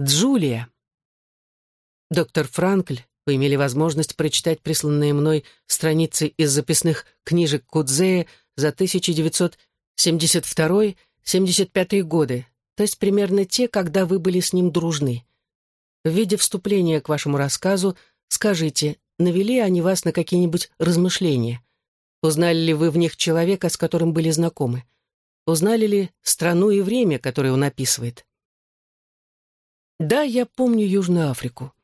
Джулия. Доктор Франкль, вы имели возможность прочитать присланные мной страницы из записных книжек Кудзея за 1972-75 годы, то есть примерно те, когда вы были с ним дружны. В виде вступления к вашему рассказу скажите, навели они вас на какие-нибудь размышления? Узнали ли вы в них человека, с которым были знакомы? Узнали ли страну и время, которое он описывает? Да, я помню Южную Африку.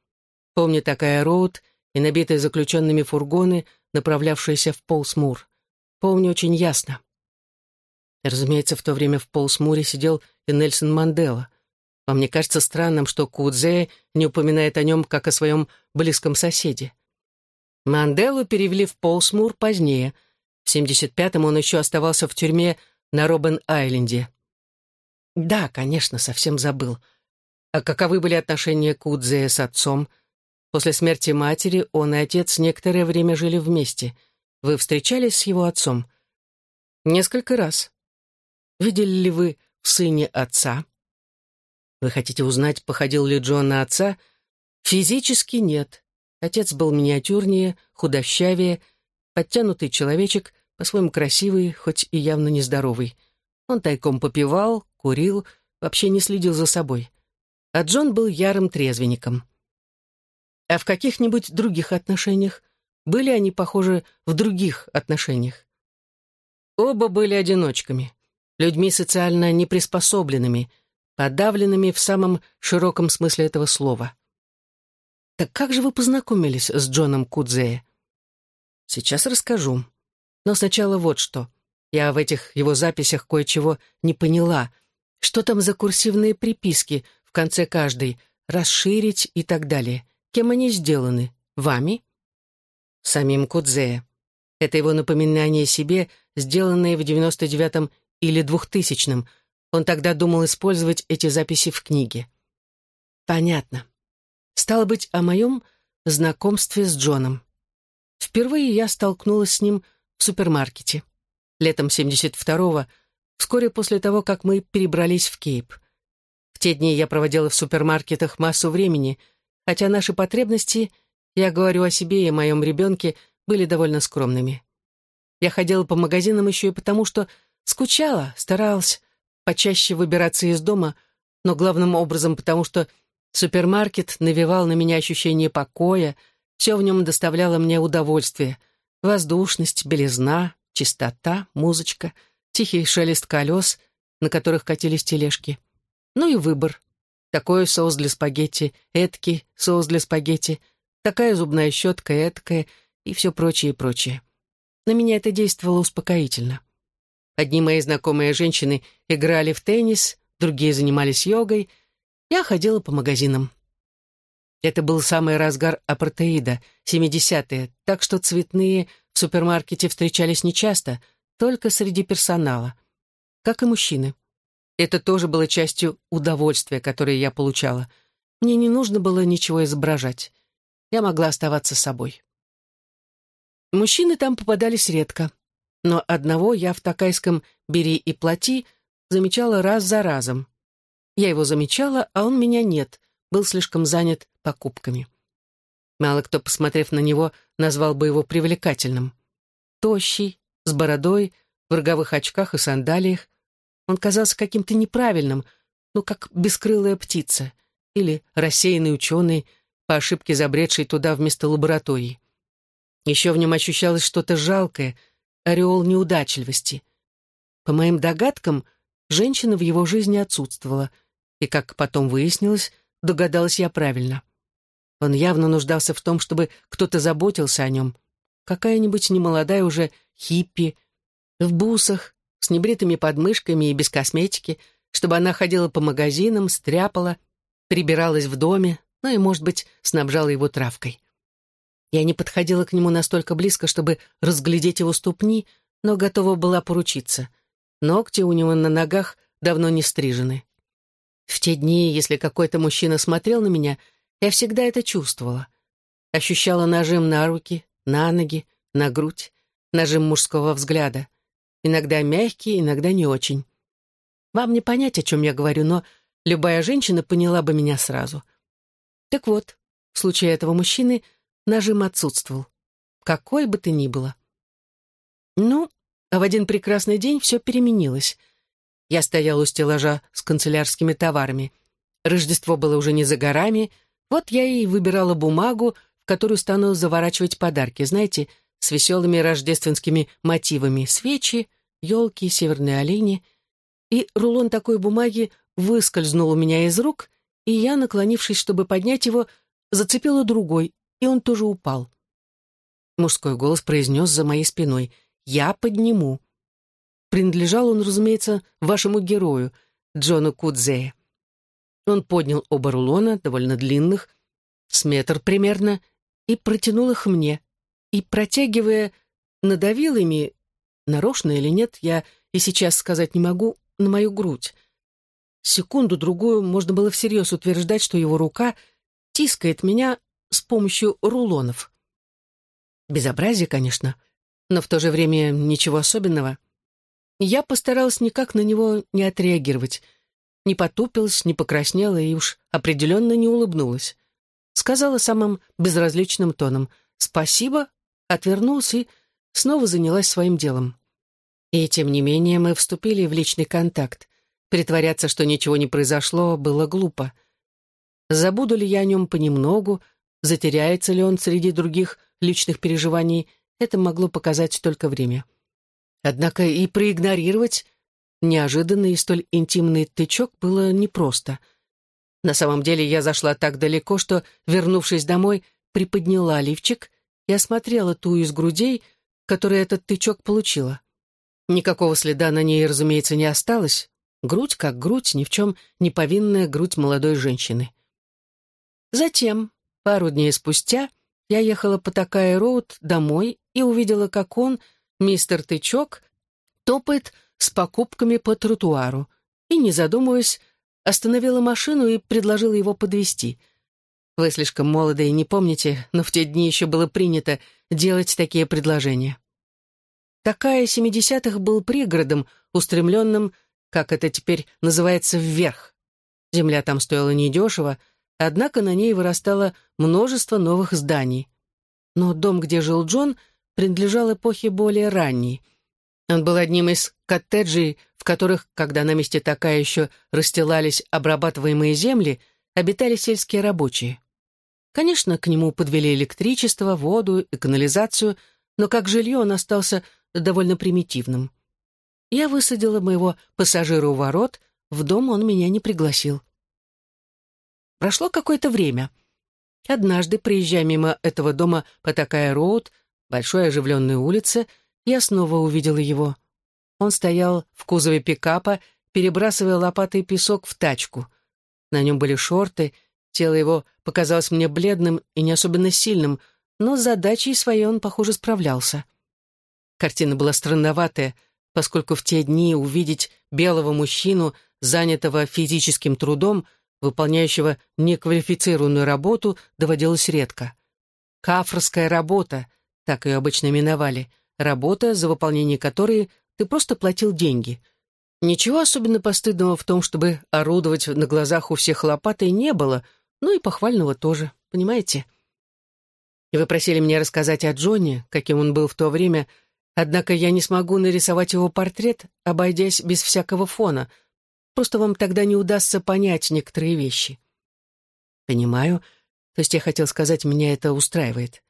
Помню такая роуд и набитые заключенными фургоны, направлявшиеся в Полсмур. Помню очень ясно. Разумеется, в то время в Полсмуре сидел и Нельсон Мандела. Вам не кажется странным, что Кудзе не упоминает о нем как о своем близком соседе? Манделу перевели в Полсмур позднее. В 75-м он еще оставался в тюрьме на Робен-Айленде. Да, конечно, совсем забыл. А каковы были отношения Кудзе с отцом? После смерти матери он и отец некоторое время жили вместе. Вы встречались с его отцом? Несколько раз. Видели ли вы в сыне отца? Вы хотите узнать, походил ли Джон на отца? Физически нет. Отец был миниатюрнее, худощавее, подтянутый человечек, по-своему красивый, хоть и явно нездоровый. Он тайком попивал, курил, вообще не следил за собой. А Джон был ярым трезвенником. А в каких-нибудь других отношениях? Были они похожи в других отношениях? Оба были одиночками людьми социально неприспособленными, подавленными в самом широком смысле этого слова. Так как же вы познакомились с Джоном Кудзе? Сейчас расскажу. Но сначала вот что. Я в этих его записях кое-чего не поняла. Что там за курсивные приписки конце каждой, расширить и так далее? Кем они сделаны? Вами? Самим Кудзе. Это его напоминание себе, сделанное в 99-м или двухтысячным. Он тогда думал использовать эти записи в книге. Понятно. Стало быть, о моем знакомстве с Джоном. Впервые я столкнулась с ним в супермаркете. Летом 72-го, вскоре после того, как мы перебрались в Кейп. В те дни я проводила в супермаркетах массу времени, хотя наши потребности, я говорю о себе и моем ребенке, были довольно скромными. Я ходила по магазинам еще и потому, что Скучала, старалась почаще выбираться из дома, но главным образом потому, что супермаркет навевал на меня ощущение покоя, все в нем доставляло мне удовольствие. Воздушность, белизна, чистота, музычка, тихий шелест колес, на которых катились тележки. Ну и выбор. Такой соус для спагетти, эткий соус для спагетти, такая зубная щетка, эткая и все прочее и прочее. На меня это действовало успокоительно. Одни мои знакомые женщины играли в теннис, другие занимались йогой. Я ходила по магазинам. Это был самый разгар апартеида, 70-е, так что цветные в супермаркете встречались нечасто, только среди персонала. Как и мужчины. Это тоже было частью удовольствия, которое я получала. Мне не нужно было ничего изображать. Я могла оставаться собой. Мужчины там попадались редко но одного я в такайском «бери и плати» замечала раз за разом. Я его замечала, а он меня нет, был слишком занят покупками. Мало кто, посмотрев на него, назвал бы его привлекательным. Тощий, с бородой, в роговых очках и сандалиях. Он казался каким-то неправильным, ну, как бескрылая птица или рассеянный ученый, по ошибке забредший туда вместо лаборатории. Еще в нем ощущалось что-то жалкое — ореол неудачливости. По моим догадкам, женщина в его жизни отсутствовала, и, как потом выяснилось, догадалась я правильно. Он явно нуждался в том, чтобы кто-то заботился о нем. Какая-нибудь немолодая уже хиппи, в бусах, с небритыми подмышками и без косметики, чтобы она ходила по магазинам, стряпала, прибиралась в доме, ну и, может быть, снабжала его травкой. Я не подходила к нему настолько близко, чтобы разглядеть его ступни, но готова была поручиться. Ногти у него на ногах давно не стрижены. В те дни, если какой-то мужчина смотрел на меня, я всегда это чувствовала. Ощущала нажим на руки, на ноги, на грудь, нажим мужского взгляда. Иногда мягкий, иногда не очень. Вам не понять, о чем я говорю, но любая женщина поняла бы меня сразу. Так вот, в случае этого мужчины нажим отсутствовал. Какой бы ты ни было. Ну, а в один прекрасный день все переменилось. Я стоял у стеллажа с канцелярскими товарами. Рождество было уже не за горами. Вот я и выбирала бумагу, в которую стану заворачивать подарки, знаете, с веселыми рождественскими мотивами. Свечи, елки, северные олени. И рулон такой бумаги выскользнул у меня из рук, и я, наклонившись, чтобы поднять его, зацепила другой, и он тоже упал. Мужской голос произнес за моей спиной «Я подниму». Принадлежал он, разумеется, вашему герою, Джону Кудзея. Он поднял оба рулона, довольно длинных, с метр примерно, и протянул их мне. И, протягивая, надавил ими, нарочно или нет, я и сейчас сказать не могу, на мою грудь. Секунду-другую можно было всерьез утверждать, что его рука тискает меня с помощью рулонов. Безобразие, конечно, но в то же время ничего особенного. Я постаралась никак на него не отреагировать. Не потупилась, не покраснела и уж определенно не улыбнулась. Сказала самым безразличным тоном «спасибо», отвернулась и снова занялась своим делом. И тем не менее мы вступили в личный контакт. Притворяться, что ничего не произошло, было глупо. Забуду ли я о нем понемногу, затеряется ли он среди других личных переживаний, это могло показать только время. Однако и проигнорировать неожиданный и столь интимный тычок было непросто. На самом деле я зашла так далеко, что, вернувшись домой, приподняла лифчик и осмотрела ту из грудей, которую этот тычок получила. Никакого следа на ней, разумеется, не осталось. Грудь как грудь, ни в чем не повинная грудь молодой женщины. Затем, пару дней спустя, я ехала по Такая-Роуд домой и увидела, как он — Мистер Тычок топает с покупками по тротуару и, не задумываясь, остановила машину и предложила его подвести. Вы слишком молоды и не помните, но в те дни еще было принято делать такие предложения. Такая семидесятых был пригородом, устремленным, как это теперь называется, вверх. Земля там стоила недешево, однако на ней вырастало множество новых зданий. Но дом, где жил Джон — принадлежал эпохе более ранней. Он был одним из коттеджей, в которых, когда на месте такая еще расстилались обрабатываемые земли, обитали сельские рабочие. Конечно, к нему подвели электричество, воду и канализацию, но как жилье он остался довольно примитивным. Я высадила моего пассажира у ворот, в дом он меня не пригласил. Прошло какое-то время. Однажды, проезжая мимо этого дома по такая роуд, большой оживленной улице, я снова увидела его. Он стоял в кузове пикапа, перебрасывая лопатой песок в тачку. На нем были шорты, тело его показалось мне бледным и не особенно сильным, но с задачей своей он, похоже, справлялся. Картина была странноватая, поскольку в те дни увидеть белого мужчину, занятого физическим трудом, выполняющего неквалифицированную работу, доводилось редко. Кафрская работа, так ее обычно именовали, работа, за выполнение которой ты просто платил деньги. Ничего особенно постыдного в том, чтобы орудовать на глазах у всех лопатой, не было, ну и похвального тоже, понимаете? И вы просили меня рассказать о Джонни, каким он был в то время, однако я не смогу нарисовать его портрет, обойдясь без всякого фона. Просто вам тогда не удастся понять некоторые вещи. Понимаю. То есть я хотел сказать, меня это устраивает.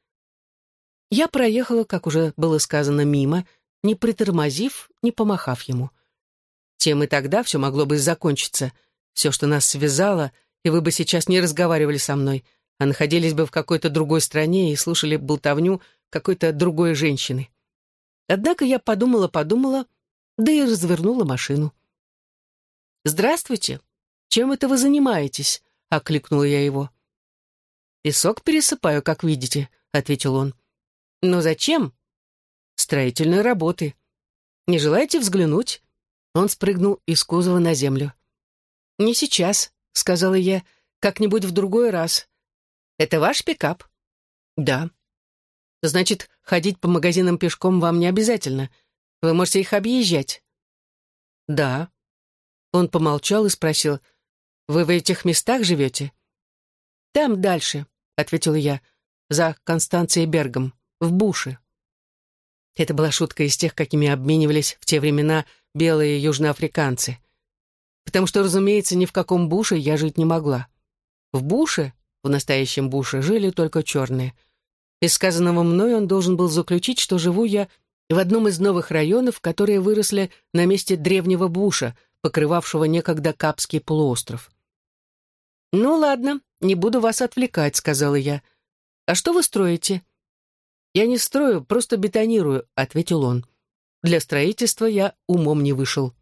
Я проехала, как уже было сказано, мимо, не притормозив, не помахав ему. Тем и тогда все могло бы закончиться. Все, что нас связало, и вы бы сейчас не разговаривали со мной, а находились бы в какой-то другой стране и слушали болтовню какой-то другой женщины. Однако я подумала-подумала, да и развернула машину. «Здравствуйте! Чем это вы занимаетесь?» — окликнула я его. «Песок пересыпаю, как видите», — ответил он. «Но зачем?» «Строительные работы. Не желаете взглянуть?» Он спрыгнул из кузова на землю. «Не сейчас», — сказала я, — «как-нибудь в другой раз». «Это ваш пикап?» «Да». «Значит, ходить по магазинам пешком вам не обязательно. Вы можете их объезжать». «Да». Он помолчал и спросил, Вы в этих местах живете?» «Там дальше», — ответила я, — «за Констанцией Бергом, в Буше». Это была шутка из тех, какими обменивались в те времена белые южноафриканцы. Потому что, разумеется, ни в каком Буше я жить не могла. В Буше, в настоящем Буше, жили только черные. Из сказанного мной он должен был заключить, что живу я в одном из новых районов, которые выросли на месте древнего Буша, покрывавшего некогда Капский полуостров. «Ну ладно, не буду вас отвлекать», — сказала я. «А что вы строите?» «Я не строю, просто бетонирую», — ответил он. «Для строительства я умом не вышел».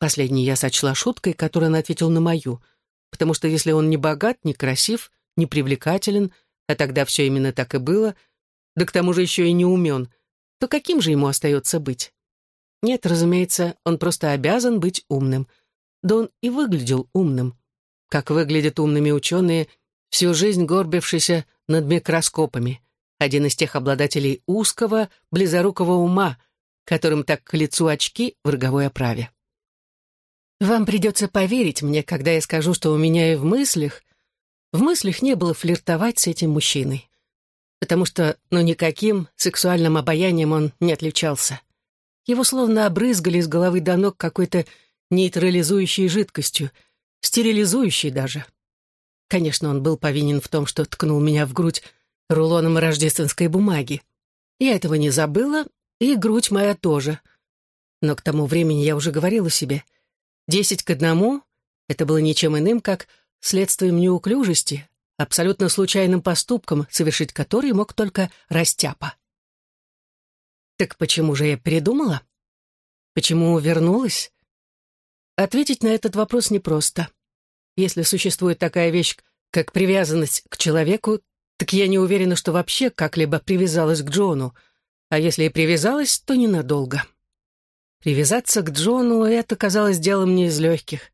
Последний я сочла шуткой, которую он ответил на мою, потому что если он не богат, не красив, не привлекателен, а тогда все именно так и было, да к тому же еще и не умен, то каким же ему остается быть? Нет, разумеется, он просто обязан быть умным. Да он и выглядел умным. Как выглядят умными ученые, всю жизнь горбившиеся над микроскопами один из тех обладателей узкого, близорукого ума, которым так к лицу очки в роговой оправе. Вам придется поверить мне, когда я скажу, что у меня и в мыслях, в мыслях не было флиртовать с этим мужчиной. Потому что, ну, никаким сексуальным обаянием он не отличался. Его словно обрызгали с головы до ног какой-то нейтрализующей жидкостью, стерилизующей даже. Конечно, он был повинен в том, что ткнул меня в грудь рулоном рождественской бумаги. Я этого не забыла, и грудь моя тоже. Но к тому времени я уже говорила себе, десять к одному — это было ничем иным, как следствием неуклюжести, абсолютно случайным поступком, совершить который мог только растяпа. Так почему же я передумала? Почему вернулась? Ответить на этот вопрос непросто. Если существует такая вещь, как привязанность к человеку, так я не уверена, что вообще как-либо привязалась к Джону, а если и привязалась, то ненадолго. Привязаться к Джону — это казалось делом не из легких.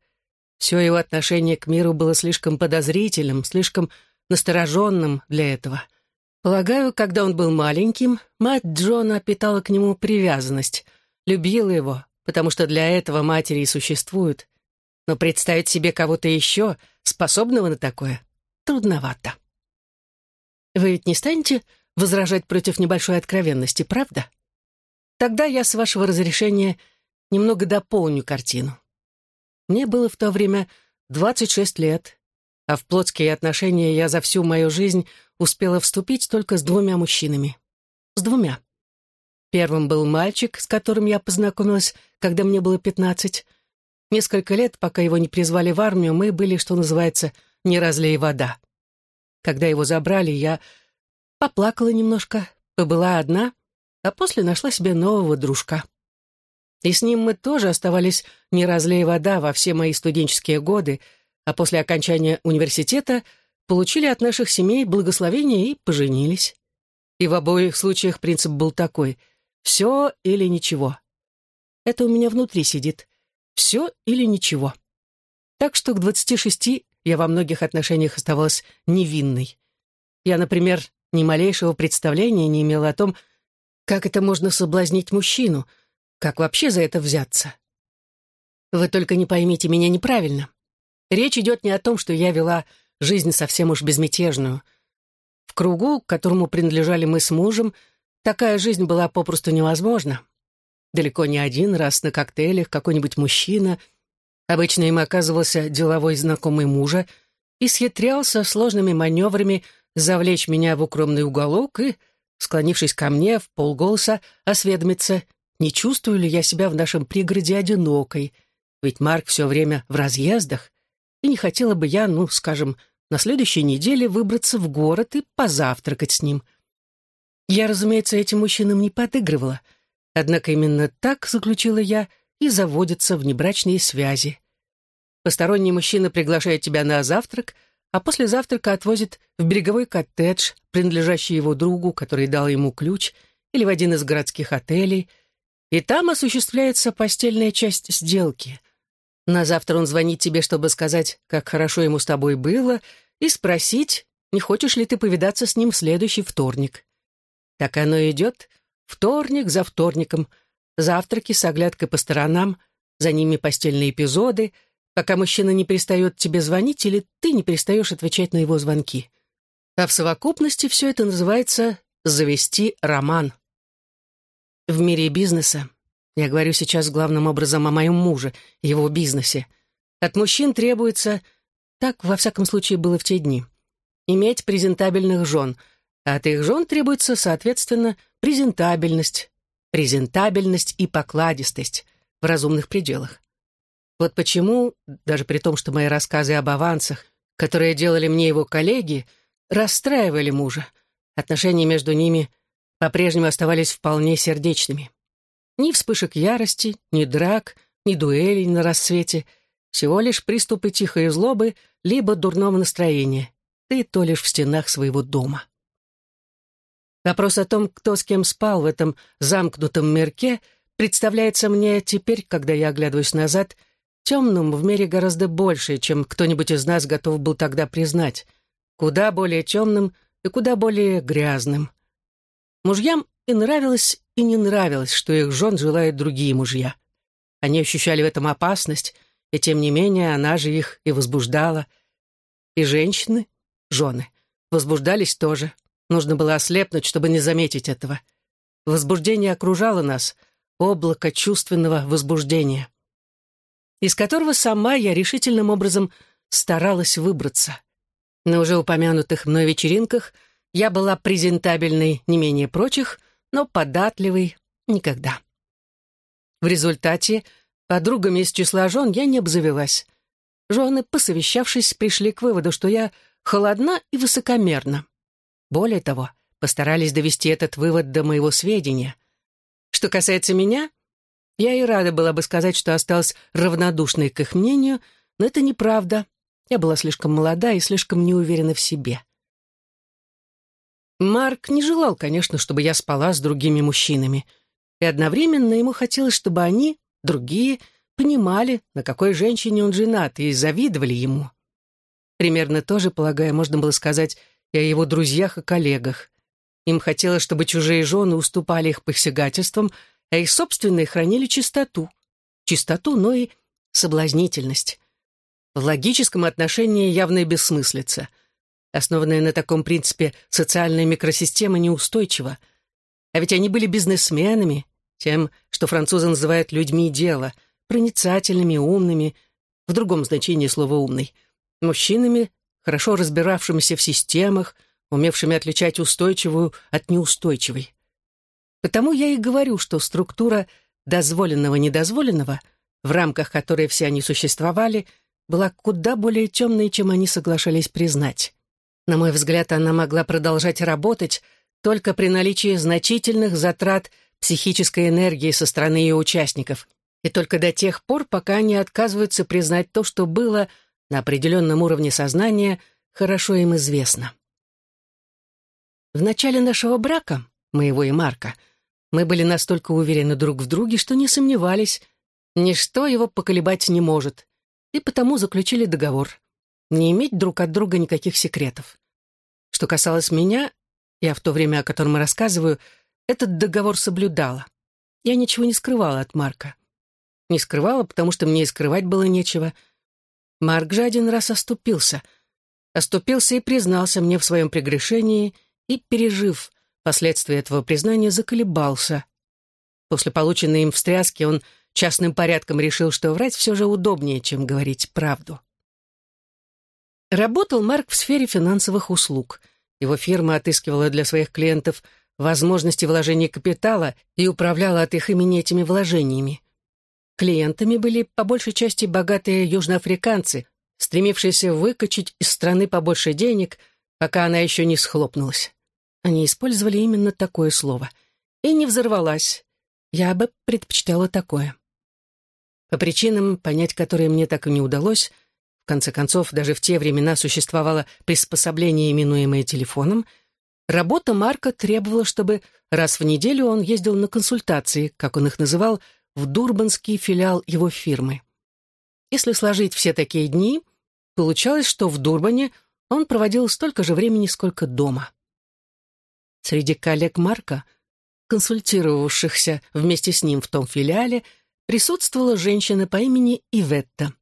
Все его отношение к миру было слишком подозрительным, слишком настороженным для этого. Полагаю, когда он был маленьким, мать Джона питала к нему привязанность, любила его, потому что для этого матери и существуют. Но представить себе кого-то еще, способного на такое, трудновато. Вы ведь не станете возражать против небольшой откровенности, правда? Тогда я, с вашего разрешения, немного дополню картину. Мне было в то время 26 лет, а в плотские отношения я за всю мою жизнь успела вступить только с двумя мужчинами. С двумя. Первым был мальчик, с которым я познакомилась, когда мне было 15. Несколько лет, пока его не призвали в армию, мы были, что называется, не разлей вода. Когда его забрали, я поплакала немножко, побыла одна, а после нашла себе нового дружка. И с ним мы тоже оставались не разлей вода во все мои студенческие годы, а после окончания университета получили от наших семей благословение и поженились. И в обоих случаях принцип был такой — все или ничего. Это у меня внутри сидит. Все или ничего. Так что к 26 я во многих отношениях оставалась невинной. Я, например, ни малейшего представления не имела о том, как это можно соблазнить мужчину, как вообще за это взяться. Вы только не поймите меня неправильно. Речь идет не о том, что я вела жизнь совсем уж безмятежную. В кругу, к которому принадлежали мы с мужем, такая жизнь была попросту невозможна. Далеко не один раз на коктейлях какой-нибудь мужчина — Обычно им оказывался деловой знакомый мужа и сложными маневрами завлечь меня в укромный уголок и, склонившись ко мне, в полголоса осведомиться, не чувствую ли я себя в нашем пригороде одинокой, ведь Марк все время в разъездах, и не хотела бы я, ну, скажем, на следующей неделе выбраться в город и позавтракать с ним. Я, разумеется, этим мужчинам не подыгрывала, однако именно так, заключила я, и заводятся внебрачные связи. Посторонний мужчина приглашает тебя на завтрак, а после завтрака отвозит в береговой коттедж, принадлежащий его другу, который дал ему ключ, или в один из городских отелей, и там осуществляется постельная часть сделки. На завтра он звонит тебе, чтобы сказать, как хорошо ему с тобой было, и спросить, не хочешь ли ты повидаться с ним в следующий вторник. Так оно идет, вторник за вторником — завтраки с оглядкой по сторонам, за ними постельные эпизоды, пока мужчина не перестает тебе звонить или ты не перестаешь отвечать на его звонки. А в совокупности все это называется «завести роман». В мире бизнеса, я говорю сейчас главным образом о моем муже, его бизнесе, от мужчин требуется, так во всяком случае было в те дни, иметь презентабельных жен, а от их жен требуется, соответственно, презентабельность, презентабельность и покладистость в разумных пределах. Вот почему, даже при том, что мои рассказы об авансах, которые делали мне его коллеги, расстраивали мужа, отношения между ними по-прежнему оставались вполне сердечными. Ни вспышек ярости, ни драк, ни дуэлей на рассвете, всего лишь приступы тихой злобы, либо дурного настроения, ты то лишь в стенах своего дома. Вопрос о том, кто с кем спал в этом замкнутом мирке, представляется мне теперь, когда я оглядываюсь назад, темным в мире гораздо больше, чем кто-нибудь из нас готов был тогда признать, куда более темным и куда более грязным. Мужьям и нравилось, и не нравилось, что их жен желают другие мужья. Они ощущали в этом опасность, и тем не менее она же их и возбуждала. И женщины, жены, возбуждались тоже. Нужно было ослепнуть, чтобы не заметить этого. Возбуждение окружало нас, облако чувственного возбуждения из которого сама я решительным образом старалась выбраться. На уже упомянутых мной вечеринках я была презентабельной не менее прочих, но податливой никогда. В результате подругами из числа жен я не обзавелась. Жены, посовещавшись, пришли к выводу, что я холодна и высокомерна. Более того, постарались довести этот вывод до моего сведения. Что касается меня, я и рада была бы сказать, что осталась равнодушной к их мнению, но это неправда. Я была слишком молода и слишком неуверена в себе. Марк не желал, конечно, чтобы я спала с другими мужчинами. И одновременно ему хотелось, чтобы они, другие, понимали, на какой женщине он женат, и завидовали ему. Примерно то же, полагаю, можно было сказать и о его друзьях и коллегах. Им хотелось, чтобы чужие жены уступали их посягательствам, а их собственные хранили чистоту. Чистоту, но и соблазнительность. В логическом отношении явная бессмыслица. Основанная на таком принципе социальная микросистема неустойчива. А ведь они были бизнесменами, тем, что французы называют людьми дела, проницательными, умными, в другом значении слова «умный», мужчинами, хорошо разбиравшимися в системах, умевшими отличать устойчивую от неустойчивой. Потому я и говорю, что структура дозволенного-недозволенного, в рамках которой все они существовали, была куда более темной, чем они соглашались признать. На мой взгляд, она могла продолжать работать только при наличии значительных затрат психической энергии со стороны ее участников, и только до тех пор, пока они отказываются признать то, что было на определенном уровне сознания хорошо им известно. В начале нашего брака, моего и Марка, мы были настолько уверены друг в друге, что не сомневались, ничто его поколебать не может, и потому заключили договор не иметь друг от друга никаких секретов. Что касалось меня, я в то время, о котором рассказываю, этот договор соблюдала. Я ничего не скрывала от Марка. Не скрывала, потому что мне и скрывать было нечего. Марк же один раз оступился. Оступился и признался мне в своем прегрешении, и, пережив Последствия этого признания заколебался. После полученной им встряски он частным порядком решил, что врать все же удобнее, чем говорить правду. Работал Марк в сфере финансовых услуг. Его фирма отыскивала для своих клиентов возможности вложения капитала и управляла от их имени этими вложениями. Клиентами были по большей части богатые южноафриканцы, стремившиеся выкачать из страны побольше денег, пока она еще не схлопнулась. Они использовали именно такое слово. И не взорвалась. Я бы предпочитала такое. По причинам, понять которые мне так и не удалось, в конце концов, даже в те времена существовало приспособление, именуемое телефоном, работа Марка требовала, чтобы раз в неделю он ездил на консультации, как он их называл, в Дурбанский филиал его фирмы. Если сложить все такие дни, получалось, что в Дурбане он проводил столько же времени, сколько дома. Среди коллег Марка, консультировавшихся вместе с ним в том филиале, присутствовала женщина по имени Иветта.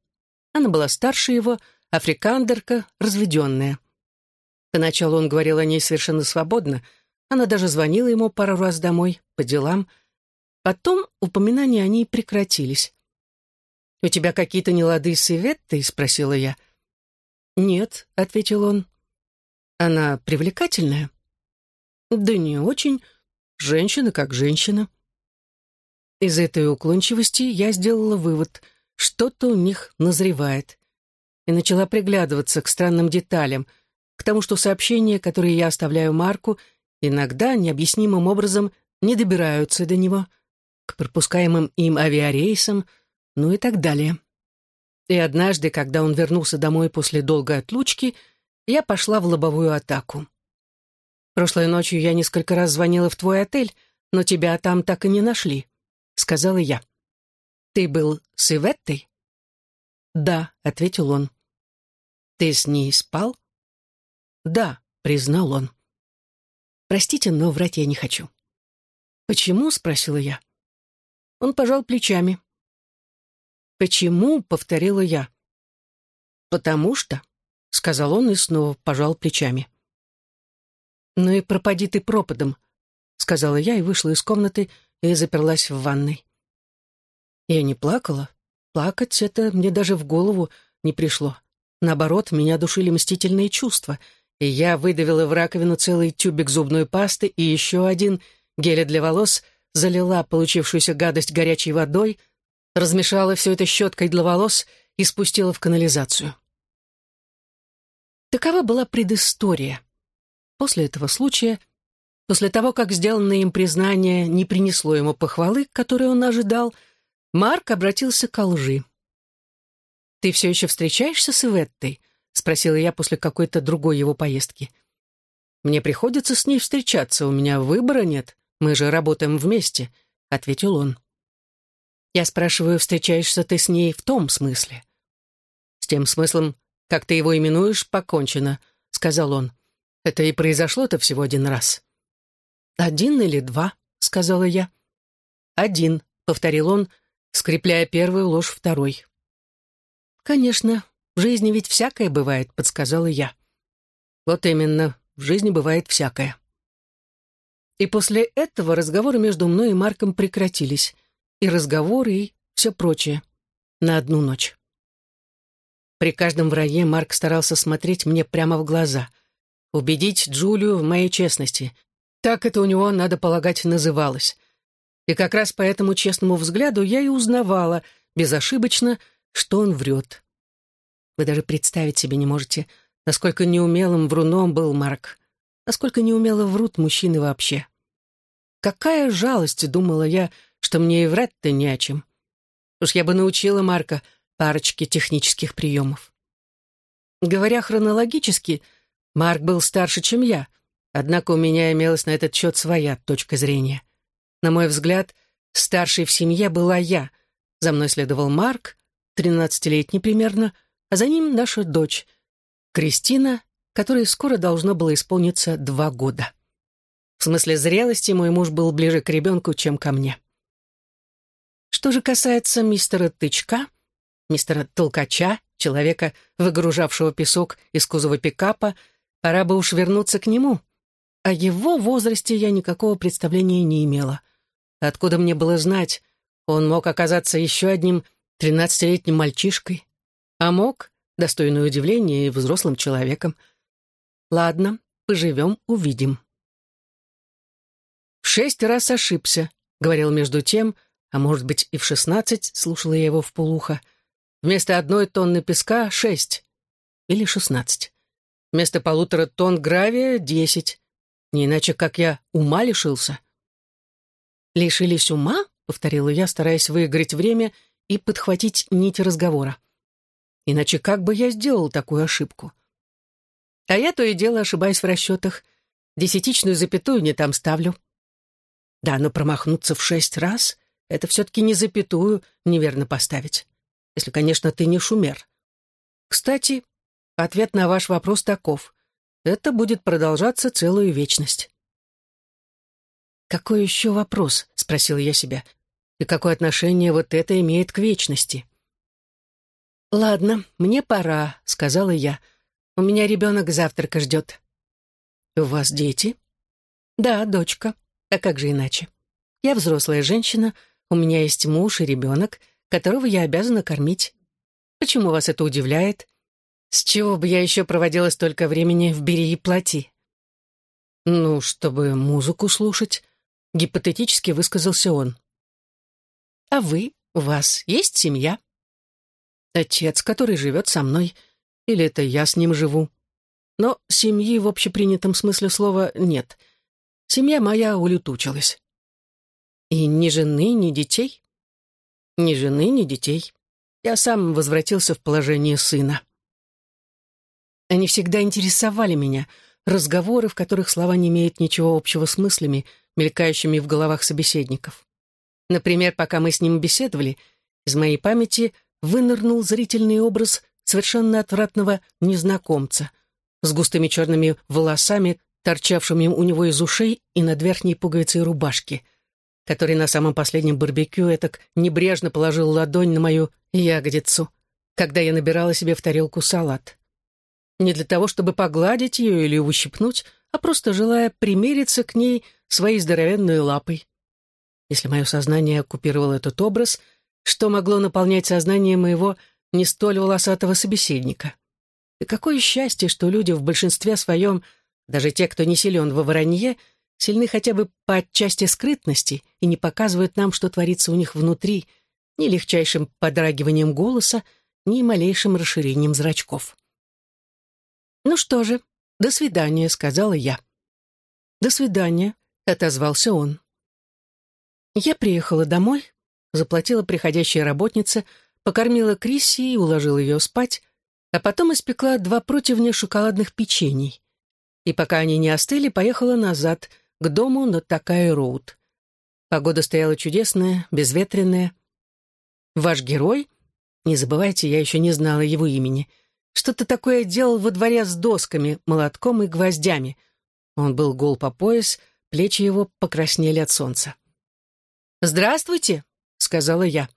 Она была старше его, африкандерка, разведенная. Поначалу он говорил о ней совершенно свободно. Она даже звонила ему пару раз домой, по делам. Потом упоминания о ней прекратились. «У тебя какие-то нелады с Иветтой?» — спросила я. «Нет», — ответил он. «Она привлекательная?» «Да не очень. Женщина как женщина». Из этой уклончивости я сделала вывод, что-то у них назревает. И начала приглядываться к странным деталям, к тому, что сообщения, которые я оставляю Марку, иногда необъяснимым образом не добираются до него, к пропускаемым им авиарейсам, ну и так далее. И однажды, когда он вернулся домой после долгой отлучки, я пошла в лобовую атаку. Прошлой ночью я несколько раз звонила в твой отель, но тебя там так и не нашли сказала я. «Ты был с Иветтой?» «Да», — ответил он. «Ты с ней спал?» «Да», — признал он. «Простите, но врать я не хочу». «Почему?» — спросила я. Он пожал плечами. «Почему?» — повторила я. «Потому что», — сказал он и снова пожал плечами. «Ну и пропади ты пропадом», — сказала я и вышла из комнаты, — и заперлась в ванной. Я не плакала. Плакать это мне даже в голову не пришло. Наоборот, меня душили мстительные чувства, и я выдавила в раковину целый тюбик зубной пасты и еще один геля для волос, залила получившуюся гадость горячей водой, размешала все это щеткой для волос и спустила в канализацию. Такова была предыстория. После этого случая После того, как сделанное им признание не принесло ему похвалы, которые он ожидал, Марк обратился к лжи. «Ты все еще встречаешься с Иветтой?» — спросила я после какой-то другой его поездки. «Мне приходится с ней встречаться, у меня выбора нет, мы же работаем вместе», — ответил он. Я спрашиваю, встречаешься ты с ней в том смысле? С тем смыслом, как ты его именуешь, покончено, — сказал он. Это и произошло-то всего один раз. «Один или два?» — сказала я. «Один», — повторил он, скрепляя первую ложь второй. «Конечно, в жизни ведь всякое бывает», — подсказала я. «Вот именно, в жизни бывает всякое». И после этого разговоры между мной и Марком прекратились. И разговоры, и все прочее. На одну ночь. При каждом враге Марк старался смотреть мне прямо в глаза. Убедить Джулию в моей честности, так это у него, надо полагать, называлось. И как раз по этому честному взгляду я и узнавала, безошибочно, что он врет. Вы даже представить себе не можете, насколько неумелым вруном был Марк, насколько неумело врут мужчины вообще. Какая жалость, думала я, что мне и врать-то не о чем. Уж я бы научила Марка парочке технических приемов. Говоря хронологически, Марк был старше, чем я, Однако у меня имелась на этот счет своя точка зрения. На мой взгляд, старшей в семье была я. За мной следовал Марк, тринадцатилетний примерно, а за ним наша дочь, Кристина, которой скоро должно было исполниться два года. В смысле зрелости мой муж был ближе к ребенку, чем ко мне. Что же касается мистера Тычка, мистера Толкача, человека, выгружавшего песок из кузова пикапа, пора бы уж вернуться к нему. О его возрасте я никакого представления не имела. Откуда мне было знать, он мог оказаться еще одним тринадцатилетним мальчишкой, а мог, достойное удивления, и взрослым человеком. Ладно, поживем, увидим. В шесть раз ошибся, говорил между тем, а может быть и в шестнадцать, слушала я его в полухо. Вместо одной тонны песка — шесть. Или шестнадцать. Вместо полутора тонн гравия — десять. Не иначе, как я ума лишился. «Лишились ума?» — повторила я, стараясь выиграть время и подхватить нить разговора. «Иначе как бы я сделал такую ошибку?» А я то и дело ошибаюсь в расчетах. Десятичную запятую не там ставлю. Да, но промахнуться в шесть раз — это все-таки не запятую неверно поставить. Если, конечно, ты не шумер. Кстати, ответ на ваш вопрос таков. Это будет продолжаться целую вечность. «Какой еще вопрос?» — спросила я себя. «И какое отношение вот это имеет к вечности?» «Ладно, мне пора», — сказала я. «У меня ребенок завтрака ждет». «У вас дети?» «Да, дочка. А как же иначе? Я взрослая женщина, у меня есть муж и ребенок, которого я обязана кормить. Почему вас это удивляет? С чего бы я еще проводила столько времени в «Бери и плати»?» «Ну, чтобы музыку слушать», — гипотетически высказался он. «А вы? У вас есть семья?» «Отец, который живет со мной. Или это я с ним живу. Но семьи в общепринятом смысле слова нет. Семья моя улетучилась». «И ни жены, ни детей?» «Ни жены, ни детей. Я сам возвратился в положение сына». Они всегда интересовали меня, разговоры, в которых слова не имеют ничего общего с мыслями, мелькающими в головах собеседников. Например, пока мы с ним беседовали, из моей памяти вынырнул зрительный образ совершенно отвратного незнакомца с густыми черными волосами, торчавшими у него из ушей и над верхней пуговицей рубашки, который на самом последнем барбекю этак небрежно положил ладонь на мою ягодицу, когда я набирала себе в тарелку салат. Не для того, чтобы погладить ее или ущипнуть, а просто желая примериться к ней своей здоровенной лапой. Если мое сознание оккупировал этот образ, что могло наполнять сознание моего не столь волосатого собеседника? И какое счастье, что люди в большинстве своем, даже те, кто не силен во воронье, сильны хотя бы по отчасти скрытности и не показывают нам, что творится у них внутри, ни легчайшим подрагиванием голоса, ни малейшим расширением зрачков. «Ну что же, до свидания», — сказала я. «До свидания», — отозвался он. Я приехала домой, заплатила приходящей работнице, покормила Крисси и уложила ее спать, а потом испекла два противня шоколадных печений. И пока они не остыли, поехала назад, к дому на Такай-Роуд. Погода стояла чудесная, безветренная. Ваш герой, не забывайте, я еще не знала его имени — что-то такое делал во дворе с досками, молотком и гвоздями. Он был гол по пояс, плечи его покраснели от солнца. «Здравствуйте», — сказала я.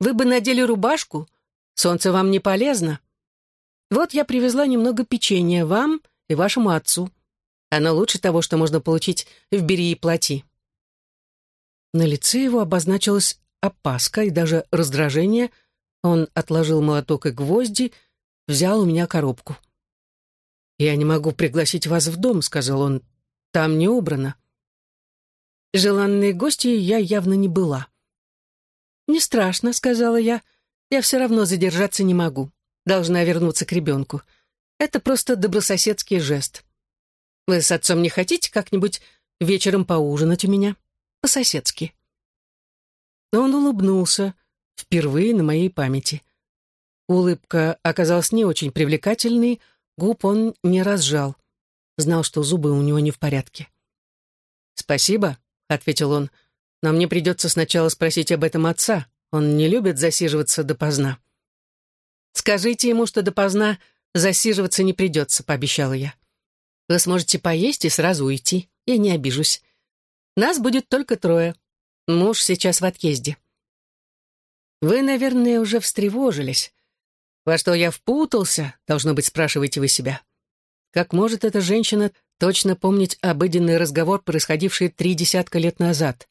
«Вы бы надели рубашку? Солнце вам не полезно. Вот я привезла немного печенья вам и вашему отцу. Оно лучше того, что можно получить в «Бери и плати». На лице его обозначилась опаска и даже раздражение. Он отложил молоток и гвозди, — взял у меня коробку. «Я не могу пригласить вас в дом», — сказал он. «Там не убрано». Желанной гостьей я явно не была. «Не страшно», — сказала я. «Я все равно задержаться не могу. Должна вернуться к ребенку. Это просто добрососедский жест. Вы с отцом не хотите как-нибудь вечером поужинать у меня? По-соседски?» Он улыбнулся, впервые на моей памяти. Улыбка оказалась не очень привлекательной, губ он не разжал. Знал, что зубы у него не в порядке. «Спасибо», — ответил он, — «но мне придется сначала спросить об этом отца. Он не любит засиживаться допоздна». «Скажите ему, что допоздна засиживаться не придется», — пообещала я. «Вы сможете поесть и сразу уйти. Я не обижусь. Нас будет только трое. Муж сейчас в отъезде». «Вы, наверное, уже встревожились. Во что я впутался, должно быть, спрашиваете вы себя. Как может эта женщина точно помнить обыденный разговор, происходивший три десятка лет назад?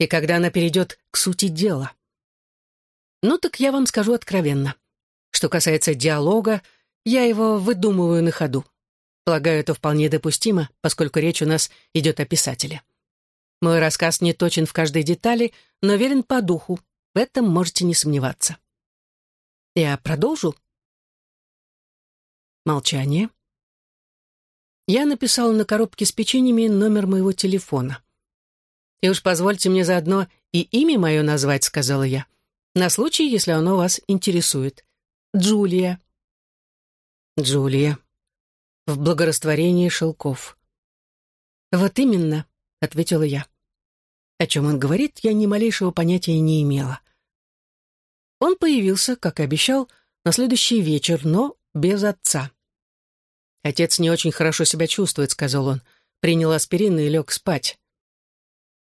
И когда она перейдет к сути дела? Ну так я вам скажу откровенно. Что касается диалога, я его выдумываю на ходу. Полагаю, это вполне допустимо, поскольку речь у нас идет о писателе. Мой рассказ не точен в каждой детали, но верен по духу. В этом можете не сомневаться. Я продолжу? Молчание. Я написала на коробке с печеньями номер моего телефона. «И уж позвольте мне заодно и имя мое назвать», — сказала я, «на случай, если оно вас интересует. Джулия». Джулия. В благорастворении шелков. «Вот именно», — ответила я. О чем он говорит, я ни малейшего понятия не имела. Он появился, как и обещал, на следующий вечер, но без отца. «Отец не очень хорошо себя чувствует», — сказал он. Принял аспирин и лег спать.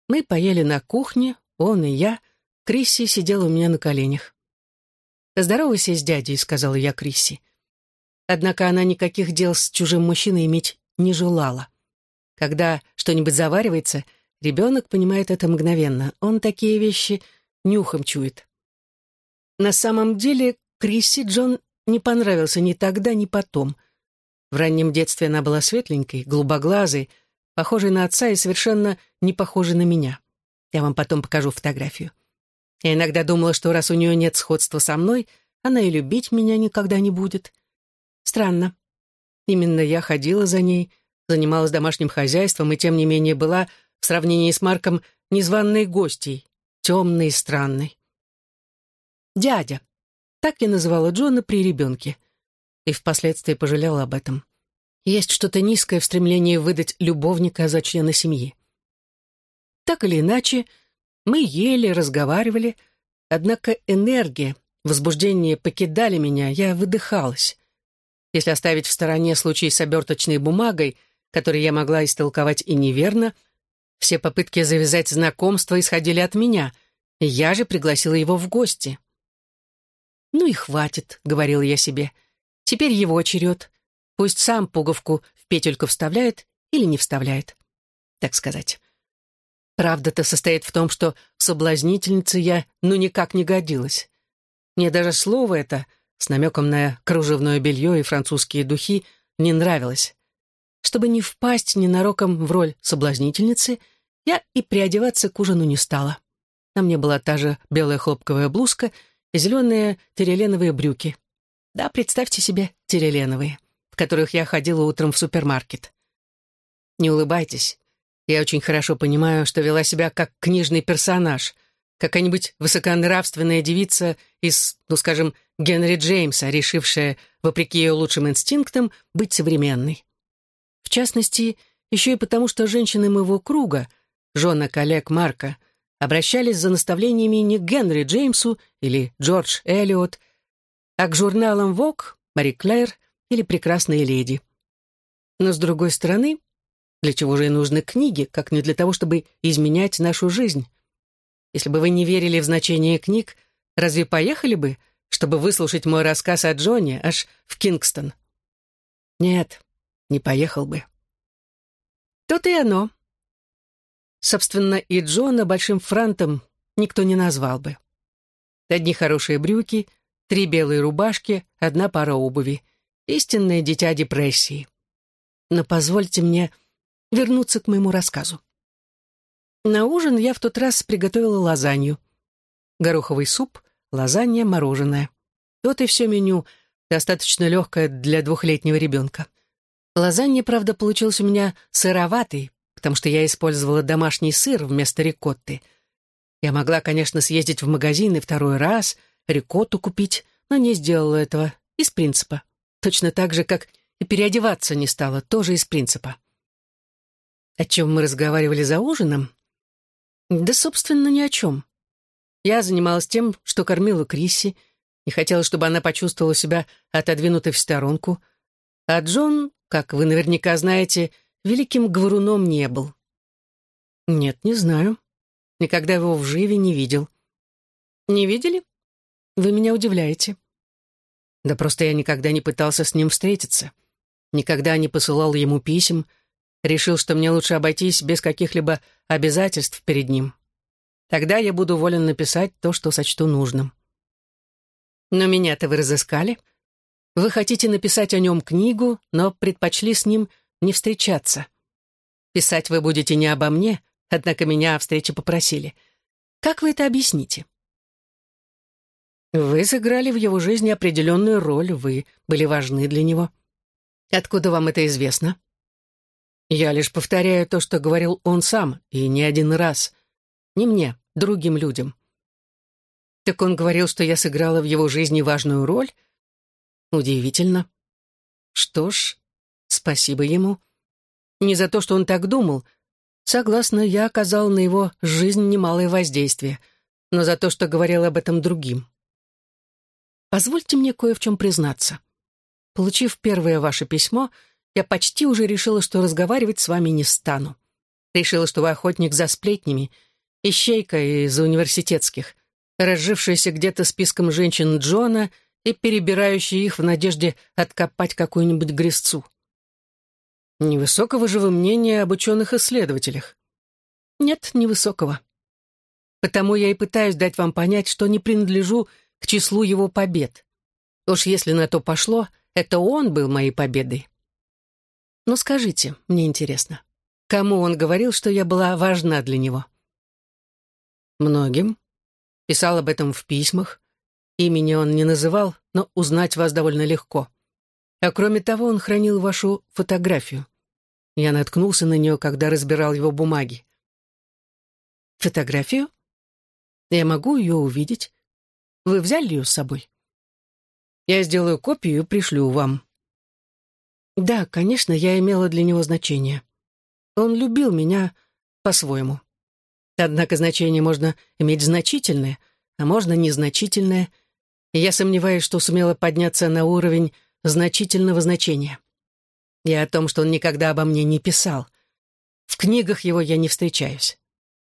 Мы поели на кухне, он и я. Крисси сидела у меня на коленях. «Здоровайся с дядей», — сказала я Крисси. Однако она никаких дел с чужим мужчиной иметь не желала. Когда что-нибудь заваривается, ребенок понимает это мгновенно. Он такие вещи нюхом чует. На самом деле Крисси Джон не понравился ни тогда, ни потом. В раннем детстве она была светленькой, голубоглазой, похожей на отца и совершенно не похожей на меня. Я вам потом покажу фотографию. Я иногда думала, что раз у нее нет сходства со мной, она и любить меня никогда не будет. Странно. Именно я ходила за ней, занималась домашним хозяйством и, тем не менее, была, в сравнении с Марком, незваной гостьей, темной и странной. «Дядя», так я называла Джона при ребенке. И впоследствии пожалела об этом. Есть что-то низкое в стремлении выдать любовника за члена семьи. Так или иначе, мы ели, разговаривали, однако энергия, возбуждение покидали меня, я выдыхалась. Если оставить в стороне случай с оберточной бумагой, который я могла истолковать и неверно, все попытки завязать знакомство исходили от меня, и я же пригласила его в гости. «Ну и хватит», — говорила я себе. «Теперь его черед. Пусть сам пуговку в петельку вставляет или не вставляет, так сказать». Правда-то состоит в том, что в соблазнительнице я ну никак не годилась. Мне даже слово это, с намеком на кружевное белье и французские духи, не нравилось. Чтобы не впасть ненароком в роль соблазнительницы, я и приодеваться к ужину не стала. На мне была та же белая хлопковая блузка и зеленые тереленовые брюки. Да, представьте себе, тереленовые, в которых я ходила утром в супермаркет. Не улыбайтесь. Я очень хорошо понимаю, что вела себя как книжный персонаж, какая-нибудь высоконравственная девица из, ну, скажем, Генри Джеймса, решившая, вопреки ее лучшим инстинктам, быть современной. В частности, еще и потому, что женщины моего круга, жена коллег Марка, обращались за наставлениями не к Генри Джеймсу или Джордж Эллиот, а к журналам Vogue, Мари Клэр или Прекрасные леди. Но, с другой стороны, для чего же и нужны книги, как не для того, чтобы изменять нашу жизнь? Если бы вы не верили в значение книг, разве поехали бы, чтобы выслушать мой рассказ о Джоне аж в Кингстон? Нет, не поехал бы. То-то и оно. Собственно, и Джона большим франтом никто не назвал бы. Одни хорошие брюки, три белые рубашки, одна пара обуви. Истинное дитя депрессии. Но позвольте мне вернуться к моему рассказу. На ужин я в тот раз приготовила лазанью. Гороховый суп, лазанья, мороженое. Вот и все меню, достаточно легкое для двухлетнего ребенка. Лазанья, правда, получилась у меня сыроватой, потому что я использовала домашний сыр вместо рикотты. Я могла, конечно, съездить в магазин и второй раз, рикотту купить, но не сделала этого из принципа. Точно так же, как и переодеваться не стала, тоже из принципа. О чем мы разговаривали за ужином? Да, собственно, ни о чем. Я занималась тем, что кормила Крисси, не хотела, чтобы она почувствовала себя отодвинутой в сторонку. А Джон, как вы наверняка знаете, великим говоруном не был. Нет, не знаю. Никогда его в живе не видел. Не видели? Вы меня удивляете. Да просто я никогда не пытался с ним встретиться. Никогда не посылал ему писем, Решил, что мне лучше обойтись без каких-либо обязательств перед ним. Тогда я буду волен написать то, что сочту нужным. Но меня-то вы разыскали. Вы хотите написать о нем книгу, но предпочли с ним не встречаться. Писать вы будете не обо мне, однако меня о встрече попросили. Как вы это объясните? Вы сыграли в его жизни определенную роль, вы были важны для него. Откуда вам это известно? Я лишь повторяю то, что говорил он сам, и не один раз. Не мне, другим людям. Так он говорил, что я сыграла в его жизни важную роль? Удивительно. Что ж, спасибо ему. Не за то, что он так думал. Согласна, я оказал на его жизнь немалое воздействие, но за то, что говорил об этом другим. Позвольте мне кое в чем признаться. Получив первое ваше письмо, я почти уже решила, что разговаривать с вами не стану. Решила, что вы охотник за сплетнями, ищейка из университетских. разжившаяся где-то списком женщин Джона и перебирающая их в надежде откопать какую-нибудь грязцу. Невысокого же вы мнения об ученых-исследователях? Нет, невысокого. Потому я и пытаюсь дать вам понять, что не принадлежу к числу его побед. Уж если на то пошло, это он был моей победой. Но скажите, мне интересно, кому он говорил, что я была важна для него? Многим. Писал об этом в письмах. Имени он не называл, но узнать вас довольно легко. А кроме того, он хранил вашу фотографию. Я наткнулся на нее, когда разбирал его бумаги. Фотографию? Я могу ее увидеть. Вы взяли ее с собой? Я сделаю копию и пришлю вам. Да, конечно, я имела для него значение. Он любил меня по-своему. Однако значение можно иметь значительное, а можно незначительное, я сомневаюсь, что сумела подняться на уровень значительного значения. И о том, что он никогда обо мне не писал. В книгах его я не встречаюсь.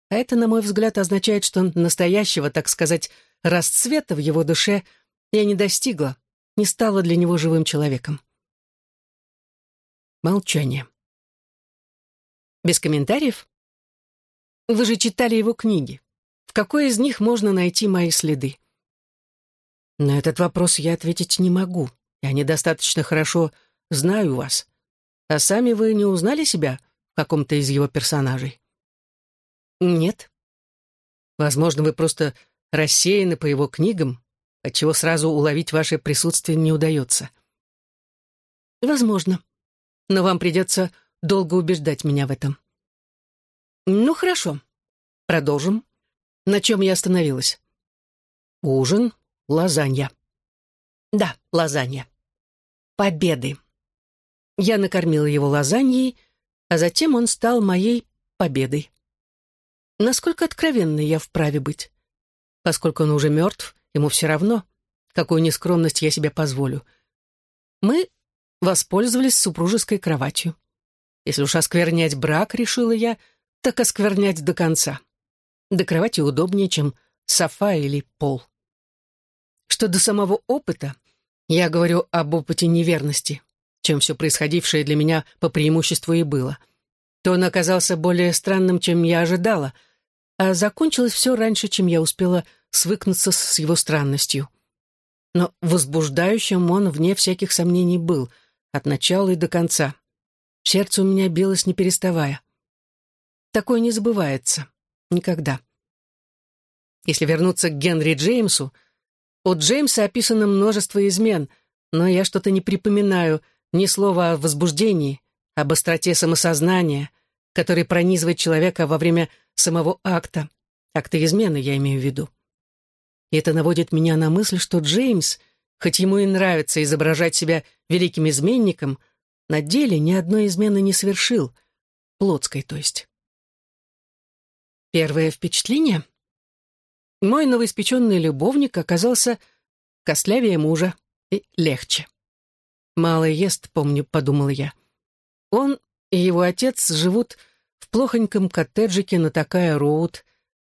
А это, на мой взгляд, означает, что настоящего, так сказать, расцвета в его душе я не достигла, не стала для него живым человеком. Молчание. Без комментариев? Вы же читали его книги. В какой из них можно найти мои следы? На этот вопрос я ответить не могу. Я недостаточно хорошо знаю вас. А сами вы не узнали себя в каком-то из его персонажей? Нет. Возможно, вы просто рассеяны по его книгам, отчего сразу уловить ваше присутствие не удается. Возможно. Но вам придется долго убеждать меня в этом. Ну, хорошо. Продолжим. На чем я остановилась? Ужин, лазанья. Да, лазанья. Победы. Я накормила его лазаньей, а затем он стал моей победой. Насколько откровенной я вправе быть? Поскольку он уже мертв, ему все равно, какую нескромность я себе позволю. Мы воспользовались супружеской кроватью. Если уж осквернять брак, решила я, так осквернять до конца. До кровати удобнее, чем софа или пол. Что до самого опыта, я говорю об опыте неверности, чем все происходившее для меня по преимуществу и было — то он оказался более странным, чем я ожидала, а закончилось все раньше, чем я успела свыкнуться с его странностью. Но возбуждающим он, вне всяких сомнений, был, от начала и до конца. Сердце у меня билось, не переставая. Такое не забывается. Никогда. Если вернуться к Генри Джеймсу, у Джеймса описано множество измен, но я что-то не припоминаю ни слова о возбуждении, об остроте самосознания, который пронизывает человека во время самого акта, акта измены, я имею в виду. И это наводит меня на мысль, что Джеймс, хоть ему и нравится изображать себя великим изменником, на деле ни одной измены не совершил, плотской, то есть. Первое впечатление? Мой новоиспеченный любовник оказался костлявее мужа и легче. «Мало ест, помню», — подумала я. Он и его отец живут в плохоньком коттеджике на такая роуд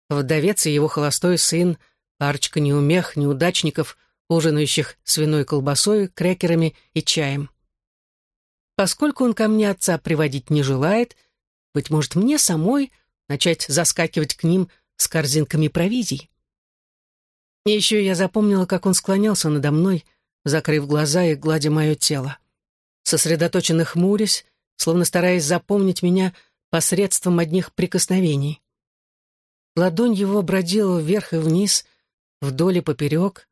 вдовец и его холостой сын, парочка неумех, неудачников, ужинающих свиной колбасой, крекерами и чаем. Поскольку он ко мне отца приводить не желает, быть может, мне самой начать заскакивать к ним с корзинками провизий. И еще я запомнила, как он склонялся надо мной, закрыв глаза и гладя мое тело. Сосредоточенно хмурясь, словно стараясь запомнить меня посредством одних прикосновений. Ладонь его бродила вверх и вниз, вдоль и поперек.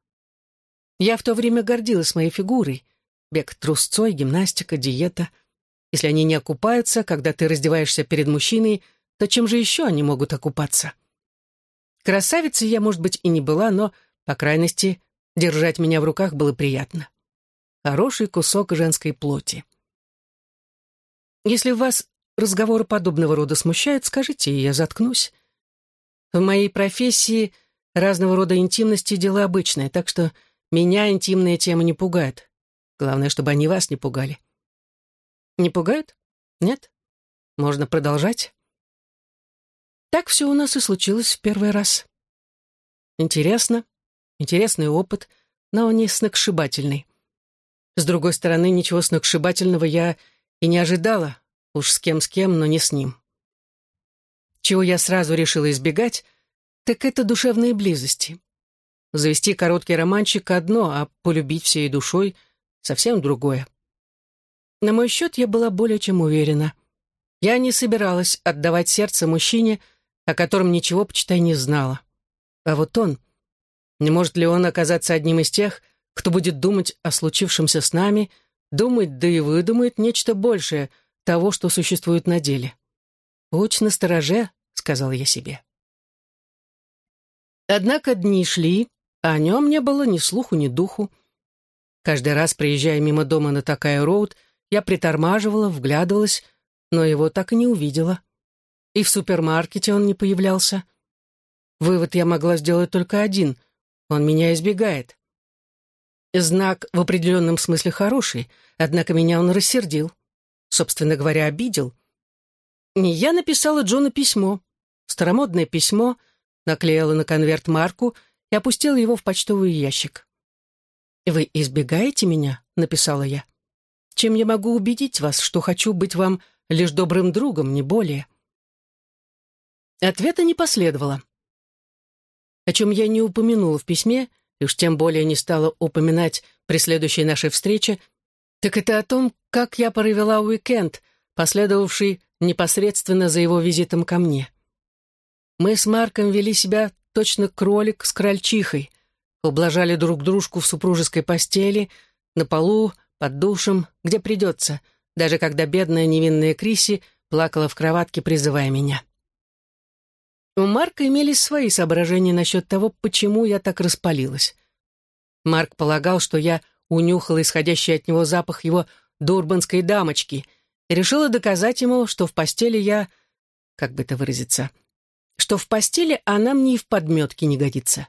Я в то время гордилась моей фигурой. Бег трусцой, гимнастика, диета. Если они не окупаются, когда ты раздеваешься перед мужчиной, то чем же еще они могут окупаться? Красавицей я, может быть, и не была, но, по крайности, держать меня в руках было приятно. Хороший кусок женской плоти. Если вас разговоры подобного рода смущают, скажите, и я заткнусь. В моей профессии разного рода интимности — дело обычное, так что меня интимные темы не пугают. Главное, чтобы они вас не пугали. Не пугают? Нет? Можно продолжать? Так все у нас и случилось в первый раз. Интересно. Интересный опыт, но не сногсшибательный. С другой стороны, ничего сногсшибательного я и не ожидала. Уж с кем с кем, но не с ним. Чего я сразу решила избегать, так это душевные близости. Завести короткий романчик — одно, а полюбить всей душой — совсем другое. На мой счет я была более чем уверена. Я не собиралась отдавать сердце мужчине, о котором ничего, почитай, не знала. А вот он... Не может ли он оказаться одним из тех, кто будет думать о случившемся с нами, думать, да и выдумает нечто большее того, что существует на деле? «Будь настороже», — сказал я себе. Однако дни шли, а о нем не было ни слуху, ни духу. Каждый раз, приезжая мимо дома на такая роуд, я притормаживала, вглядывалась, но его так и не увидела. И в супермаркете он не появлялся. Вывод я могла сделать только один — он меня избегает. Знак в определенном смысле хороший, однако меня он рассердил. Собственно говоря, обидел. Я написала Джону письмо, старомодное письмо, наклеила на конверт марку и опустила его в почтовый ящик. «Вы избегаете меня?» — написала я. «Чем я могу убедить вас, что хочу быть вам лишь добрым другом, не более?» Ответа не последовало. О чем я не упомянула в письме, и уж тем более не стала упоминать при следующей нашей встрече, так это о том, как я провела уикенд, последовавший непосредственно за его визитом ко мне. Мы с Марком вели себя точно кролик с крольчихой, ублажали друг дружку в супружеской постели, на полу, под душем, где придется, даже когда бедная невинная Криси плакала в кроватке, призывая меня. У Марка имелись свои соображения насчет того, почему я так распалилась. Марк полагал, что я унюхала исходящий от него запах его дурбанской дамочки и решила доказать ему, что в постели я... Как бы это выразиться? что в постели она мне и в подметке не годится.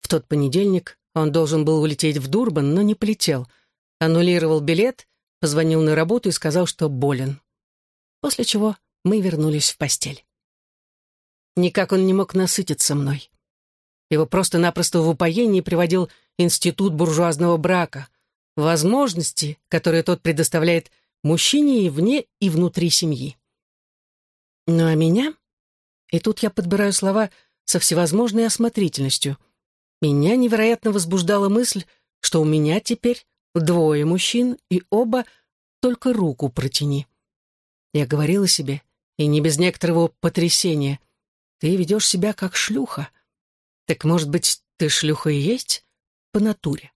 В тот понедельник он должен был улететь в Дурбан, но не полетел. Аннулировал билет, позвонил на работу и сказал, что болен. После чего мы вернулись в постель. Никак он не мог насытиться мной. Его просто-напросто в упоении приводил институт буржуазного брака, возможности, которые тот предоставляет мужчине и вне, и внутри семьи. Ну а меня и тут я подбираю слова со всевозможной осмотрительностью. Меня невероятно возбуждала мысль, что у меня теперь двое мужчин, и оба только руку протяни. Я говорила себе, и не без некоторого потрясения, ты ведешь себя как шлюха. Так, может быть, ты шлюха и есть по натуре?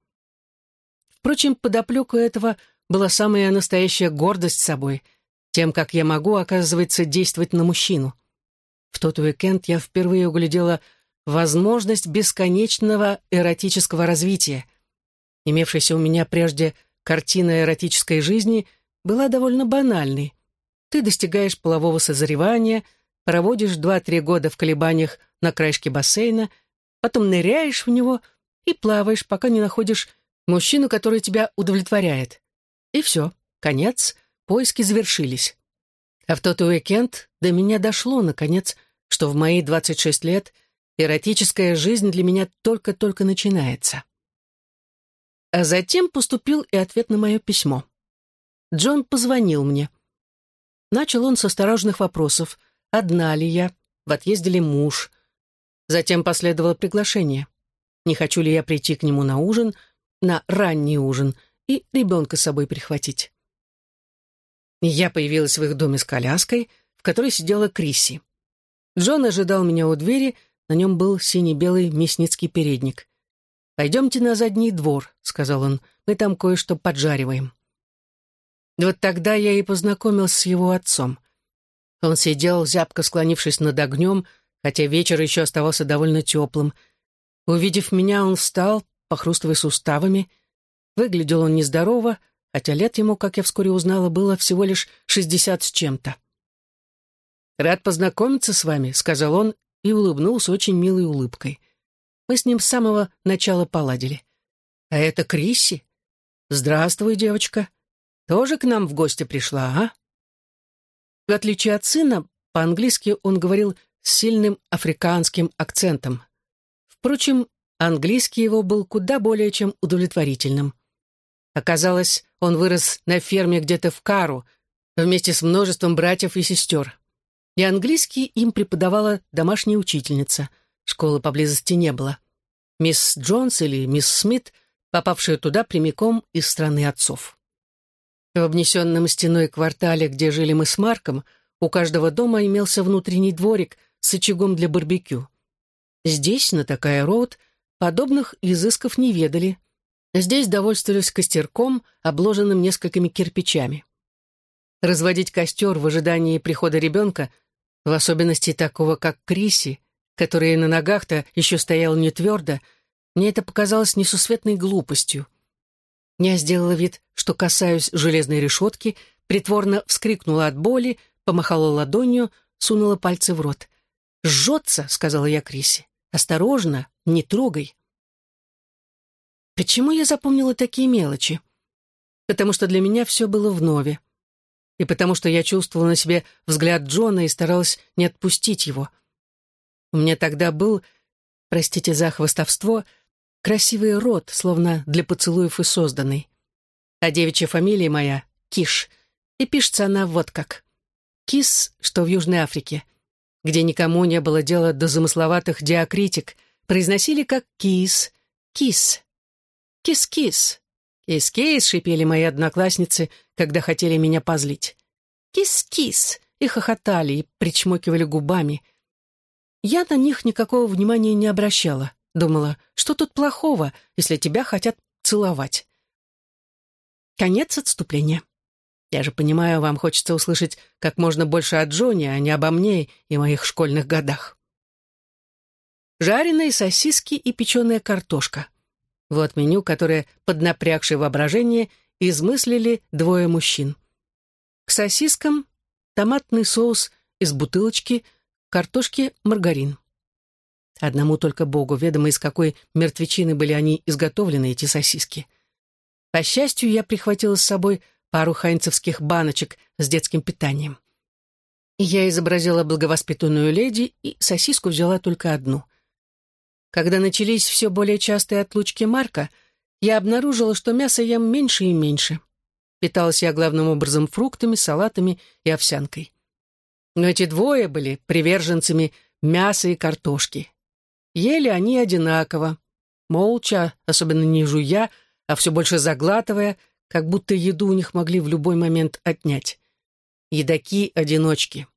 Впрочем, подоплеку этого была самая настоящая гордость собой, тем, как я могу, оказывается, действовать на мужчину. В тот уикенд я впервые углядела возможность бесконечного эротического развития. Имевшаяся у меня прежде картина эротической жизни была довольно банальной. Ты достигаешь полового созревания, проводишь два-три года в колебаниях на краешке бассейна, потом ныряешь в него и плаваешь, пока не находишь мужчину, который тебя удовлетворяет. И все, конец, поиски завершились. А в тот уикенд до меня дошло, наконец, что в мои 26 лет эротическая жизнь для меня только-только начинается. А затем поступил и ответ на мое письмо. Джон позвонил мне. Начал он с осторожных вопросов. Одна ли я? В отъезде ли муж? Затем последовало приглашение. Не хочу ли я прийти к нему на ужин, на ранний ужин, и ребенка с собой прихватить. Я появилась в их доме с коляской, в которой сидела Крисси. Джон ожидал меня у двери, на нем был сине-белый мясницкий передник. «Пойдемте на задний двор», — сказал он, — «мы там кое-что поджариваем». вот тогда я и познакомился с его отцом. Он сидел, зябко склонившись над огнем, хотя вечер еще оставался довольно теплым. Увидев меня, он встал, похрустывая суставами. Выглядел он нездорово, хотя лет ему, как я вскоре узнала, было всего лишь шестьдесят с чем-то. «Рад познакомиться с вами», — сказал он и улыбнулся очень милой улыбкой. Мы с ним с самого начала поладили. «А это Крисси? Здравствуй, девочка. Тоже к нам в гости пришла, а?» В отличие от сына, по-английски он говорил с сильным африканским акцентом. Впрочем, английский его был куда более чем удовлетворительным. Оказалось, он вырос на ферме где-то в Кару, вместе с множеством братьев и сестер. И английский им преподавала домашняя учительница. Школы поблизости не было. Мисс Джонс или мисс Смит, попавшая туда прямиком из страны отцов. В обнесенном стеной квартале, где жили мы с Марком, у каждого дома имелся внутренний дворик с очагом для барбекю. Здесь, на такая роуд, подобных изысков не ведали. Здесь довольствовались костерком, обложенным несколькими кирпичами. Разводить костер в ожидании прихода ребенка, в особенности такого, как Криси, который на ногах-то еще стоял не твердо, мне это показалось несусветной глупостью. Я сделала вид, что касаюсь железной решетки, притворно вскрикнула от боли, помахала ладонью, сунула пальцы в рот. «Жжется», — сказала я Криси. Осторожно, не трогай. Почему я запомнила такие мелочи? Потому что для меня все было вновь. И потому что я чувствовала на себе взгляд Джона и старалась не отпустить его. У меня тогда был, простите за хвостовство, красивый рот, словно для поцелуев и созданный. А девичья фамилия моя — Киш, и пишется она вот как. Кис, что в Южной Африке — где никому не было дела до замысловатых диакритик, произносили как «кис», «кис», «кис-кис». «Кис-кис», — шипели мои одноклассницы, когда хотели меня позлить. «Кис-кис», и хохотали, и причмокивали губами. Я на них никакого внимания не обращала. Думала, что тут плохого, если тебя хотят целовать. Конец отступления. Я же понимаю, вам хочется услышать как можно больше о Джоне, а не обо мне и моих школьных годах. Жареные сосиски и печеная картошка. Вот меню, которое, поднапрягшее воображение, измыслили двое мужчин. К сосискам томатный соус из бутылочки, картошке маргарин. Одному только Богу ведомо, из какой мертвечины были они изготовлены, эти сосиски. По счастью, я прихватила с собой пару хайнцевских баночек с детским питанием. Я изобразила благовоспитанную леди и сосиску взяла только одну. Когда начались все более частые отлучки Марка, я обнаружила, что мясо ем меньше и меньше. Питалась я главным образом фруктами, салатами и овсянкой. Но эти двое были приверженцами мяса и картошки. Ели они одинаково, молча, особенно не жуя, а все больше заглатывая, как будто еду у них могли в любой момент отнять. Едаки-одиночки.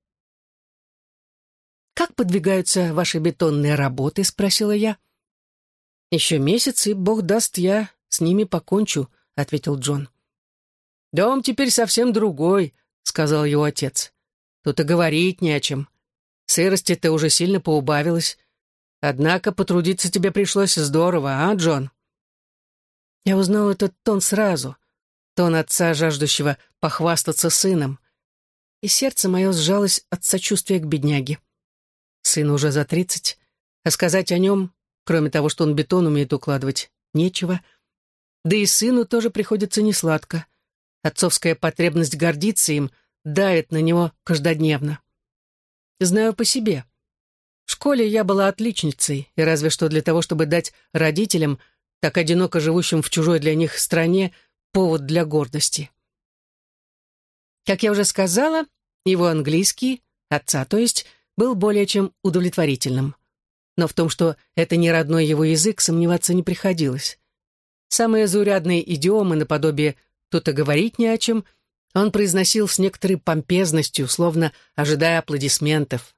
«Как подвигаются ваши бетонные работы?» — спросила я. «Еще месяц, и, бог даст, я с ними покончу», — ответил Джон. «Дом теперь совсем другой», — сказал его отец. «Тут и говорить не о чем. Сырости-то уже сильно поубавилась. Однако потрудиться тебе пришлось здорово, а, Джон?» Я узнал этот тон сразу — тон отца, жаждущего похвастаться сыном. И сердце мое сжалось от сочувствия к бедняге. Сын уже за тридцать, а сказать о нем, кроме того, что он бетон умеет укладывать, нечего. Да и сыну тоже приходится несладко. Отцовская потребность гордиться им давит на него каждодневно. Знаю по себе. В школе я была отличницей, и разве что для того, чтобы дать родителям, так одиноко живущим в чужой для них стране, повод для гордости. Как я уже сказала, его английский, отца то есть, был более чем удовлетворительным. Но в том, что это не родной его язык, сомневаться не приходилось. Самые заурядные идиомы наподобие «тут и говорить не о чем» он произносил с некоторой помпезностью, словно ожидая аплодисментов.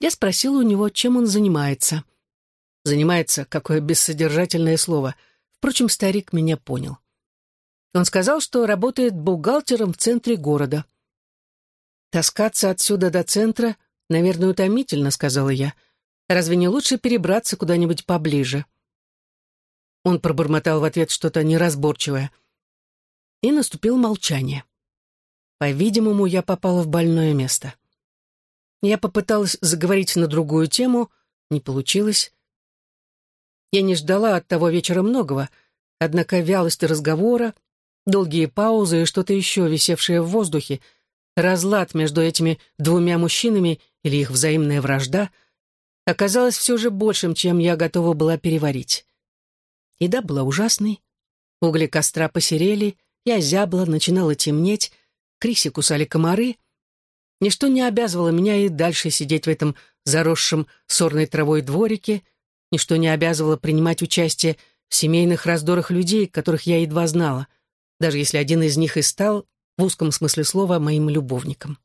Я спросила у него, чем он занимается. Занимается, какое бессодержательное слово. Впрочем, старик меня понял. Он сказал, что работает бухгалтером в центре города. «Таскаться отсюда до центра, наверное, утомительно», — сказала я. «Разве не лучше перебраться куда-нибудь поближе?» Он пробормотал в ответ что-то неразборчивое. И наступило молчание. По-видимому, я попала в больное место. Я попыталась заговорить на другую тему, не получилось. Я не ждала от того вечера многого, однако вялость разговора, долгие паузы и что-то еще висевшее в воздухе, разлад между этими двумя мужчинами или их взаимная вражда, оказалось все же большим, чем я готова была переварить. Еда была ужасной, угли костра посерели, я зябла, начинала темнеть, Криси кусали комары. Ничто не обязывало меня и дальше сидеть в этом заросшем сорной травой дворике, ничто не обязывало принимать участие в семейных раздорах людей, которых я едва знала, даже если один из них и стал, в узком смысле слова, моим любовником.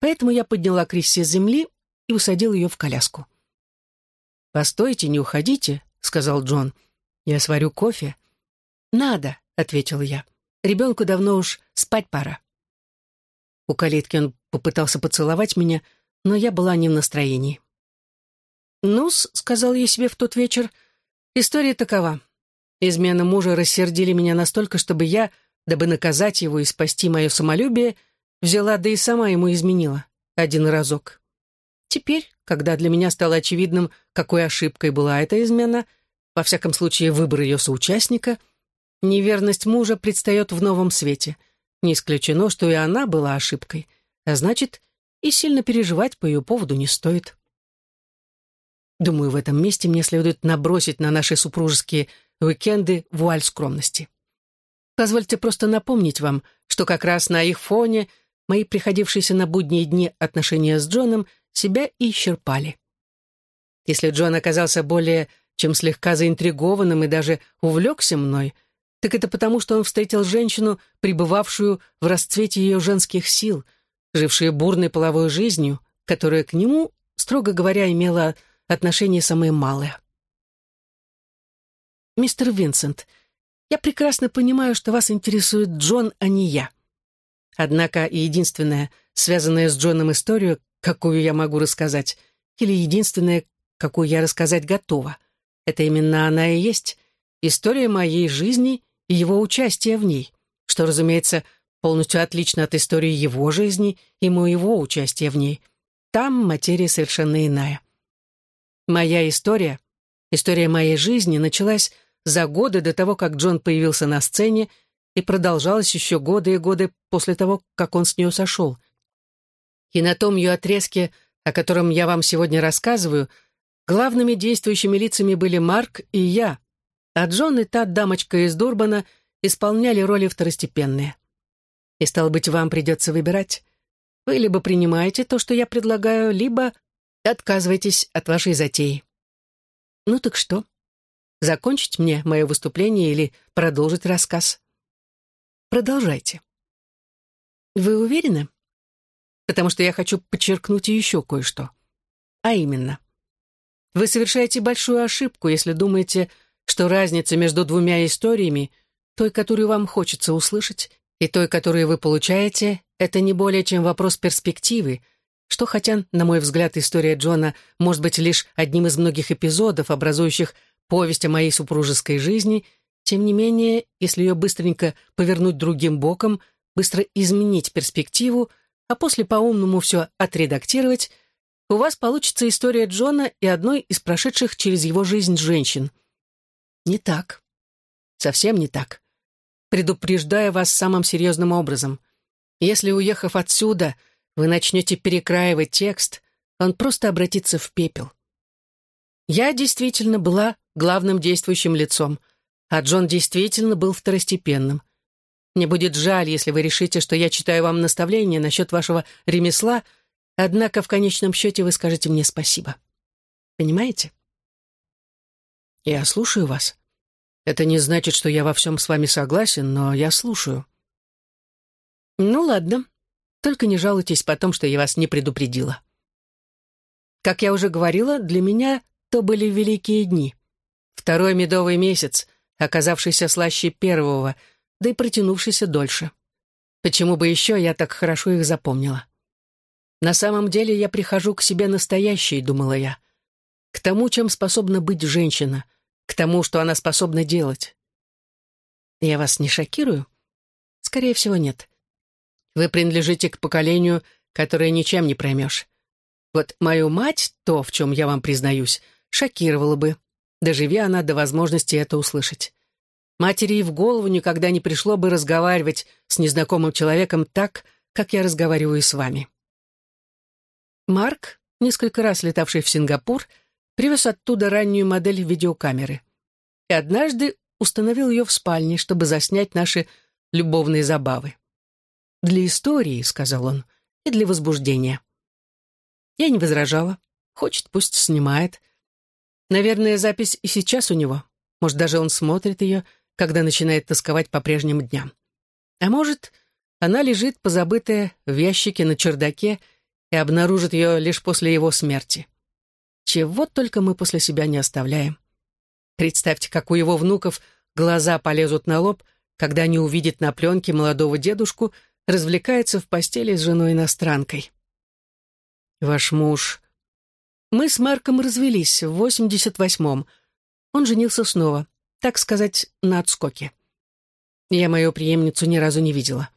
Поэтому я подняла Крисси с земли и усадил ее в коляску. «Постойте, не уходите», — сказал Джон. «Я сварю кофе». «Надо», — ответил я. «Ребенку давно уж спать пора». У калитки он попытался поцеловать меня, но я была не в настроении. «Ну-с», — сказал я себе в тот вечер, — «история такова. Измены мужа рассердили меня настолько, чтобы я, дабы наказать его и спасти мое самолюбие, взяла да и сама ему изменила. Один разок. Теперь, когда для меня стало очевидным, какой ошибкой была эта измена, во всяком случае выбор ее соучастника, неверность мужа предстает в новом свете. Не исключено, что и она была ошибкой, а значит, и сильно переживать по ее поводу не стоит. Думаю, в этом месте мне следует набросить на наши супружеские уикенды вуаль скромности. Позвольте просто напомнить вам, что как раз на их фоне мои приходившиеся на будние дни отношения с Джоном себя и исчерпали. Если Джон оказался более чем слегка заинтригованным и даже увлекся мной, так это потому, что он встретил женщину, пребывавшую в расцвете ее женских сил, жившую бурной половой жизнью, которая к нему, строго говоря, имела отношение самое малое. «Мистер Винсент, я прекрасно понимаю, что вас интересует Джон, а не я. Однако единственная, связанная с Джоном историю, какую я могу рассказать, или единственная, какую я рассказать готова, это именно она и есть история моей жизни и его участия в ней, что, разумеется, полностью отлично от истории его жизни и моего участия в ней. Там материя совершенно иная. Моя история, история моей жизни началась за годы до того, как Джон появился на сцене, и продолжалась еще годы и годы после того, как он с нее сошел. И на том ее отрезке, о котором я вам сегодня рассказываю, главными действующими лицами были Марк и я, а Джон и та дамочка из Дурбана исполняли роли второстепенные. И, стало быть, вам придется выбирать. Вы либо принимаете то, что я предлагаю, либо отказываетесь от вашей затеи. Ну так что? Закончить мне мое выступление или продолжить рассказ? Продолжайте. Вы уверены? Потому что я хочу подчеркнуть еще кое-что. А именно, вы совершаете большую ошибку, если думаете, что разница между двумя историями, той, которую вам хочется услышать, и той, которую вы получаете, это не более чем вопрос перспективы, что хотя, на мой взгляд, история Джона может быть лишь одним из многих эпизодов, образующих повесть о моей супружеской жизни – тем не менее, если ее быстренько повернуть другим боком, быстро изменить перспективу, а после по-умному все отредактировать, у вас получится история Джона и одной из прошедших через его жизнь женщин. Не так. Совсем не так. Предупреждаю вас самым серьезным образом. Если, уехав отсюда, вы начнете перекраивать текст, он просто обратится в пепел. Я действительно была главным действующим лицом — а Джон действительно был второстепенным. Мне будет жаль, если вы решите, что я читаю вам наставления насчет вашего ремесла, однако в конечном счете вы скажете мне спасибо. Понимаете? Я слушаю вас. Это не значит, что я во всем с вами согласен, но я слушаю. Ну ладно, только не жалуйтесь потом, что я вас не предупредила. Как я уже говорила, для меня то были великие дни. Второй медовый месяц, оказавшийся слаще первого, да и протянувшийся дольше. Почему бы еще я так хорошо их запомнила? На самом деле я прихожу к себе настоящей, думала я. К тому, чем способна быть женщина, к тому, что она способна делать. Я вас не шокирую? Скорее всего, нет. Вы принадлежите к поколению, которое ничем не проймешь. Вот мою мать, то, в чем я вам признаюсь, шокировало бы доживи она до возможности это услышать. Матери и в голову никогда не пришло бы разговаривать с незнакомым человеком так, как я разговариваю с вами. Марк, несколько раз летавший в Сингапур, привез оттуда раннюю модель видеокамеры. И однажды установил ее в спальне, чтобы заснять наши любовные забавы. «Для истории», — сказал он, — «и для возбуждения». Я не возражала. Хочет, пусть снимает. Наверное, запись и сейчас у него. Может, даже он смотрит ее, когда начинает тосковать по прежним дням. А может, она лежит, позабытая, в ящике на чердаке и обнаружит ее лишь после его смерти. Чего только мы после себя не оставляем. Представьте, как у его внуков глаза полезут на лоб, когда они увидят на пленке молодого дедушку, развлекается в постели с женой-иностранкой. Ваш муж... Мы с Марком развелись в 88-м. Он женился снова, так сказать, на отскоке. Я мою преемницу ни разу не видела.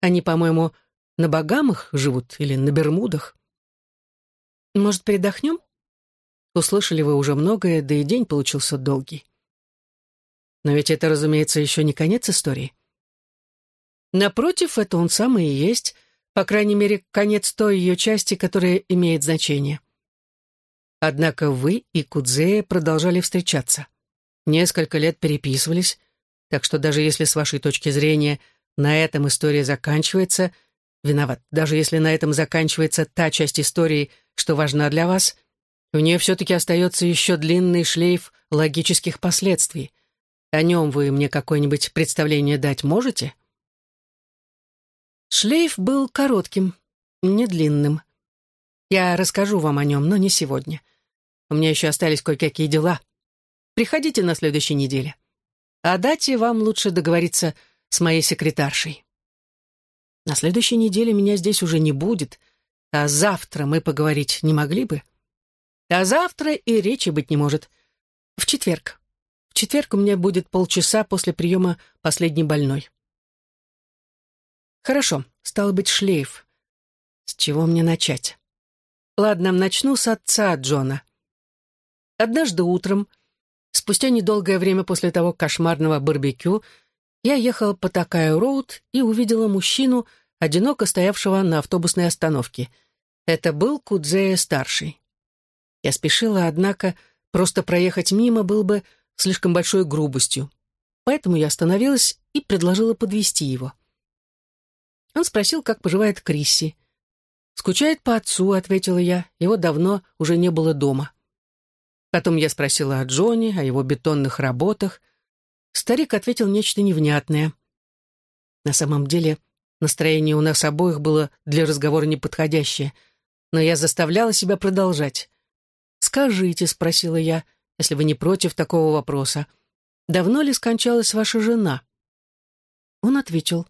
Они, по-моему, на Багамах живут или на Бермудах. Может, передохнем? Услышали вы уже многое, да и день получился долгий. Но ведь это, разумеется, еще не конец истории. Напротив, это он сам и есть, по крайней мере, конец той ее части, которая имеет значение. Однако вы и Кудзея продолжали встречаться. Несколько лет переписывались, так что даже если с вашей точки зрения на этом история заканчивается, виноват, даже если на этом заканчивается та часть истории, что важна для вас, у нее все-таки остается еще длинный шлейф логических последствий. О нем вы мне какое-нибудь представление дать можете? Шлейф был коротким, не длинным. Я расскажу вам о нем, но не сегодня. У меня еще остались кое-какие дела. Приходите на следующей неделе. О дате вам лучше договориться с моей секретаршей. На следующей неделе меня здесь уже не будет, а завтра мы поговорить не могли бы?» А завтра и речи быть не может. В четверг. В четверг у меня будет полчаса после приема последней больной. Хорошо, стало быть, шлейф. С чего мне начать? Ладно, начну с отца Джона. Однажды утром, спустя недолгое время после того кошмарного барбекю, я ехала по Такаю-Роуд и увидела мужчину, одиноко стоявшего на автобусной остановке. Это был Кудзея-старший. Я спешила, однако, просто проехать мимо был бы слишком большой грубостью. Поэтому я остановилась и предложила подвести его. Он спросил, как поживает Крисси. «Скучает по отцу», — ответила я. «Его давно уже не было дома». Потом я спросила о Джоне, о его бетонных работах. Старик ответил нечто невнятное. На самом деле, настроение у нас обоих было для разговора неподходящее, но я заставляла себя продолжать. «Скажите», — спросила я, если вы не против такого вопроса, «давно ли скончалась ваша жена?» Он ответил.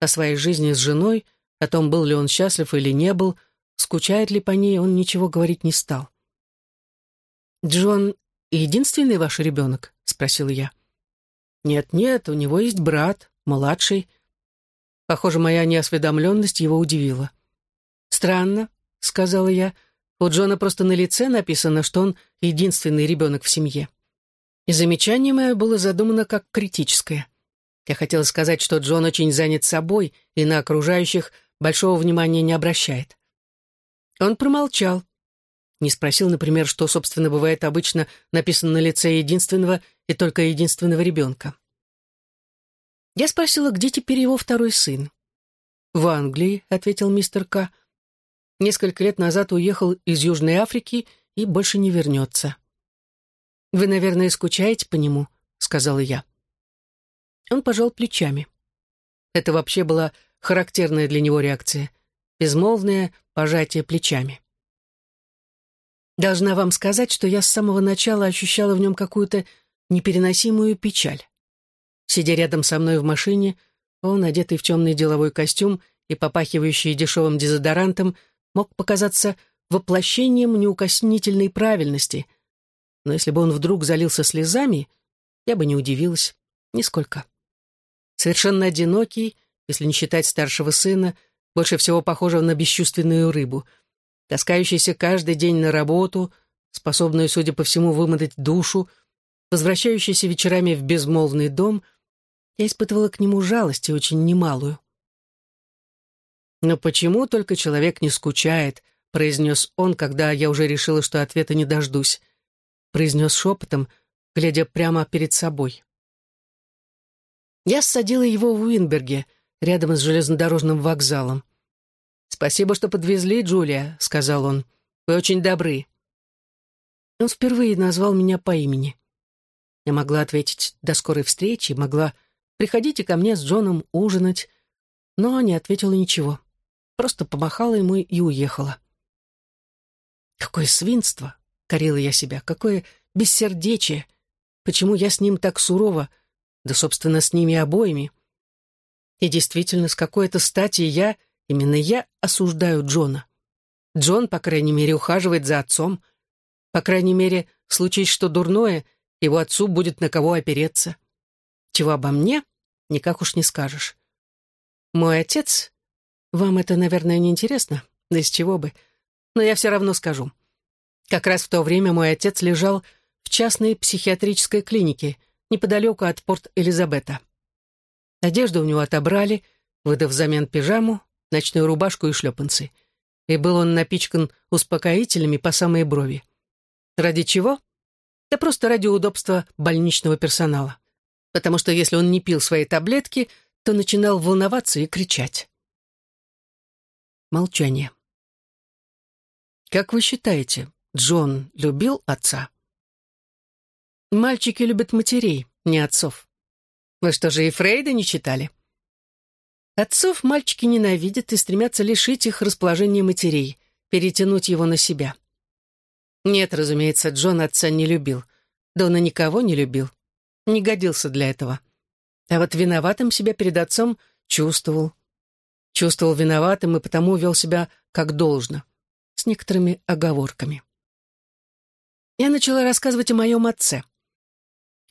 О своей жизни с женой, о том, был ли он счастлив или не был, скучает ли по ней, он ничего говорить не стал. «Джон единственный ваш ребенок?» — спросил я. «Нет-нет, у него есть брат, младший». Похоже, моя неосведомленность его удивила. «Странно», — сказала я, — у Джона просто на лице написано, что он единственный ребенок в семье. И замечание мое было задумано как критическое. Я хотела сказать, что Джон очень занят собой и на окружающих большого внимания не обращает. Он промолчал. Не спросил, например, что, собственно, бывает обычно написано на лице единственного и только единственного ребенка. Я спросила, где теперь его второй сын. «В Англии», — ответил мистер К несколько лет назад уехал из Южной Африки и больше не вернется. «Вы, наверное, скучаете по нему», — сказала я. Он пожал плечами. Это вообще была характерная для него реакция. Безмолвное пожатие плечами. Должна вам сказать, что я с самого начала ощущала в нем какую-то непереносимую печаль. Сидя рядом со мной в машине, он, одетый в темный деловой костюм и попахивающий дешевым дезодорантом, мог показаться воплощением неукоснительной правильности, но если бы он вдруг залился слезами, я бы не удивилась нисколько. Совершенно одинокий, если не считать старшего сына, больше всего похожего на бесчувственную рыбу, таскающийся каждый день на работу, способную, судя по всему, вымотать душу, возвращающийся вечерами в безмолвный дом, я испытывала к нему жалость и очень немалую. Но почему только человек не скучает произнес он, когда я уже решила, что ответа не дождусь. Произнес шепотом, глядя прямо перед собой. Я ссадила его в Уинберге, рядом с железнодорожным вокзалом. «Спасибо, что подвезли, Джулия», — сказал он. «Вы очень добры». Он впервые назвал меня по имени. Я могла ответить «до скорой встречи», могла «приходите ко мне с Джоном ужинать», но не ответила ничего. Просто помахала ему и уехала. Какое свинство, корила я себя, какое бессердечие. Почему я с ним так сурова, да, собственно, с ними обоими? И действительно, с какой-то стати я, именно я, осуждаю Джона. Джон, по крайней мере, ухаживает за отцом. По крайней мере, случись что дурное, его отцу будет на кого опереться. Чего обо мне, никак уж не скажешь. Мой отец... Вам это, наверное, не интересно, да из чего бы но я все равно скажу. Как раз в то время мой отец лежал в частной психиатрической клинике неподалеку от Порт-Элизабета. Одежду у него отобрали, выдав взамен пижаму, ночную рубашку и шлепанцы. И был он напичкан успокоителями по самые брови. Ради чего? Да просто ради удобства больничного персонала. Потому что если он не пил свои таблетки, то начинал волноваться и кричать. Молчание. Как вы считаете, Джон любил отца? Мальчики любят матерей, не отцов. Вы что же и Фрейда не читали? Отцов мальчики ненавидят и стремятся лишить их расположения матерей, перетянуть его на себя. Нет, разумеется, Джон отца не любил. Да он и никого не любил. Не годился для этого. А вот виноватым себя перед отцом чувствовал. Чувствовал виноватым и потому вел себя как должно с некоторыми оговорками. Я начала рассказывать о моем отце.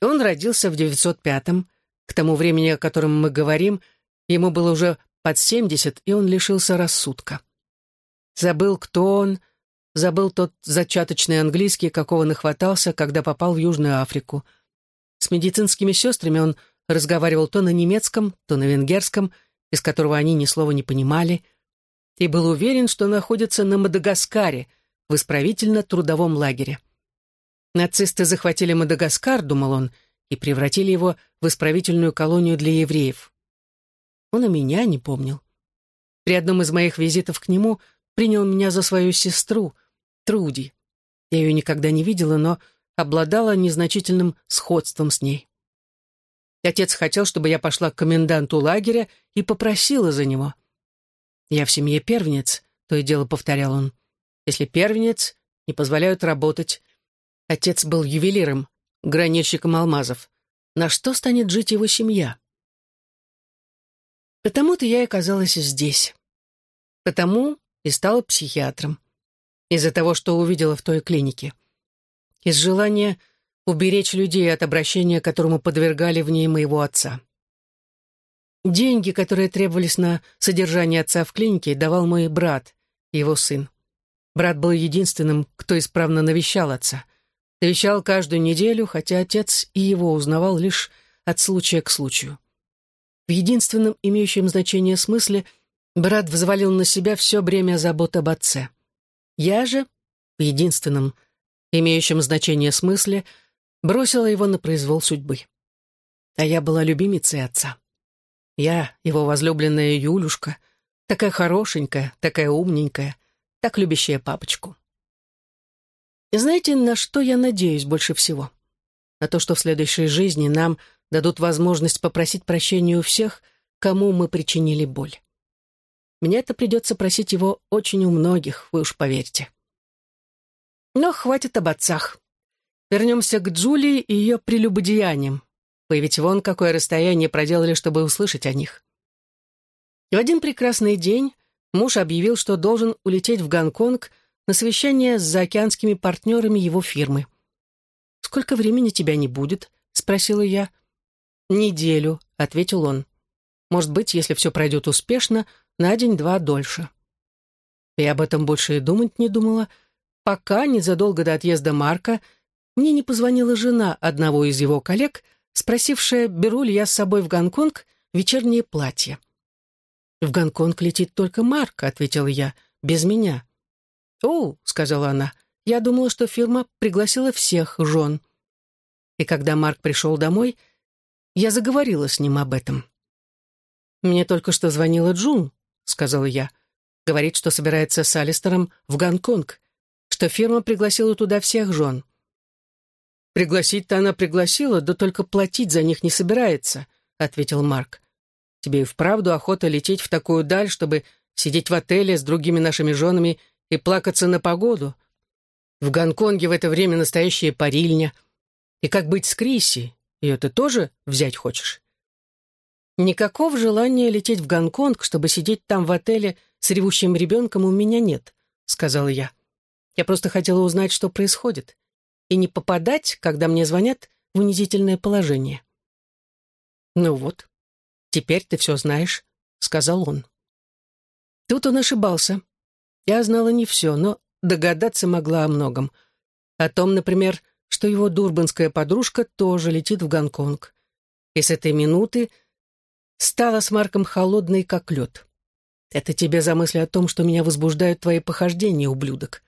Он родился в 905-м. К тому времени, о котором мы говорим, ему было уже под 70, и он лишился рассудка. Забыл, кто он, забыл тот зачаточный английский, какого нахватался, когда попал в Южную Африку. С медицинскими сестрами он разговаривал то на немецком, то на венгерском, из которого они ни слова не понимали — и был уверен, что находится на Мадагаскаре, в исправительно-трудовом лагере. Нацисты захватили Мадагаскар, думал он, и превратили его в исправительную колонию для евреев. Он и меня не помнил. При одном из моих визитов к нему принял меня за свою сестру, Труди. Я ее никогда не видела, но обладала незначительным сходством с ней. Отец хотел, чтобы я пошла к коменданту лагеря и попросила за него. «Я в семье первенец», — то и дело повторял он. «Если первенец, не позволяют работать. Отец был ювелиром, гранильщиком алмазов. На что станет жить его семья?» Потому-то я и оказалась здесь. Потому и стала психиатром. Из-за того, что увидела в той клинике. Из желания уберечь людей от обращения, которому подвергали в ней моего отца. Деньги, которые требовались на содержание отца в клинике, давал мой брат, его сын. Брат был единственным, кто исправно навещал отца. Навещал каждую неделю, хотя отец и его узнавал лишь от случая к случаю. В единственном имеющем значение смысле брат взвалил на себя все бремя забот об отце. Я же, в единственном имеющем значение смысле, бросила его на произвол судьбы. А я была любимицей отца. Я, его возлюбленная Юлюшка, такая хорошенькая, такая умненькая, так любящая папочку. И знаете, на что я надеюсь больше всего? На то, что в следующей жизни нам дадут возможность попросить прощения у всех, кому мы причинили боль. Мне это придется просить его очень у многих, вы уж поверьте. Но хватит об отцах. Вернемся к Джулии и ее прелюбодеяниям. Вы ведь вон какое расстояние проделали, чтобы услышать о них. И в один прекрасный день муж объявил, что должен улететь в Гонконг на совещание с заокеанскими партнерами его фирмы. «Сколько времени тебя не будет?» — спросила я. «Неделю», — ответил он. «Может быть, если все пройдет успешно, на день-два дольше». Я об этом больше и думать не думала, пока незадолго до отъезда Марка мне не позвонила жена одного из его коллег — спросившая, беру ли я с собой в Гонконг вечернее платье. «В Гонконг летит только Марк», — ответила я, — «без меня». «О», — сказала она, — «я думала, что фирма пригласила всех жен». И когда Марк пришел домой, я заговорила с ним об этом. «Мне только что звонила Джун», — сказала я. «Говорит, что собирается с Алистером в Гонконг, что фирма пригласила туда всех жен». «Пригласить-то она пригласила, да только платить за них не собирается», — ответил Марк. «Тебе и вправду охота лететь в такую даль, чтобы сидеть в отеле с другими нашими женами и плакаться на погоду. В Гонконге в это время настоящая парильня. И как быть с Криси? Ее ты тоже взять хочешь?» «Никакого желания лететь в Гонконг, чтобы сидеть там в отеле с ревущим ребенком у меня нет», — сказала я. «Я просто хотела узнать, что происходит, и не попадать, когда мне звонят, в унизительное положение». «Ну вот, теперь ты все знаешь», — сказал он. Тут он ошибался. Я знала не все, но догадаться могла о многом. О том, например, что его дурбанская подружка тоже летит в Гонконг. И с этой минуты стала с Марком холодной, как лед. Это тебе за мысли о том, что меня возбуждают твои похождения, ублюдок.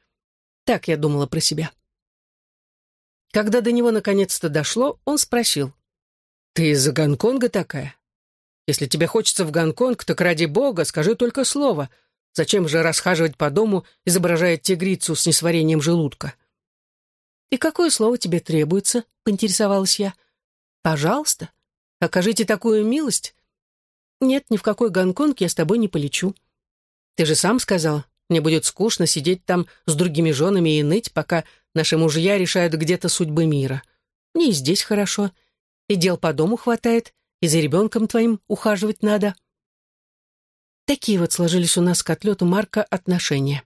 Так я думала про себя. Когда до него наконец-то дошло, он спросил. «Ты из-за Гонконга такая? Если тебе хочется в Гонконг, так ради бога, скажи только слово. Зачем же расхаживать по дому, изображая тигрицу с несварением желудка?» «И какое слово тебе требуется?» — поинтересовалась я. «Пожалуйста, окажите такую милость. «Нет, ни в какой Гонконг я с тобой не полечу. Ты же сам сказал, мне будет скучно сидеть там с другими женами и ныть, пока наши мужья решают где-то судьбы мира. Мне и здесь хорошо, и дел по дому хватает, и за ребенком твоим ухаживать надо». Такие вот сложились у нас к отлету Марка отношения.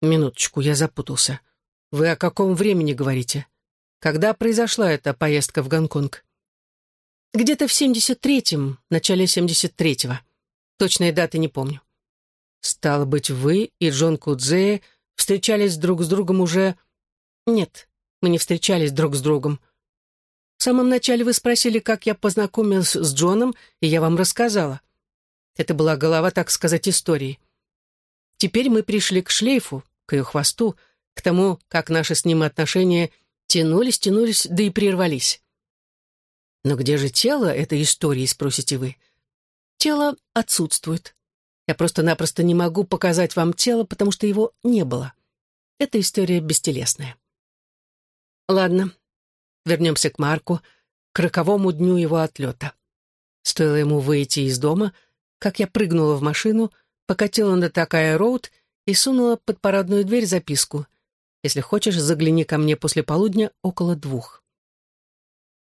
Минуточку, я запутался. Вы о каком времени говорите? Когда произошла эта поездка в Гонконг? Где-то в 73-м, начале 73-го. Точной даты не помню. Стало быть, вы и Джон Кудзе встречались друг с другом уже... Нет, мы не встречались друг с другом. В самом начале вы спросили, как я познакомилась с Джоном, и я вам рассказала. Это была голова, так сказать, истории. Теперь мы пришли к шлейфу, к ее хвосту, к тому, как наши с ним отношения тянулись, тянулись, да и прервались. Но где же тело этой истории, спросите вы? Тело отсутствует. Я просто-напросто не могу показать вам тело, потому что его не было. Эта история бестелесная. Ладно, вернемся к Марку, к роковому дню его отлета. Стоило ему выйти из дома, как я прыгнула в машину, покатила на такая роуд и сунула под парадную дверь записку. «Если хочешь, загляни ко мне после полудня около двух».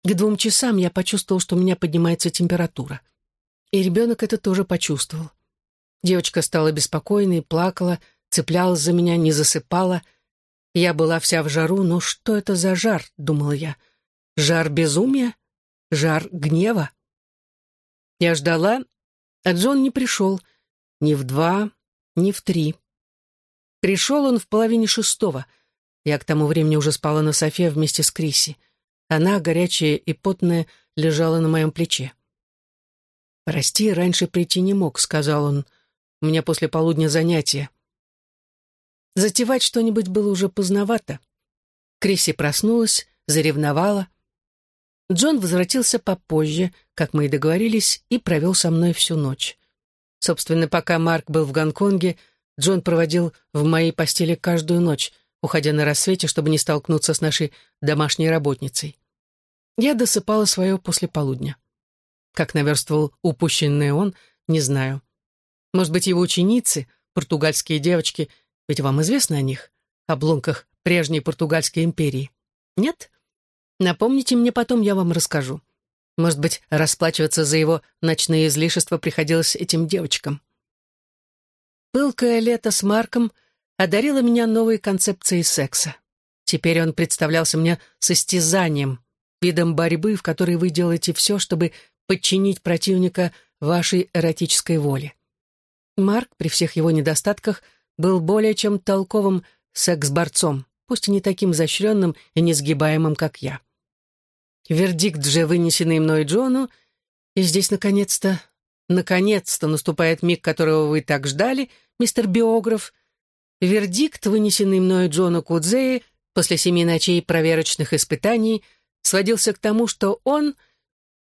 К двум часам я почувствовал, что у меня поднимается температура. И ребенок это тоже почувствовал. Девочка стала беспокойной, плакала, цеплялась за меня, не засыпала. Я была вся в жару, но что это за жар, думала я. Жар безумия? Жар гнева? Я ждала, а Джон не пришел. Ни в два, ни в три. Пришел он в половине шестого. Я к тому времени уже спала на софе вместе с Криси. Она, горячая и потная, лежала на моем плече. «Прости, раньше прийти не мог», — сказал он. «У меня после полудня занятия». Затевать что-нибудь было уже поздновато. Крисси проснулась, заревновала. Джон возвратился попозже, как мы и договорились, и провел со мной всю ночь. Собственно, пока Марк был в Гонконге, Джон проводил в моей постели каждую ночь, уходя на рассвете, чтобы не столкнуться с нашей домашней работницей. Я досыпала свое после полудня. Как наверстывал упущенный он, не знаю. Может быть, его ученицы, португальские девочки, ведь вам известно о них, обломках прежней португальской империи? Нет? Напомните мне потом, я вам расскажу. Может быть, расплачиваться за его ночные излишества приходилось этим девочкам. Пылкое лето с Марком одарило меня новой концепцией секса. Теперь он представлялся мне состязанием, видом борьбы, в которой вы делаете все, чтобы подчинить противника вашей эротической воле. Марк, при всех его недостатках, был более чем толковым секс-борцом, пусть и не таким изощренным и несгибаемым, как я. Вердикт же, вынесенный мной Джону, и здесь, наконец-то, наконец-то наступает миг, которого вы так ждали, мистер биограф, Вердикт, вынесенный мною Джону Кудзеи после семи ночей проверочных испытаний, сводился к тому, что он —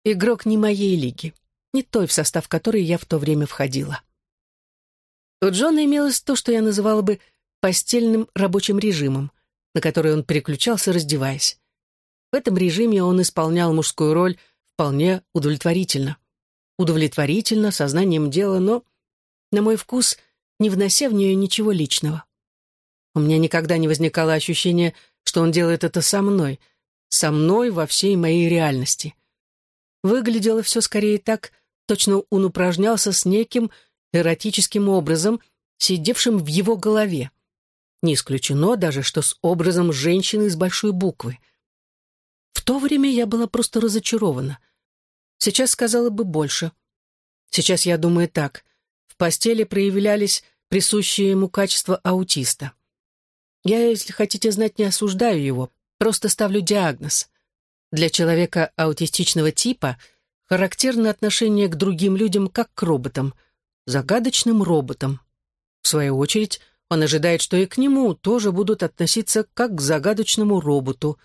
игрок не моей лиги, не той, в состав которой я в то время входила. У Джона имелось то, что я называла бы постельным рабочим режимом, на который он переключался, раздеваясь. В этом режиме он исполнял мужскую роль вполне удовлетворительно. Удовлетворительно, сознанием дела, но, на мой вкус, не внося в нее ничего личного. У меня никогда не возникало ощущения, что он делает это со мной, со мной во всей моей реальности. Выглядело все скорее так, точно он упражнялся с неким эротическим образом, сидевшим в его голове. Не исключено даже, что с образом женщины с большой буквы. В то время я была просто разочарована. Сейчас сказала бы больше. Сейчас я думаю так. В постели проявлялись присущие ему качества аутиста. Я, если хотите знать, не осуждаю его, просто ставлю диагноз. Для человека аутистичного типа характерно отношение к другим людям как к роботам, загадочным роботам. В свою очередь, он ожидает, что и к нему тоже будут относиться как к загадочному роботу.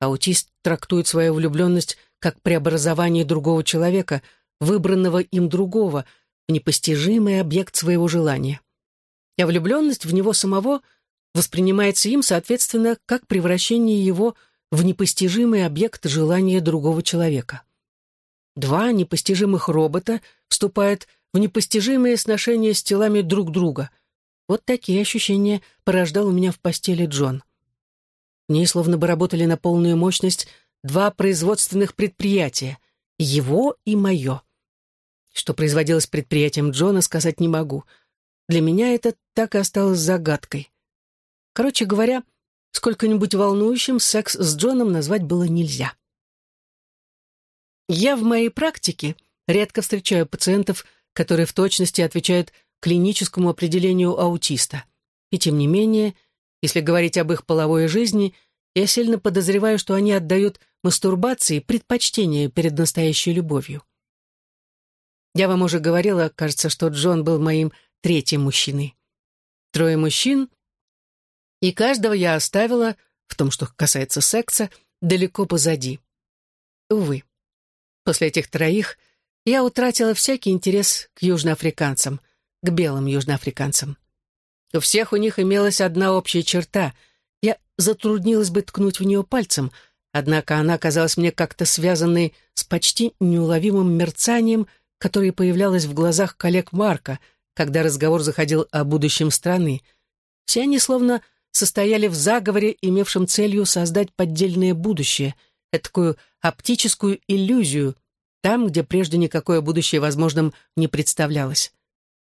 Аутист трактует свою влюбленность как преобразование другого человека, выбранного им другого, в непостижимый объект своего желания. А влюбленность в него самого воспринимается им, соответственно, как превращение его в непостижимый объект желания другого человека. Два непостижимых робота вступают в непостижимые сношения с телами друг друга — вот такие ощущения порождал у меня в постели Джон. В ней словно бы работали на полную мощность два производственных предприятия — его и мое. Что производилось предприятием Джона, сказать не могу. Для меня это так и осталось загадкой. Короче говоря, сколько-нибудь волнующим секс с Джоном назвать было нельзя. Я в моей практике редко встречаю пациентов, которые в точности отвечают клиническому определению аутиста. И тем не менее, если говорить об их половой жизни, я сильно подозреваю, что они отдают мастурбации предпочтение перед настоящей любовью. Я вам уже говорила, кажется, что Джон был моим третьим мужчиной. Трое мужчин, и каждого я оставила, в том, что касается секса, далеко позади. Увы, после этих троих я утратила всякий интерес к южноафриканцам — к белым южноафриканцам. У всех у них имелась одна общая черта. Я затруднилась бы ткнуть в нее пальцем, однако она казалась мне как-то связанной с почти неуловимым мерцанием, которое появлялось в глазах коллег Марка, когда разговор заходил о будущем страны. Все они словно состояли в заговоре, имевшем целью создать поддельное будущее, такую оптическую иллюзию, там, где прежде никакое будущее возможным не представлялось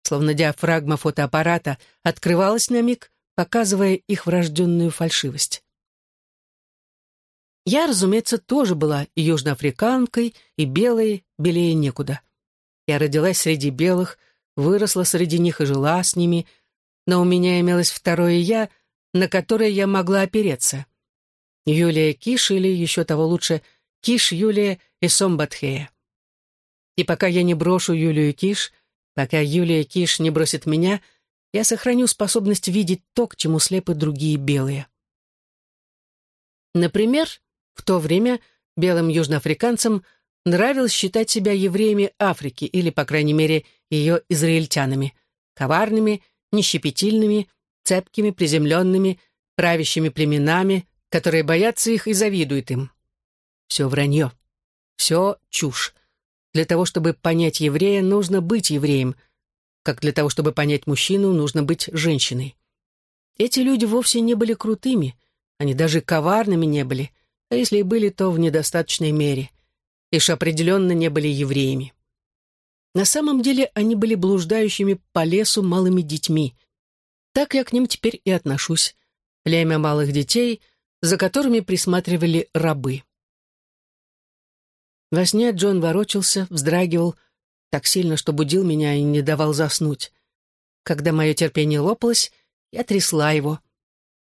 словно диафрагма фотоаппарата, открывалась на миг, показывая их врожденную фальшивость. Я, разумеется, тоже была и южноафриканкой, и белой, белее некуда. Я родилась среди белых, выросла среди них и жила с ними, но у меня имелось второе «я», на которое я могла опереться. Юлия Киш или, еще того лучше, Киш Юлия и Сомбатхея. И пока я не брошу Юлию Киш, Пока Юлия Киш не бросит меня, я сохраню способность видеть то, к чему слепы другие белые. Например, в то время белым южноафриканцам нравилось считать себя евреями Африки или, по крайней мере, ее израильтянами, коварными, нещепетильными, цепкими, приземленными, правящими племенами, которые боятся их и завидуют им. Все вранье. Все чушь. Для того, чтобы понять еврея, нужно быть евреем, как для того, чтобы понять мужчину, нужно быть женщиной. Эти люди вовсе не были крутыми, они даже коварными не были, а если и были, то в недостаточной мере. Лишь определенно не были евреями. На самом деле они были блуждающими по лесу малыми детьми. Так я к ним теперь и отношусь. Племя малых детей, за которыми присматривали рабы. Во сне Джон ворочался, вздрагивал так сильно, что будил меня и не давал заснуть. Когда мое терпение лопалось, я трясла его.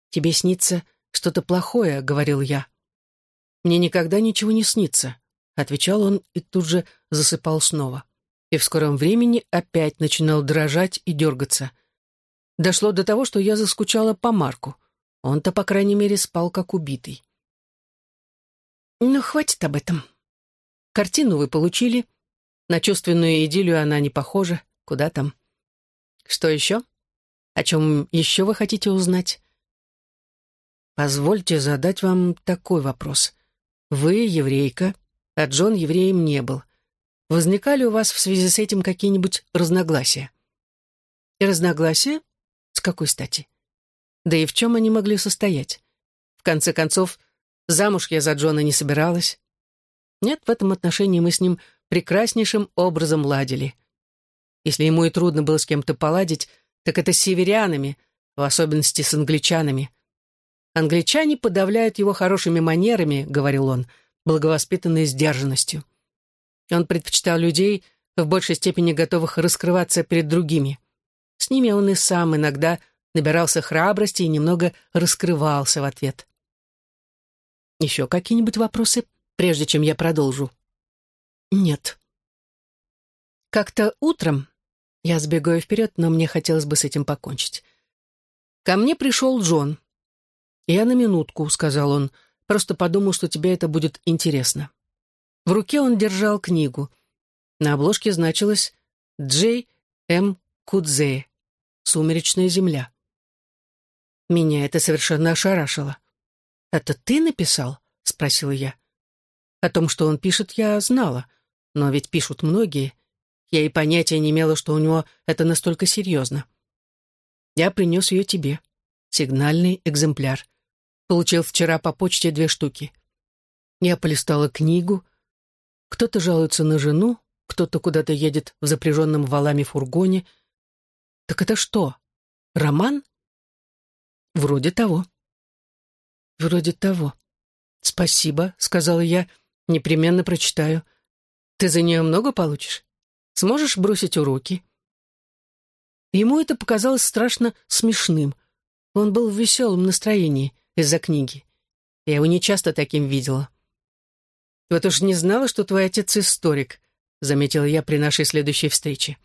«Тебе снится что-то плохое», — говорил я. «Мне никогда ничего не снится», — отвечал он и тут же засыпал снова. И в скором времени опять начинал дрожать и дергаться. дошло до того, что я заскучала по Марку. Он-то, по крайней мере, спал как убитый. Ну, хватит об этом. Картину вы получили. На чувственную идиллию она не похожа. Куда там? Что еще? О чем еще вы хотите узнать? Позвольте задать вам такой вопрос. Вы еврейка, а Джон евреем не был. Возникали у вас в связи с этим какие-нибудь разногласия? И разногласия? С какой стати? Да и в чем они могли состоять? В конце концов, замуж я за Джона не собиралась. Нет, в этом отношении мы с ним прекраснейшим образом ладили. Если ему и трудно было с кем-то поладить, так это с северянами, в особенности с англичанами. «Англичане подавляют его хорошими манерами», — говорил он, благовоспитанной сдержанностью. Он предпочитал людей, в большей степени готовых раскрываться перед другими. С ними он и сам иногда набирался храбрости и немного раскрывался в ответ. Еще какие-нибудь вопросы, прежде чем я продолжу? Нет. Как-то утром, я сбегаю вперед, но мне хотелось бы с этим покончить. Ко мне пришел Джон. «Я на минутку», — сказал он, — «просто подумал, что тебе это будет интересно». В руке он держал книгу. На обложке значилось «Джей М. Кудзе. Сумеречная земля». Меня это совершенно ошарашило. «Это ты написал?» — спросила я. О том, что он пишет, я знала, но ведь пишут многие. Я и понятия не имела, что у него это настолько серьезно. Я принес ее тебе. Сигнальный экземпляр. Получил вчера по почте две штуки. Я полистала книгу, кто-то жалуется на жену, кто-то куда-то едет в запряженном валами фургоне. Так это что, роман? Вроде того. Вроде того. Спасибо, сказала я, непременно прочитаю. Ты за нее много получишь? Сможешь бросить уроки? Ему это показалось страшно смешным. Он был в веселом настроении из-за книги. Я его не часто таким видела. «Вот уж не знала, что твой отец историк», — заметила я при нашей следующей встрече.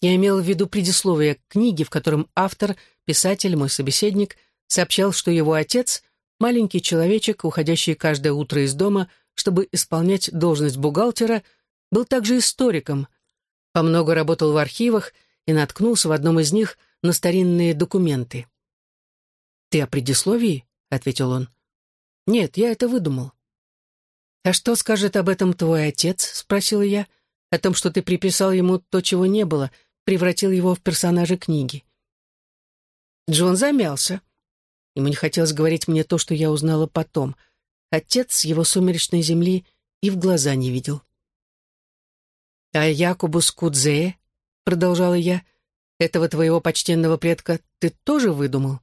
Я имела в виду предисловие книги, в котором автор, писатель, мой собеседник, сообщал, что его отец — маленький человечек, уходящий каждое утро из дома, чтобы исполнять должность бухгалтера, был также историком, по много работал в архивах и наткнулся в одном из них на старинные документы. «Ты о предисловии?» — ответил он. «Нет, я это выдумал. «А что скажет об этом твой отец?» — спросила я. «О том, что ты приписал ему то, чего не было, превратил его в персонажа книги». Джон замялся. Ему не хотелось говорить мне то, что я узнала потом. Отец его сумеречной земли и в глаза не видел. «А Якубус Кудзе?» — продолжала я. «Этого твоего почтенного предка ты тоже выдумал?»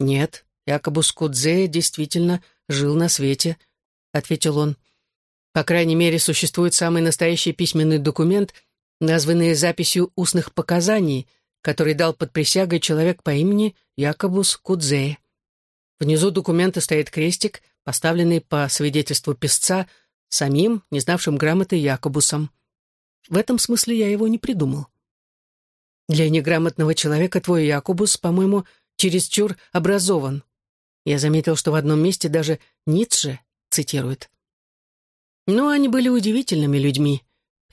«Нет, Якобус Кудзе действительно жил на свете», — ответил он. «По крайней мере, существует самый настоящий письменный документ, названный записью устных показаний, который дал под присягой человек по имени Якобус Кудзея. Внизу документа стоит крестик, поставленный по свидетельству писца самим, не знавшим грамоты Якобусом. В этом смысле я его не придумал. Для неграмотного человека твой Якобус, по-моему, чересчур образован. Я заметил, что в одном месте даже Ницше цитирует. Но они были удивительными людьми,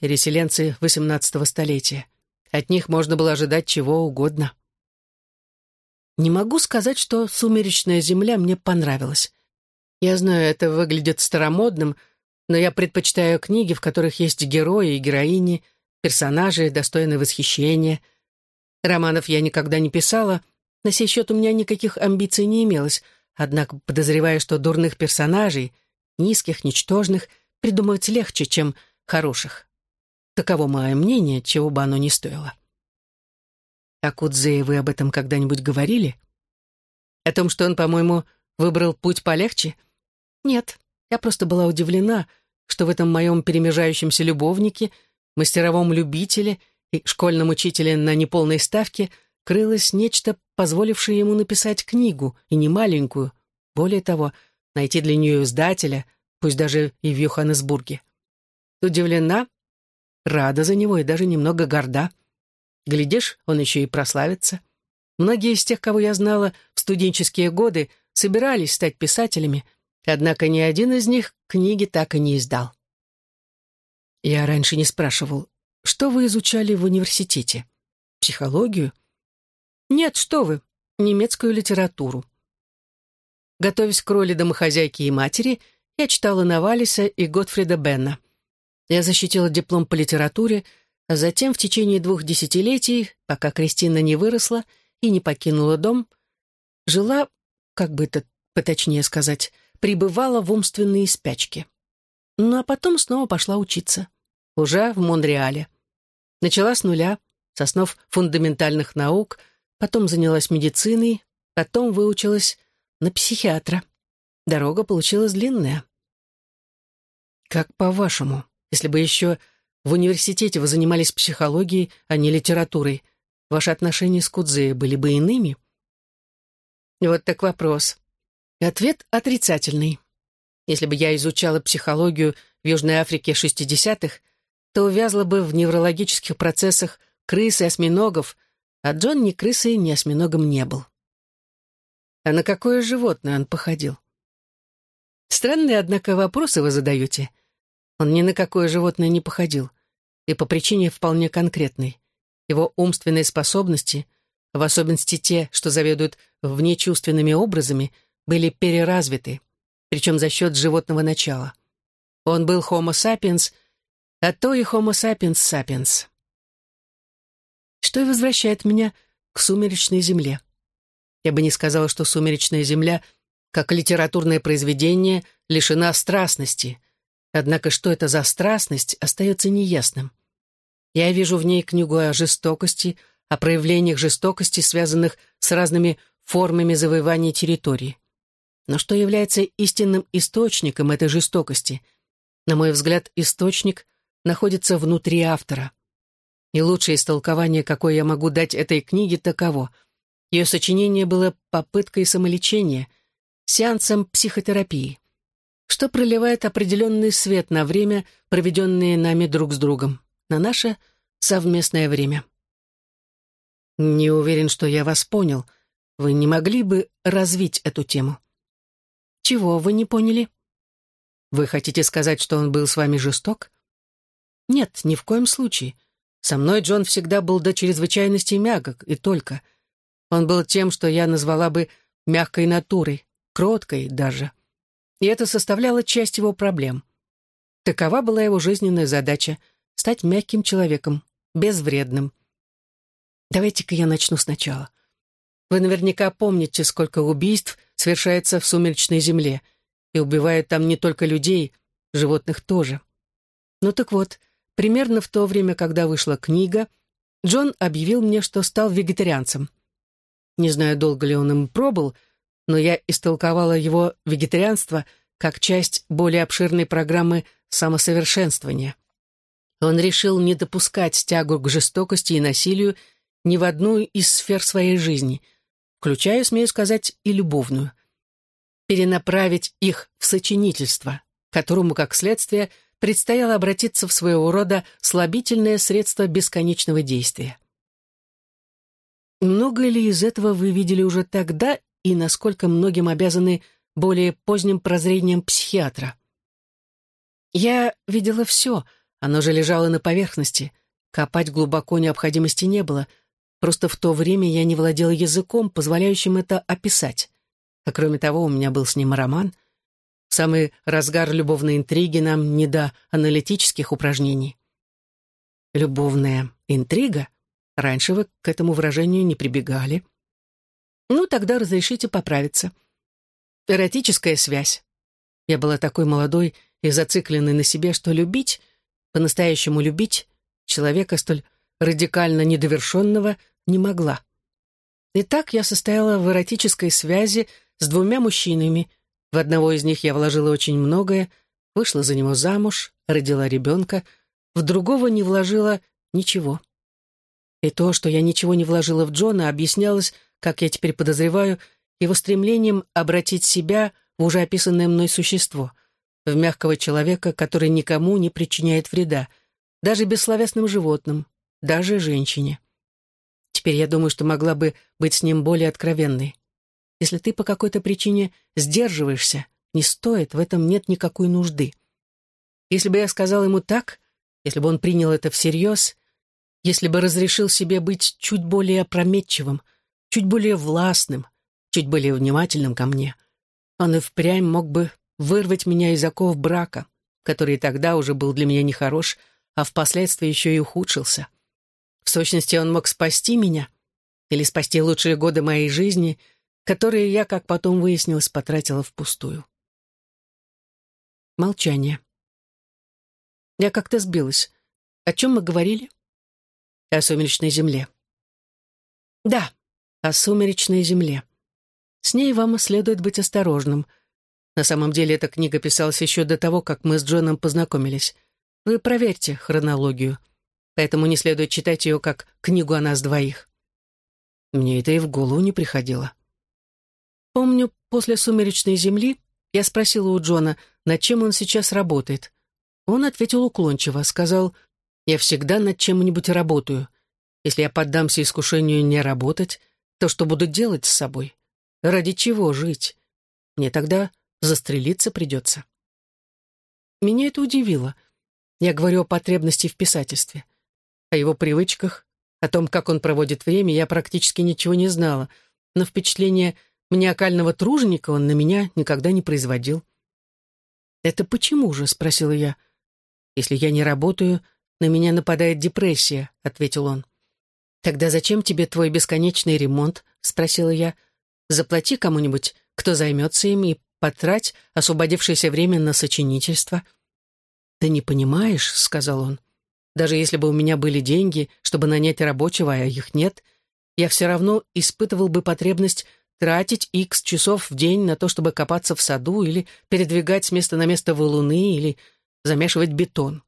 переселенцы XVIII столетия. От них можно было ожидать чего угодно. Не могу сказать, что «Сумеречная земля» мне понравилась. Я знаю, это выглядит старомодным, но я предпочитаю книги, в которых есть герои и героини, персонажи, достойные восхищения. Романов я никогда не писала, на сей счет у меня никаких амбиций не имелось, однако подозреваю, что дурных персонажей — низких, ничтожных, придумывать легче, чем хороших. Таково мое мнение, чего бы оно ни стоило. А Кудзее вы об этом когда-нибудь говорили? О том, что он, по-моему, выбрал путь полегче? Нет, я просто была удивлена, что в этом моем перемежающемся любовнике, мастеровом любителе и школьном учителе на неполной ставке крылось нечто, позволившее ему написать книгу, и не маленькую. Более того, найти для нее издателя, пусть даже и в Йоханнесбурге. Удивлена, рада за него и даже немного горда. Глядишь, он еще и прославится. Многие из тех, кого я знала в студенческие годы, собирались стать писателями, однако ни один из них книги так и не издал. Я раньше не спрашивал, что вы изучали в университете? Психологию? Нет, что вы, немецкую литературу. Готовясь к роли домохозяйки и матери, я читала Навалиса и Готфрида Бенна. Я защитила диплом по литературе, а затем в течение двух десятилетий, пока Кристина не выросла и не покинула дом, жила, как бы это поточнее сказать, пребывала в умственной спячке. Ну а потом снова пошла учиться. Уже в Монреале. Начала с нуля, с основ фундаментальных наук, потом занялась медициной, потом выучилась на психиатра. Дорога получилась длинная. Как по-вашему, если бы еще в университете вы занимались психологией, а не литературой, ваши отношения с Кудзеей были бы иными? Вот так вопрос. Ответ отрицательный. Если бы я изучала психологию в Южной Африке 60-х, то увязла бы в неврологических процессах крыс и осьминогов, а Джон ни крысой, ни осьминогом не был. А на какое животное он походил? Странные, однако, вопросы вы задаете. Он ни на какое животное не походил, и по причине вполне конкретной. Его умственные способности, в особенности те, что заведуют внечувственными образами, были переразвиты, причем за счет животного начала. Он был Homo sapiens, а то и Homo sapiens sapiens. Что и возвращает меня к сумеречной земле. Я бы не сказала, что «Сумеречная земля» как литературное произведение лишена страстности. Однако что это за страстность, остается неясным. Я вижу в ней книгу о жестокости, о проявлениях жестокости, связанных с разными формами завоевания территории. Но что является истинным источником этой жестокости? На мой взгляд, источник находится внутри автора. И лучшее истолкование, какое я могу дать этой книге, таково — ее сочинение было попыткой самолечения, сеансом психотерапии, что проливает определенный свет на время, проведенное нами друг с другом, на наше совместное время. Не уверен, что я вас понял. Вы не могли бы развить эту тему? Чего вы не поняли? Вы хотите сказать, что он был с вами жесток? Нет, ни в коем случае. Со мной Джон всегда был до чрезвычайности мягок, и только — он был тем, что я назвала бы мягкой натурой, кроткой даже. И это составляло часть его проблем. Такова была его жизненная задача — стать мягким человеком, безвредным. Давайте-ка я начну сначала. Вы наверняка помните, сколько убийств совершается в сумеречной земле, и убивают там не только людей, животных тоже. Ну так вот, примерно в то время, когда вышла книга, Джон объявил мне, что стал вегетарианцем. Не знаю, долго ли он им пробыл, но я истолковала его вегетарианство как часть более обширной программы самосовершенствования. Он решил не допускать тягу к жестокости и насилию ни в одну из сфер своей жизни, включая, смею сказать, и любовную. Перенаправить их в сочинительство, которому, как следствие, предстояло обратиться в своего рода слабительное средство бесконечного действия. Много ли из этого вы видели уже тогда и насколько многим обязаны более поздним прозрением психиатра? Я видела все, оно же лежало на поверхности. Копать глубоко необходимости не было. Просто в то время я не владела языком, позволяющим это описать. А кроме того, у меня был с ним роман. В самый разгар любовной интриги нам не до аналитических упражнений. Любовная интрига? Раньше вы к этому выражению не прибегали. Ну, тогда разрешите поправиться. Эротическая связь. Я была такой молодой и зацикленной на себе, что любить, по-настоящему любить, человека столь радикально недовершенного не могла. И так я состояла в эротической связи с двумя мужчинами. В одного из них я вложила очень многое, вышла за него замуж, родила ребенка, в другого не вложила ничего. И то, что я ничего не вложила в Джона, объяснялось, как я теперь подозреваю, его стремлением обратить себя в уже описанное мной существо, в мягкого человека, который никому не причиняет вреда, даже бессловесным животным, даже женщине. Теперь я думаю, что могла бы быть с ним более откровенной. Если ты по какой-то причине сдерживаешься, не стоит, в этом нет никакой нужды. Если бы я сказал ему так, если бы он принял это всерьез, если бы разрешил себе быть чуть более опрометчивым, чуть более властным, чуть более внимательным ко мне, он и впрямь мог бы вырвать меня из оков брака, который тогда уже был для меня нехорош, а впоследствии еще и ухудшился. В сущности, он мог спасти меня или спасти лучшие годы моей жизни, которые я, как потом выяснилось, потратила впустую. Молчание. Я как-то сбилась. О чем мы говорили? О сумеречной земле. Да, о сумеречной земле. С ней вам следует быть осторожным. На самом деле эта книга писалась еще до того, как мы с Джоном познакомились. Вы проверьте хронологию. Поэтому не следует читать ее как книгу о нас двоих. Мне это и в голову не приходило. Помню, после «Сумеречной земли» я спросила у Джона, над чем он сейчас работает. Он ответил уклончиво, сказал, «Я всегда над чем-нибудь работаю. Если я поддамся искушению не работать, то что буду делать с собой? Ради чего жить? Мне тогда застрелиться придется». Меня это удивило. Я говорю о потребности в писательстве. О его привычках, о том, как он проводит время, я практически ничего не знала, но впечатление маниакального труженика он на меня никогда не производил. «Это почему же?» — спросила я. «Если я не работаю, на меня нападает депрессия», — ответил он. «Тогда зачем тебе твой бесконечный ремонт?» — спросила я. «Заплати кому-нибудь, кто займется им, и потрать освободившееся время на сочинительство». «Ты не понимаешь», — сказал он. «Даже если бы у меня были деньги, чтобы нанять рабочего, а их нет, я все равно испытывал бы потребность тратить икс часов в день на то, чтобы копаться в саду или передвигать с места на место валуны или замешивать бетон.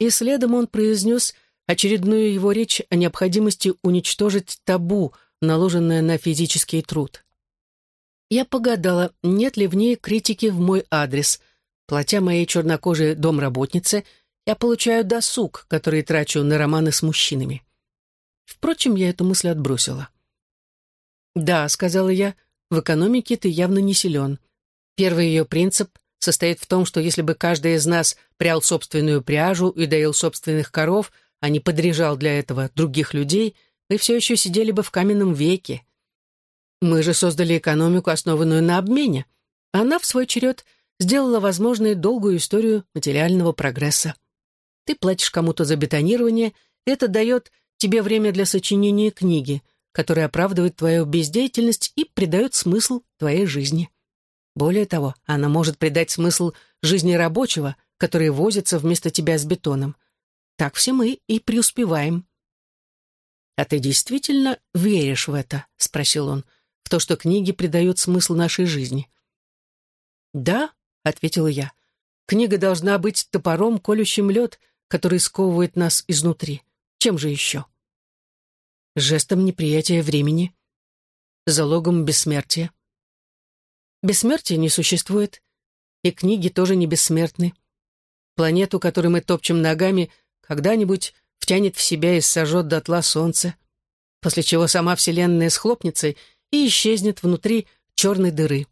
И следом он произнес очередную его речь о необходимости уничтожить табу, наложенное на физический труд. Я погадала, нет ли в ней критики в мой адрес. Платя моей чернокожей домработнице, я получаю досуг, который трачу на романы с мужчинами. Впрочем, я эту мысль отбросила. «Да», — сказала я, — «в экономике ты явно не силен. Первый ее принцип состоит в том, что если бы каждый из нас прял собственную пряжу и доил собственных коров, а не подряжал для этого других людей, мы все еще сидели бы в каменном веке. Мы же создали экономику, основанную на обмене. Она, в свой черед, сделала возможной долгую историю материального прогресса. Ты платишь кому-то за бетонирование, это дает тебе время для сочинения книги, который оправдывает твою бездеятельность и придает смысл твоей жизни. Более того, она может придать смысл жизни рабочего, который возится вместо тебя с бетоном. Так все мы и преуспеваем. «А ты действительно веришь в это?» — спросил он. «В то, что книги придают смысл нашей жизни?» «Да», — ответила я. «Книга должна быть топором, колющим лед, который сковывает нас изнутри. Чем же еще?» жестом неприятия времени, залогом бессмертия. Бессмертия не существует, и книги тоже не бессмертны. Планету, которую мы топчем ногами, когда-нибудь втянет в себя и сожжет дотла солнце, после чего сама Вселенная схлопнется и исчезнет внутри черной дыры.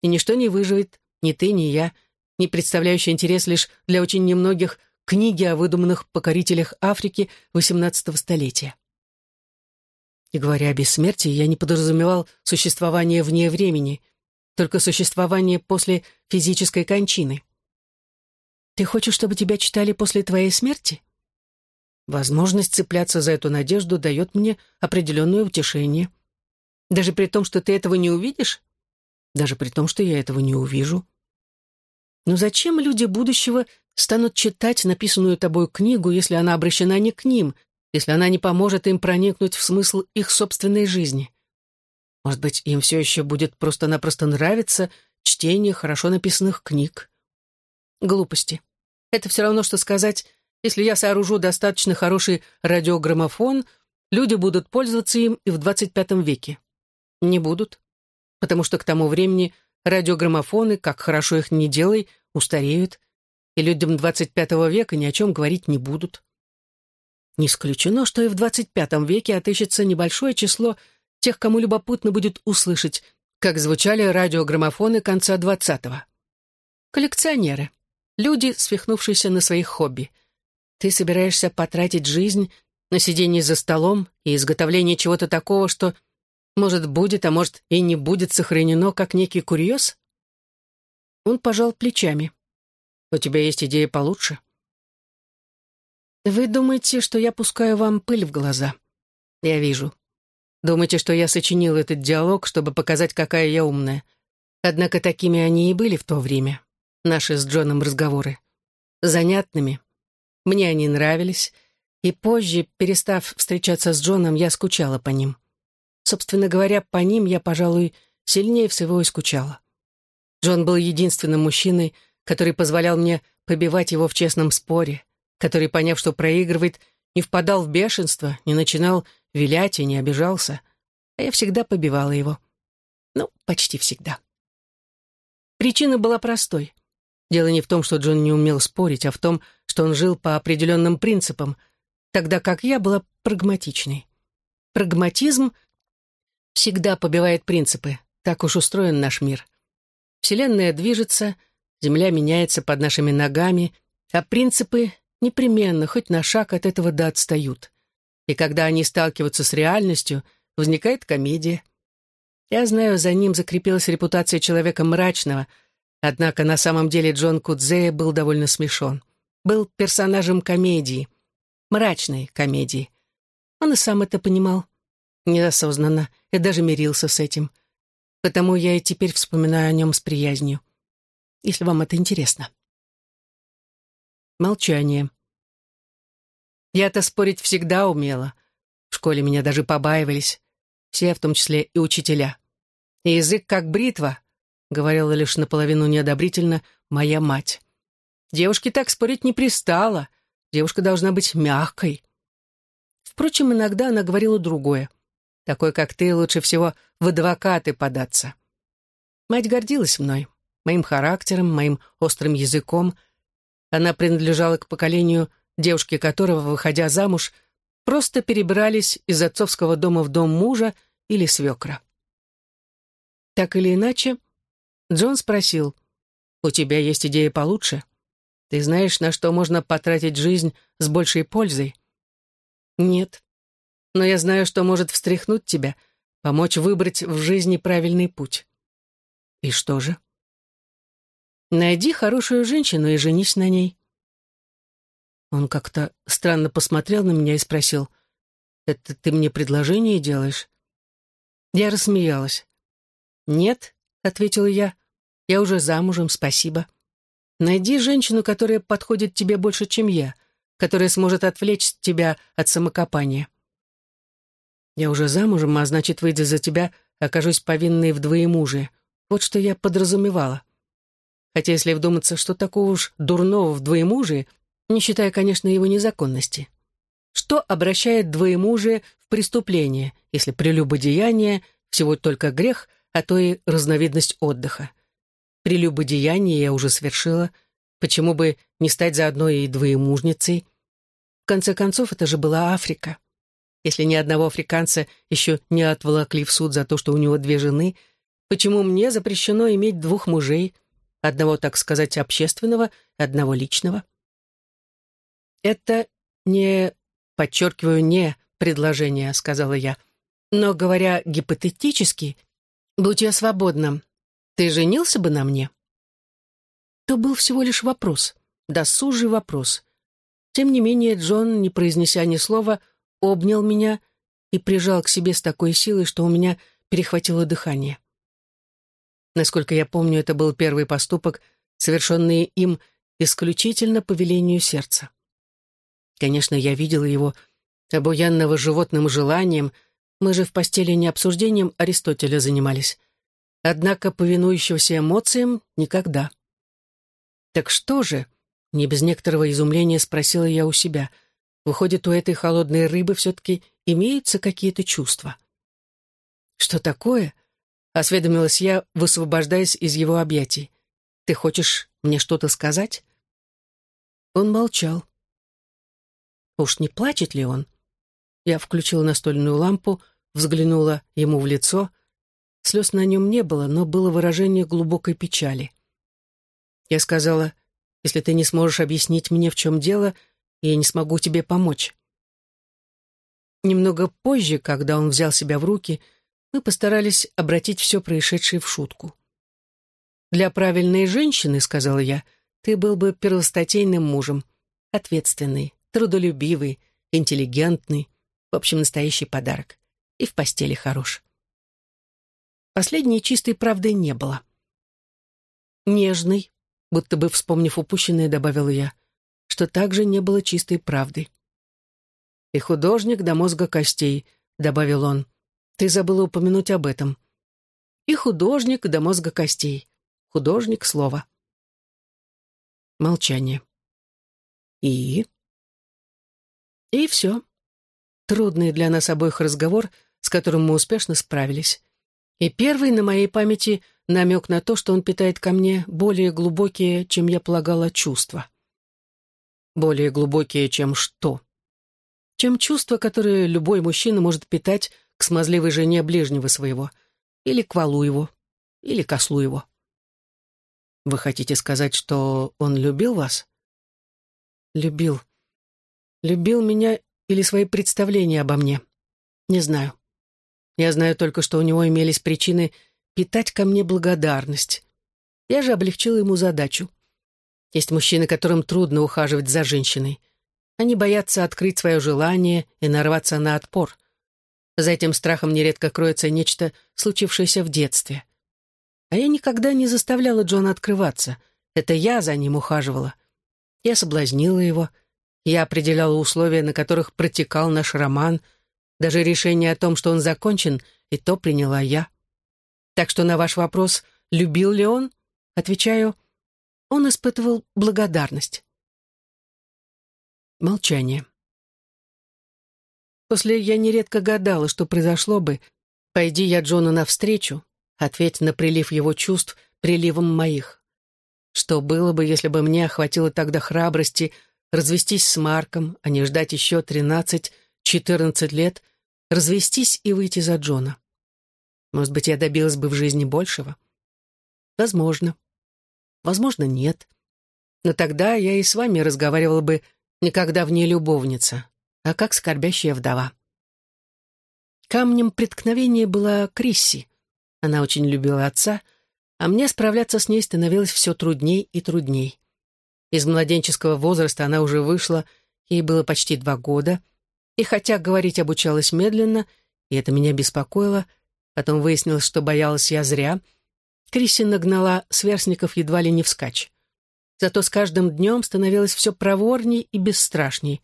И ничто не выживет, ни ты, ни я, не представляющий интерес лишь для очень немногих книги о выдуманных покорителях Африки XVIII столетия. И говоря о бессмертии, я не подразумевал существование вне времени, только существование после физической кончины. Ты хочешь, чтобы тебя читали после твоей смерти? Возможность цепляться за эту надежду дает мне определенное утешение. Даже при том, что ты этого не увидишь? Даже при том, что я этого не увижу. Но зачем люди будущего станут читать написанную тобой книгу, если она обращена не к ним, если она не поможет им проникнуть в смысл их собственной жизни? Может быть, им все еще будет просто-напросто нравиться чтение хорошо написанных книг? Глупости. Это все равно, что сказать, если я сооружу достаточно хороший радиограммофон, люди будут пользоваться им и в 25 веке. Не будут, потому что к тому времени радиограммофоны, как хорошо их не делай, устареют, и людям 25 века ни о чем говорить не будут. Не исключено, что и в 25 веке отыщется небольшое число тех, кому любопытно будет услышать, как звучали радиограммофоны конца 20-го. Коллекционеры. Люди, свихнувшиеся на своих хобби. Ты собираешься потратить жизнь на сидение за столом и изготовление чего-то такого, что, может, будет, а может, и не будет сохранено как некий курьез? Он пожал плечами. «У тебя есть идея получше?» «Вы думаете, что я пускаю вам пыль в глаза?» «Я вижу. Думаете, что я сочинил этот диалог, чтобы показать, какая я умная. Однако такими они и были в то время, наши с Джоном разговоры. Занятными. Мне они нравились, и позже, перестав встречаться с Джоном, я скучала по ним. Собственно говоря, по ним я, пожалуй, сильнее всего и скучала. Джон был единственным мужчиной, который позволял мне побивать его в честном споре, который, поняв, что проигрывает, не впадал в бешенство, не начинал вилять и не обижался. А я всегда побивала его. Ну, почти всегда. Причина была простой. Дело не в том, что Джон не умел спорить, а в том, что он жил по определенным принципам, тогда как я была прагматичной. Прагматизм всегда побивает принципы. Так уж устроен наш мир. Вселенная движется, Земля меняется под нашими ногами, а принципы непременно хоть на шаг от этого да отстают. И когда они сталкиваются с реальностью, возникает комедия. Я знаю, за ним закрепилась репутация человека мрачного, однако на самом деле Джон Кудзея был довольно смешон. Был персонажем комедии, мрачной комедии. Он и сам это понимал. Неосознанно, и даже мирился с этим. Потому я и теперь вспоминаю о нем с приязнью. Если вам это интересно. Молчание. Я-то спорить всегда умела. В школе меня даже побаивались. Все, в том числе и учителя. Язык как бритва, говорила лишь наполовину неодобрительно моя мать. Девушке так спорить не пристало. Девушка должна быть мягкой. Впрочем, иногда она говорила другое. Такой, как ты, лучше всего в адвокаты податься. Мать гордилась мной, моим характером, моим острым языком. Она принадлежала к поколению, девушки которого, выходя замуж, просто перебрались из отцовского дома в дом мужа или свекра. Так или иначе, Джон спросил, «У тебя есть идея получше? Ты знаешь, на что можно потратить жизнь с большей пользой?» «Нет но я знаю, что может встряхнуть тебя, помочь выбрать в жизни правильный путь. И что же? Найди хорошую женщину и женись на ней. Он как-то странно посмотрел на меня и спросил, «Это ты мне предложение делаешь?» Я рассмеялась. «Нет», — ответила я, — «я уже замужем, спасибо. Найди женщину, которая подходит тебе больше, чем я, которая сможет отвлечь тебя от самокопания». Я уже замужем, а значит, выйдя за тебя, окажусь повинной в двоемужие. Вот что я подразумевала. Хотя, если вдуматься, что такого уж дурного в двоемужии, не считая, конечно, его незаконности. Что обращает двоемужие в преступление, если прелюбодеяние всего только грех, а то и разновидность отдыха? Прелюбодеяние я уже совершила, почему бы не стать заодно и двоемужницей? В конце концов, это же была Африка если ни одного африканца еще не отволокли в суд за то, что у него две жены, почему мне запрещено иметь двух мужей, одного, так сказать, общественного, одного личного? Это не, подчеркиваю, не предложение, сказала я. Но, говоря гипотетически, будь я свободна, ты женился бы на мне? То был всего лишь вопрос, досужий вопрос. Тем не менее, Джон, не произнеся ни слова, обнял меня и прижал к себе с такой силой, что у меня перехватило дыхание. Насколько я помню, это был первый поступок, совершенный им исключительно по велению сердца. Конечно, я видела его обуянного животным желанием, мы же в постели не обсуждением Аристотеля занимались. Однако повинующегося эмоциям никогда. «Так что же?» — не без некоторого изумления спросила я у себя — Выходит, у этой холодной рыбы все-таки имеются какие-то чувства. «Что такое?» — осведомилась я, высвобождаясь из его объятий. «Ты хочешь мне что-то сказать?» Он молчал. Уж не плачет ли он? Я включила настольную лампу, взглянула ему в лицо. Слез на нем не было, но было выражение глубокой печали. Я сказала, если ты не сможешь объяснить мне, в чем дело, я не смогу тебе помочь. Немного позже, когда он взял себя в руки, мы постарались обратить все происшедшее в шутку. «Для правильной женщины, — сказала я, — ты был бы первостатейным мужем, ответственный, трудолюбивый, интеллигентный, в общем, настоящий подарок. И в постели хорош. Последней чистой правды не было. Нежный, будто бы вспомнив упущенное, добавила я, что также не было чистой правды. «И художник до мозга костей», — добавил он. «Ты забыла упомянуть об этом». «И художник до мозга костей. Художник — слово». Молчание. «И?» И все. Трудный для нас обоих разговор, с которым мы успешно справились. И первый на моей памяти намек на то, что он питает ко мне более глубокие, чем я полагала, чувства. Более глубокие, чем что? Чем чувства, которые любой мужчина может питать к смазливой жене ближнего своего, или к валу его, или к ослу его. Вы хотите сказать, что он любил вас? Любил. Любил меня или свои представления обо мне? Не знаю. Я знаю только, что у него имелись причины питать ко мне благодарность. Я же облегчила ему задачу. Есть мужчины, которым трудно ухаживать за женщиной. Они боятся открыть свое желание и нарваться на отпор. За этим страхом нередко кроется нечто, случившееся в детстве. А я никогда не заставляла Джона открываться. Это я за ним ухаживала. Я соблазнила его, я определяла условия, на которых протекал наш роман. Даже решение о том, что он закончен, и то приняла я. Так что на ваш вопрос, любил ли он, отвечаю, он испытывал благодарность. Молчание. После я нередко гадала, что произошло бы, пойди я Джону навстречу, ответь на прилив его чувств приливом моих. Что было бы, если бы мне охватило тогда храбрости развестись с Марком, а не ждать еще тринадцать-четырнадцать лет, развестись и выйти за Джона. Может быть, я добилась бы в жизни большего? Возможно. Возможно, нет. Но тогда я и с вами разговаривала бы никогда в ней любовница, а как скорбящая вдова. Камнем преткновения была Крисси. Она очень любила отца, а мне справляться с ней становилось все трудней и трудней. Из младенческого возраста она уже вышла, ей было почти два года, и хотя говорить обучалась медленно, и это меня беспокоило, потом выяснилось, что боялась я зря, Крисси нагнала сверстников едва ли не вскачь. Зато с каждым днем становилось все проворней и бесстрашней.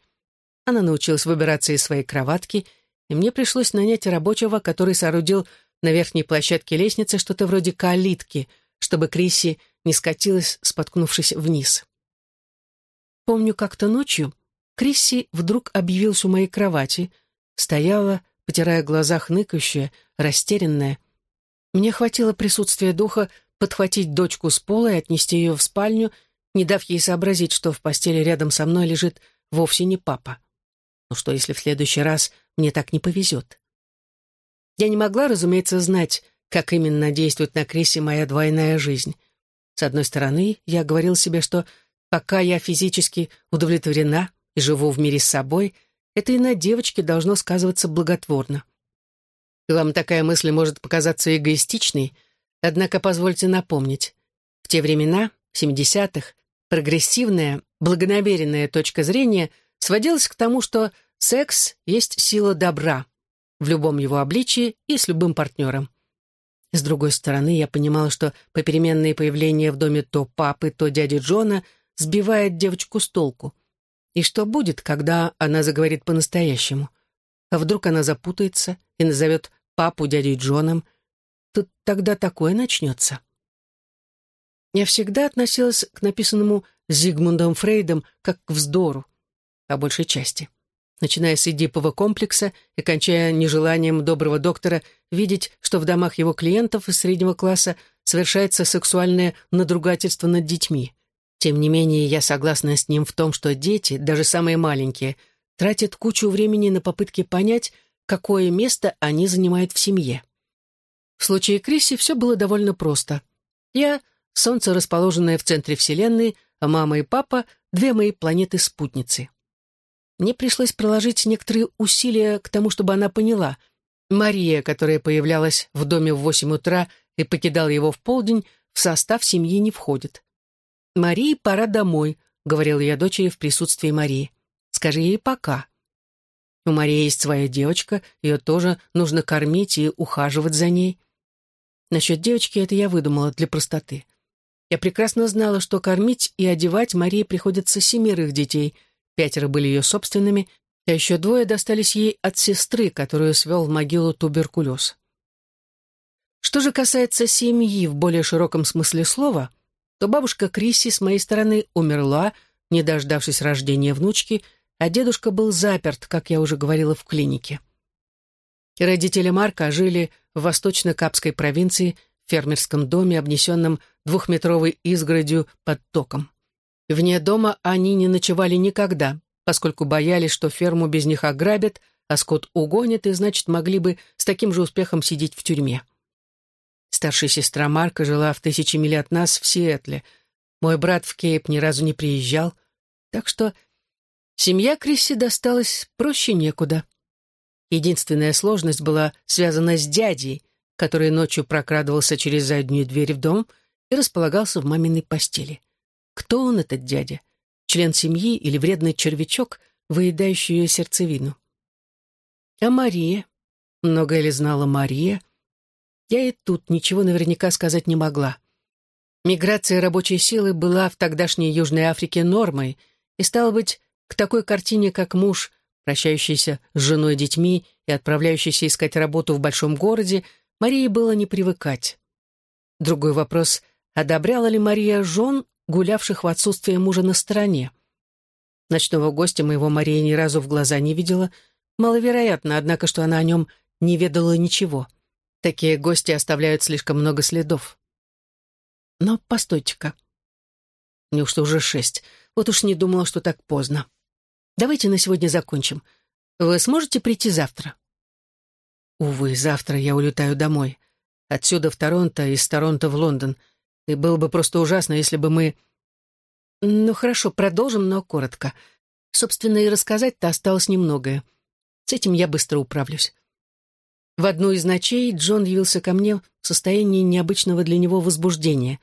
Она научилась выбираться из своей кроватки, и мне пришлось нанять рабочего, который соорудил на верхней площадке лестницы что-то вроде калитки, чтобы Крисси не скатилась, споткнувшись вниз. Помню, как-то ночью Крисси вдруг объявилась у моей кровати, стояла, потирая глаза хныкающая, растерянная. Мне хватило присутствия духа подхватить дочку с пола и отнести ее в спальню, не дав ей сообразить, что в постели рядом со мной лежит вовсе не папа. Ну что, если в следующий раз мне так не повезет? Я не могла, разумеется, знать, как именно действует на Крисси моя двойная жизнь. С одной стороны, я говорил себе, что Пока я физически удовлетворена и живу в мире с собой, это и на девочке должно сказываться благотворно. Вам такая мысль может показаться эгоистичной, однако позвольте напомнить. В те времена, 70-х, прогрессивная, благонамеренная точка зрения сводилась к тому, что секс есть сила добра в любом его обличии и с любым партнером. С другой стороны, я понимала, что попеременные появления в доме то папы, то дяди Джона – сбивает девочку с толку. И что будет, когда она заговорит по-настоящему? А вдруг она запутается и назовет папу дядей Джоном? Тут тогда такое начнется. Я всегда относилась к написанному Зигмундом Фрейдом как к вздору, по большей части. Начиная с Эдипова комплекса и кончая нежеланием доброго доктора видеть, что в домах его клиентов из среднего класса совершается сексуальное надругательство над детьми. Тем не менее, я согласна с ним в том, что дети, даже самые маленькие, тратит кучу времени на попытки понять, какое место они занимают в семье. В случае Криси все было довольно просто. Я — солнце, расположенное в центре Вселенной, а мама и папа — две мои планеты-спутницы. Мне пришлось приложить некоторые усилия к тому, чтобы она поняла. Мария, которая появлялась в доме в восемь утра и покидала его в полдень, в состав семьи не входит. «Марии пора домой», — говорила я дочери в присутствии Марии. «Скажи ей пока». У Марии есть своя девочка, ее тоже нужно кормить и ухаживать за ней. Насчет девочки это я выдумала для простоты. Я прекрасно знала, что кормить и одевать Марии приходится семерых детей, пятеро были ее собственными, а еще двое достались ей от сестры, которую свел в могилу туберкулез. Что же касается семьи в более широком смысле слова, то бабушка Крисси с моей стороны умерла, не дождавшись рождения внучки, а дедушка был заперт, как я уже говорила, в клинике. Родители Марка жили в восточно-капской провинции, в фермерском доме, обнесенном двухметровой изгородью под током. Вне дома они не ночевали никогда, поскольку боялись, что ферму без них ограбят, а скот угонят, и, значит, могли бы с таким же успехом сидеть в тюрьме. Старшая сестра Марка жила в тысячи миль от нас в Сиэтле. Мой брат в Кейп ни разу не приезжал, так что семья Крисси досталась проще некуда. Единственная сложность была связана с дядей, который ночью прокрадывался через заднюю дверь в дом и располагался в маминой постели. Кто он, этот дядя? Член семьи или вредный червячок, выедающий ее сердцевину? А Мария? Многое ли знала Мария? Я и тут ничего наверняка сказать не могла. Миграция рабочей силы была в тогдашней Южной Африке нормой, и, стало быть, к такой картине, как муж, прощающийся с женой и детьми и отправляющийся искать работу в большом городе, Марии было не привыкать. Другой вопрос — одобряла ли Мария жен, гулявших в отсутствие мужа на стороне? Ночного гостя моего Мария ни разу в глаза не видела. Маловероятно, однако, что она о нем не ведала ничего. Такие гости оставляют слишком много следов. Но постойте-ка. Неужто уже шесть? Вот уж не думала, что так поздно. Давайте на сегодня закончим. Вы сможете прийти завтра? Увы, завтра я улетаю домой. Отсюда в Торонто, из Торонто в Лондон. И было бы просто ужасно, если бы мы... Ну хорошо, продолжим, но коротко. Собственно, и рассказать-то осталось немногое. С этим я быстро управлюсь. В одну из ночей Джон явился ко мне в состоянии необычного для него возбуждения.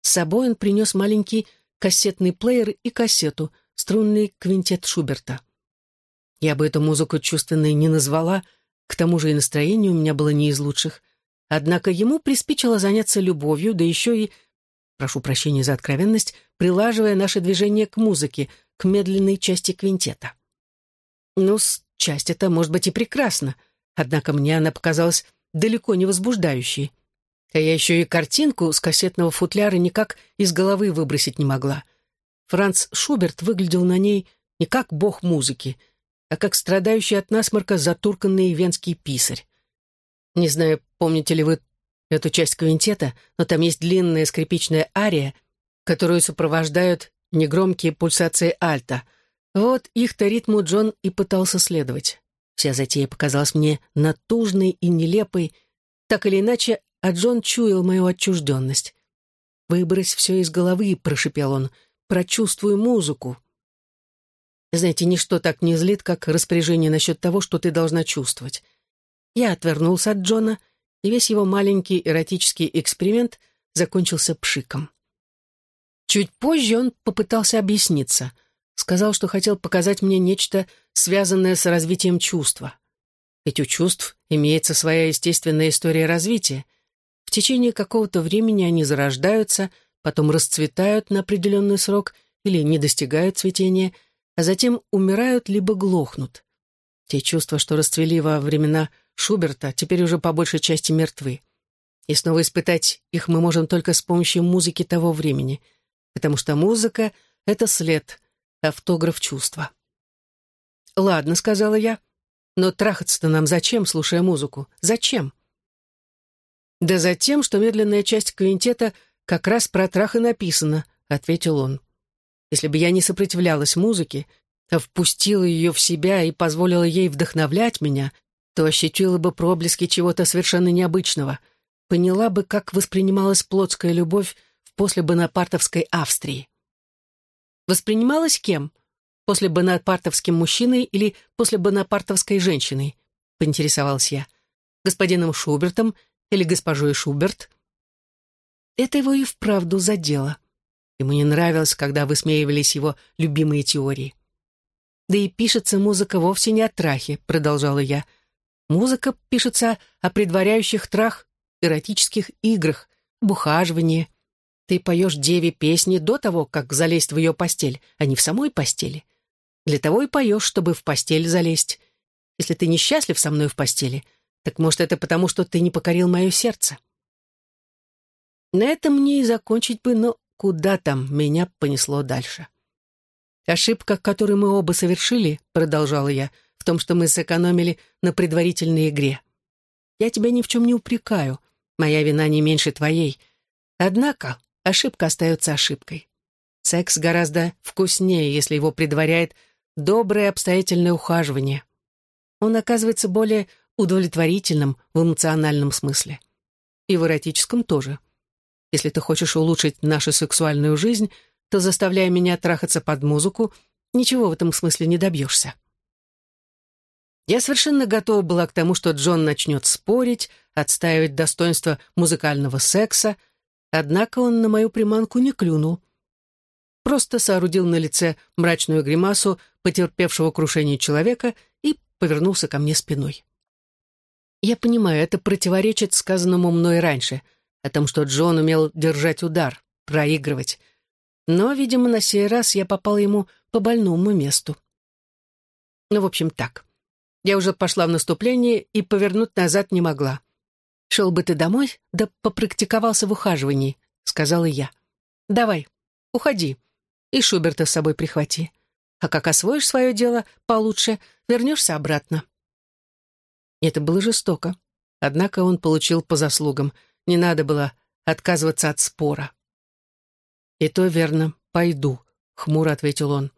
С собой он принес маленький кассетный плеер и кассету, струнный квинтет Шуберта. Я бы эту музыку чувственной не назвала, к тому же и настроение у меня было не из лучших. Однако ему приспичило заняться любовью, да еще и, прошу прощения за откровенность, прилаживая наше движение к музыке, к медленной части квинтета. Ну, часть это может быть и прекрасно — Однако мне она показалась далеко не возбуждающей. А я еще и картинку с кассетного футляра никак из головы выбросить не могла. Франц Шуберт выглядел на ней не как бог музыки, а как страдающий от насморка затурканный венский писарь. Не знаю, помните ли вы эту часть квинтета, но там есть длинная скрипичная ария, которую сопровождают негромкие пульсации альта. Вот их-то ритму Джон и пытался следовать. Вся затея показалась мне натужной и нелепой. Так или иначе, а Джон чуял мою отчужденность. «Выбрось все из головы», — прошипел он, — «прочувствуй музыку». Знаете, ничто так не злит, как распоряжение насчет того, что ты должна чувствовать. Я отвернулся от Джона, и весь его маленький эротический эксперимент закончился пшиком. Чуть позже он попытался объясниться — сказал, что хотел показать мне нечто, связанное с развитием чувства. Ведь у чувств имеется своя естественная история развития. В течение какого-то времени они зарождаются, потом расцветают на определенный срок или не достигают цветения, а затем умирают либо глохнут. Те чувства, что расцвели во времена Шуберта, теперь уже по большей части мертвы. И снова испытать их мы можем только с помощью музыки того времени, потому что музыка — это след, автограф чувства. «Ладно», — сказала я, — «но трахаться-то нам зачем, слушая музыку? Зачем?» «Да за тем, что медленная часть квинтета как раз про трах и написана», — ответил он. «Если бы я не сопротивлялась музыке, а впустила ее в себя и позволила ей вдохновлять меня, то ощутила бы проблески чего-то совершенно необычного, поняла бы, как воспринималась плотская любовь в послебонапартовской Австрии. Воспринималась кем? После бонапартовским мужчиной или после бонапартовской женщиной? Поинтересовалась я. Господином Шубертом или госпожой Шуберт? Это его и вправду задело. Ему не нравилось, когда высмеивались его любимые теории. «Да и пишется музыка вовсе не о трахе», — продолжала я. «Музыка пишется о предваряющих трах эротических играх, об ухаживании. Ты поешь деве песни до того, как залезть в ее постель, а не в самой постели. Для того и поешь, чтобы в постель залезть. Если ты несчастлив со мной в постели, так может, это потому, что ты не покорил мое сердце?» На этом мне и закончить бы, но куда там меня понесло дальше. «Ошибка, которую мы оба совершили, — продолжала я, — в том, что мы сэкономили на предварительной игре. Я тебя ни в чем не упрекаю, моя вина не меньше твоей. Однако ошибка остается ошибкой. Секс гораздо вкуснее, если его предваряет доброе обстоятельное ухаживание. Он оказывается более удовлетворительным в эмоциональном смысле. И в эротическом тоже. Если ты хочешь улучшить нашу сексуальную жизнь, то, заставляя меня трахаться под музыку, ничего в этом смысле не добьешься. Я совершенно готова была к тому, что Джон начнет спорить, отстаивать достоинство музыкального секса, однако он на мою приманку не клюнул. Просто соорудил на лице мрачную гримасу потерпевшего крушение человека и повернулся ко мне спиной. Я понимаю, это противоречит сказанному мной раньше — о том, что Джон умел держать удар, проигрывать. Но, видимо, на сей раз я попал ему по больному месту. Ну, в общем, так. Я уже пошла в наступление и повернуть назад не могла. «Шел бы ты домой, да попрактиковался в ухаживании», — сказала я. «Давай, уходи, и Шуберта с собой прихвати. А как освоишь свое дело получше, вернешься обратно». Это было жестоко. Однако он получил по заслугам — не надо было отказываться от спора. «И то верно, пойду», — хмуро ответил он.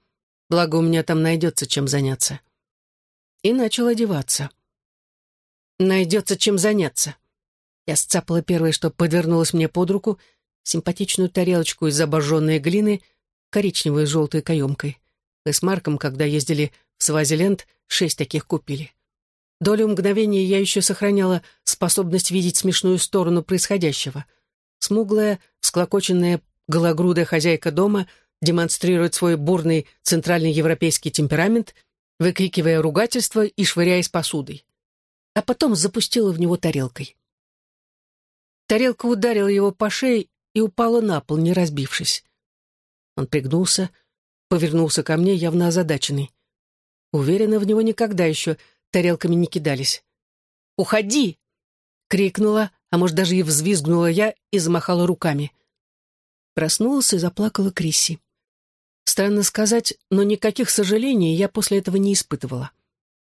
«Благо, у меня там найдется чем заняться». И начал одеваться. «Найдется чем заняться». Я сцапала первое, что подвернулось мне под руку, симпатичную тарелочку из обожженной глины, коричневой с желтой каемкой. Мы с Марком, когда ездили в Свазиленд, шесть таких купили. Долю мгновения я еще сохраняла способность видеть смешную сторону происходящего. Смуглая, всклокоченная, гологрудая хозяйка дома демонстрирует свой бурный центральный европейский темперамент, выкрикивая ругательство и швыряясь посудой. А потом запустила в него тарелкой. Тарелка ударила его по шее и упала на пол, не разбившись. Он пригнулся, повернулся ко мне, явно озадаченный. Уверена, в него никогда еще тарелками не кидались. «Уходи!» — крикнула, а может, даже и взвизгнула я и замахала руками. Проснулась и заплакала Крисси. Странно сказать, но никаких сожалений я после этого не испытывала.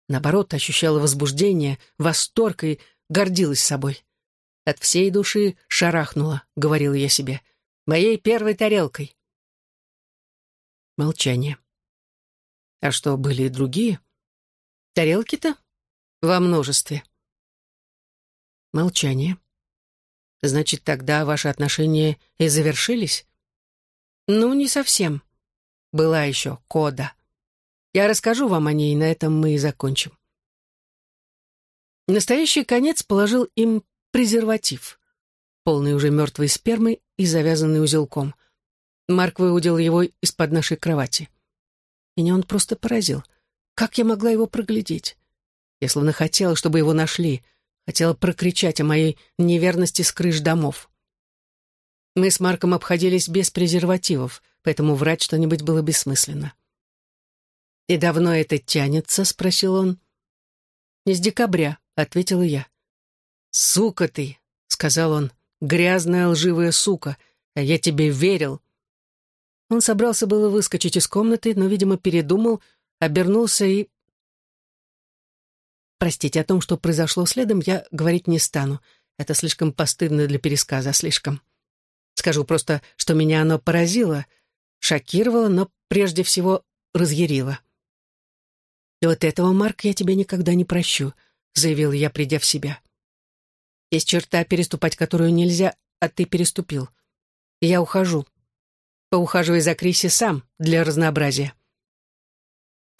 Наоборот, ощущала возбуждение, восторг и гордилась собой. От всей души шарахнула, говорила я себе, моей первой тарелкой. Молчание. А что, были и другие? Тарелки-то? Во множестве. Молчание. Значит, тогда ваши отношения и завершились? Ну, не совсем. Была еще Кода. Я расскажу вам о ней, на этом мы и закончим. Настоящий конец положил им презерватив, полный уже мертвой спермы и завязанный узелком. Марк выудил его из-под нашей кровати. Меня он просто поразил — как я могла его проглядеть? Я словно хотела, чтобы его нашли, хотела прокричать о моей неверности с крыш домов. Мы с Марком обходились без презервативов, поэтому врать что-нибудь было бессмысленно. «И давно это тянется?» — спросил он. «Не с декабря», — ответила я. «Сука ты!» — сказал он. «Грязная лживая сука! А я тебе верил!» Он собрался было выскочить из комнаты, но, видимо, передумал, обернулся и... Простите, о том, что произошло следом, я говорить не стану. Это слишком постыдно для пересказа, слишком. Скажу просто, что меня оно поразило, шокировало, но прежде всего разъярило. «И вот этого, Марк, я тебе никогда не прощу», — заявил я, придя в себя. «Есть черта, переступать которую нельзя, а ты переступил. Я ухожу. Поухаживай за Криси сам, для разнообразия».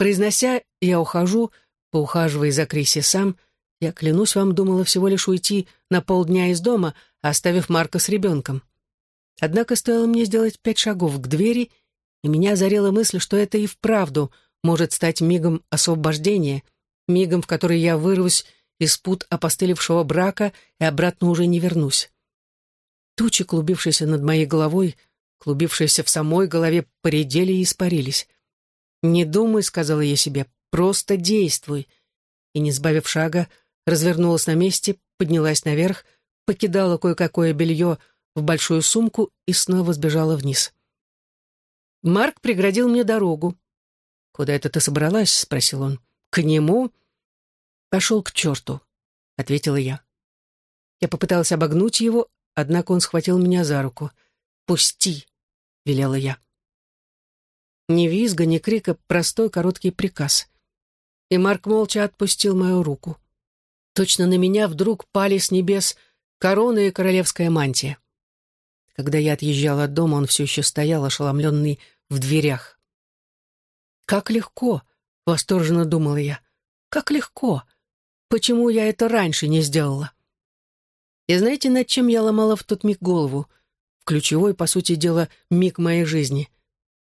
Произнося «я ухожу», поухаживай за Криси сам, я, клянусь вам, думала всего лишь уйти на полдня из дома, оставив Марка с ребенком. Однако стоило мне сделать пять шагов к двери, и меня озарила мысль, что это и вправду может стать мигом освобождения, мигом, в который я вырвусь из пут опостылевшего брака и обратно уже не вернусь. Тучи, клубившиеся над моей головой, клубившиеся в самой голове, поредели и испарились. «Не думай», — сказала я себе, — «просто действуй». И, не сбавив шага, развернулась на месте, поднялась наверх, покидала кое-какое белье в большую сумку и снова сбежала вниз. Марк преградил мне дорогу. «Куда это ты собралась?» — спросил он. «К нему?» «Пошел к черту», — ответила я. Я попыталась обогнуть его, однако он схватил меня за руку. «Пусти», — велела я. Ни визга, ни крика, простой короткий приказ. И Марк молча отпустил мою руку. Точно на меня вдруг пали с небес корона и королевская мантия. Когда я отъезжала от дома, он все еще стоял, ошеломленный в дверях. «Как легко!» — восторженно думала я. «Как легко! Почему я это раньше не сделала?» И знаете, над чем я ломала в тот миг голову? В ключевой, по сути дела, миг моей жизни.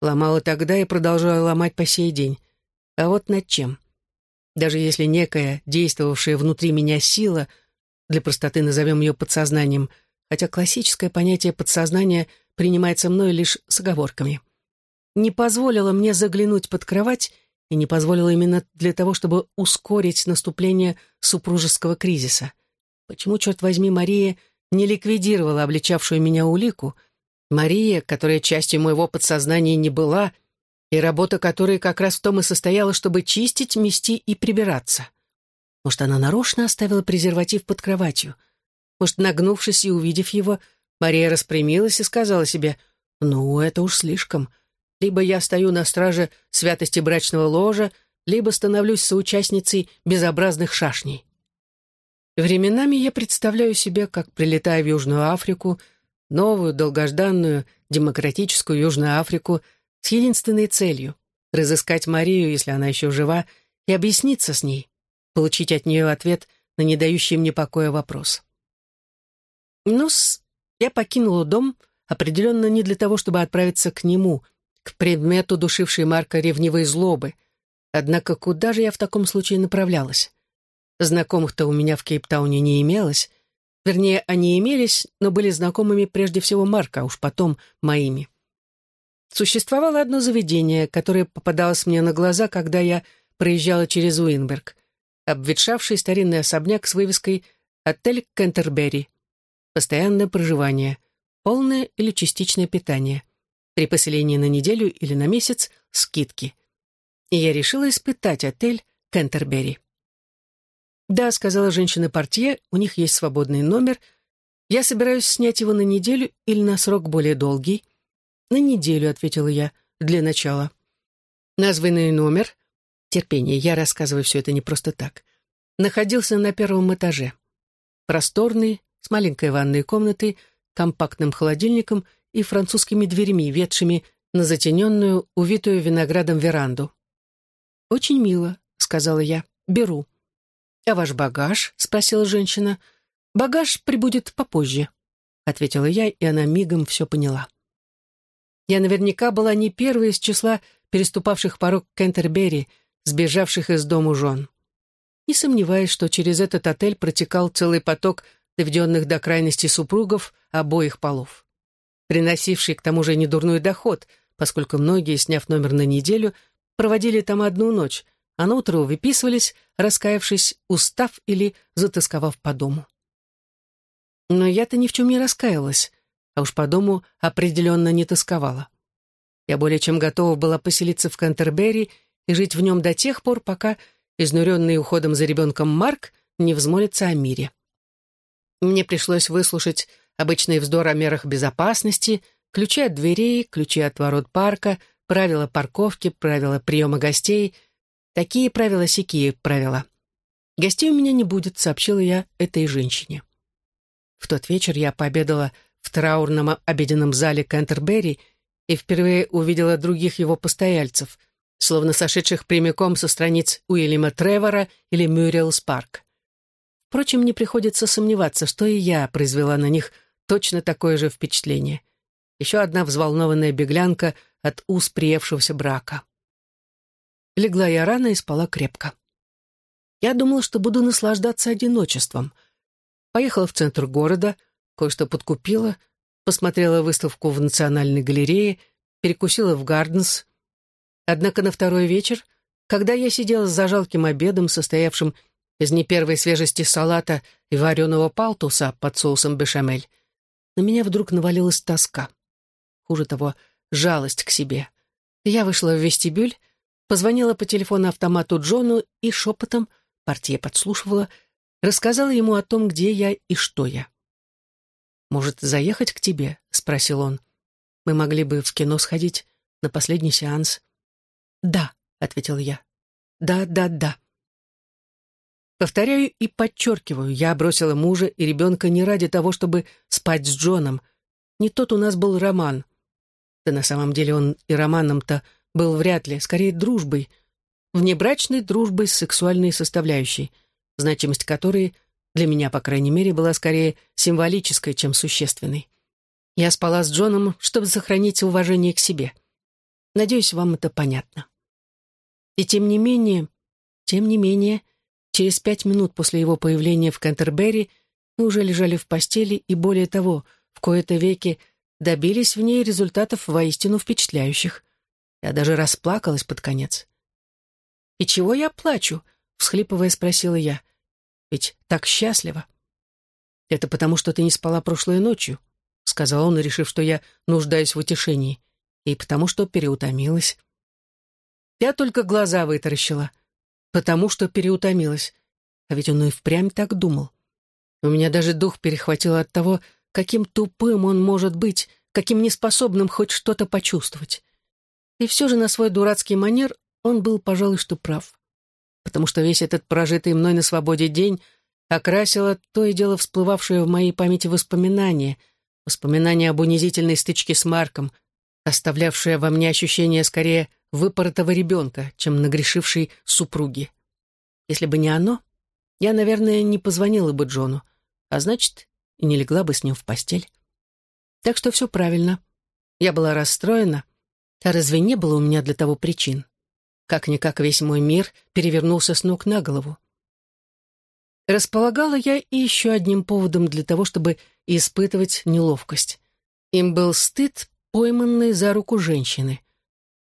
Ломала тогда и продолжаю ломать по сей день. А вот над чем? Даже если некая, действовавшая внутри меня сила, для простоты назовем ее подсознанием — хотя классическое понятие подсознания принимается мной лишь с оговорками. Не позволила мне заглянуть под кровать и не позволила именно для того, чтобы ускорить наступление супружеского кризиса. Почему, черт возьми, Мария не ликвидировала обличавшую меня улику, Мария, которая частью моего подсознания не была, и работа которой как раз в том и состояла, чтобы чистить, мести и прибираться. Может, она нарочно оставила презерватив под кроватью — может, нагнувшись и увидев его, Мария распрямилась и сказала себе, «Ну, это уж слишком. Либо я стою на страже святости брачного ложа, либо становлюсь соучастницей безобразных шашней». Временами я представляю себе, как прилетаю в Южную Африку, новую, долгожданную, демократическую Южную Африку с единственной целью — разыскать Марию, если она еще жива, и объясниться с ней, получить от нее ответ на не дающий мне покоя вопрос ну я покинула дом определенно не для того, чтобы отправиться к нему, к предмету, душившей Марка ревнивой злобы. Однако куда же я в таком случае направлялась? Знакомых-то у меня в Кейптауне не имелось. Вернее, они имелись, но были знакомыми прежде всего Марка, а уж потом моими. Существовало одно заведение, которое попадалось мне на глаза, когда я проезжала через Уинберг. Обветшавший старинный особняк с вывеской «Отель Кентербери», постоянное проживание, полное или частичное питание, при поселении на неделю или на месяц – скидки. И я решила испытать отель Кентербери. «Да», — сказала женщина-портье, — «у них есть свободный номер. Я собираюсь снять его на неделю или на срок более долгий». «На неделю», — ответила я, — «для начала». Названный номер, терпение, я рассказываю все это не просто так, находился на первом этаже. Просторный, с маленькой ванной комнатой, компактным холодильником и французскими дверьми, ведшими на затененную, увитую виноградом веранду. «Очень мило», — сказала я. «Беру». «А ваш багаж?» — спросила женщина. «Багаж прибудет попозже», — ответила я, и она мигом все поняла. Я наверняка была не первой из числа переступавших порог Кентербери, сбежавших из дому жен. Не сомневаюсь, что через этот отель протекал целый поток доведенных до крайности супругов обоих полов. Приносивший к тому же недурной доход, поскольку многие, сняв номер на неделю, проводили там одну ночь, а на утро выписывались, раскаявшись, устав или затасковав по дому. Но я-то ни в чем не раскаялась, а уж по дому определенно не тосковала. Я более чем готова была поселиться в Кантербери и жить в нем до тех пор, пока, изнуренный уходом за ребенком Марк, не взмолится о мире. Мне пришлось выслушать обычный вздор о мерах безопасности, ключи от дверей, ключи от ворот парка, правила парковки, правила приема гостей. Такие правила, сякие правила. Гостей у меня не будет, сообщила я этой женщине. В тот вечер я пообедала в траурном обеденном зале Кентербери и впервые увидела других его постояльцев, словно сошедших прямиком со страниц Уильяма Тревора или Мюрриел Спарк. Впрочем, не приходится сомневаться, что и я произвела на них точно такое же впечатление. Еще одна взволнованная беглянка от уз приевшегося брака. Легла я рано и спала крепко. Я думала, что буду наслаждаться одиночеством. Поехала в центр города, кое-что подкупила, посмотрела выставку в Национальной галерее, перекусила в Гарденс. Однако на второй вечер, когда я сидела за жалким обедом, состоявшим из не первой свежести салата и вареного палтуса под соусом бешамель, на меня вдруг навалилась тоска. Хуже того, жалость к себе. Я вышла в вестибюль, позвонила по телефону автомату Джону и шепотом, партия подслушивала, рассказала ему о том, где я и что я. «Может, заехать к тебе?» — спросил он. «Мы могли бы в кино сходить на последний сеанс». «Да», — ответил я. «Да, да, да». Повторяю и подчеркиваю, я бросила мужа и ребенка не ради того, чтобы спать с Джоном. Не тот у нас был роман. Да на самом деле он и романом-то был вряд ли, скорее дружбой. Внебрачной дружбой с сексуальной составляющей, значимость которой для меня, по крайней мере, была скорее символической, чем существенной. Я спала с Джоном, чтобы сохранить уважение к себе. Надеюсь, вам это понятно. И тем не менее, тем не менее, через пять минут после его появления в Кентербери мы уже лежали в постели и, более того, в кои-то веки добились в ней результатов воистину впечатляющих. Я даже расплакалась под конец. «И чего я плачу?» — всхлипывая спросила я. Ведь так счастлива. Это потому, что ты не спала прошлой ночью, сказал он, решив, что я нуждаюсь в утешении, и потому, что переутомилась. Я только глаза вытаращила, потому что переутомилась. А ведь он и впрямь так думал. У меня даже дух перехватило от того, каким тупым он может быть, каким неспособным хоть что-то почувствовать. И все же на свой дурацкий манер он был, пожалуй, что прав потому что весь этот прожитый мной на свободе день окрасило то и дело всплывавшее в моей памяти воспоминания, воспоминания об унизительной стычке с Марком, оставлявшее во мне ощущение скорее выпоротого ребенка, чем нагрешившей супруги. Если бы не оно, я, наверное, не позвонила бы Джону, а значит, и не легла бы с ним в постель. Так что все правильно. Я была расстроена, а разве не было у меня для того причин? Как-никак весь мой мир перевернулся с ног на голову. Располагала я и еще одним поводом для того, чтобы испытывать неловкость. Им был стыд, пойманный за руку женщины.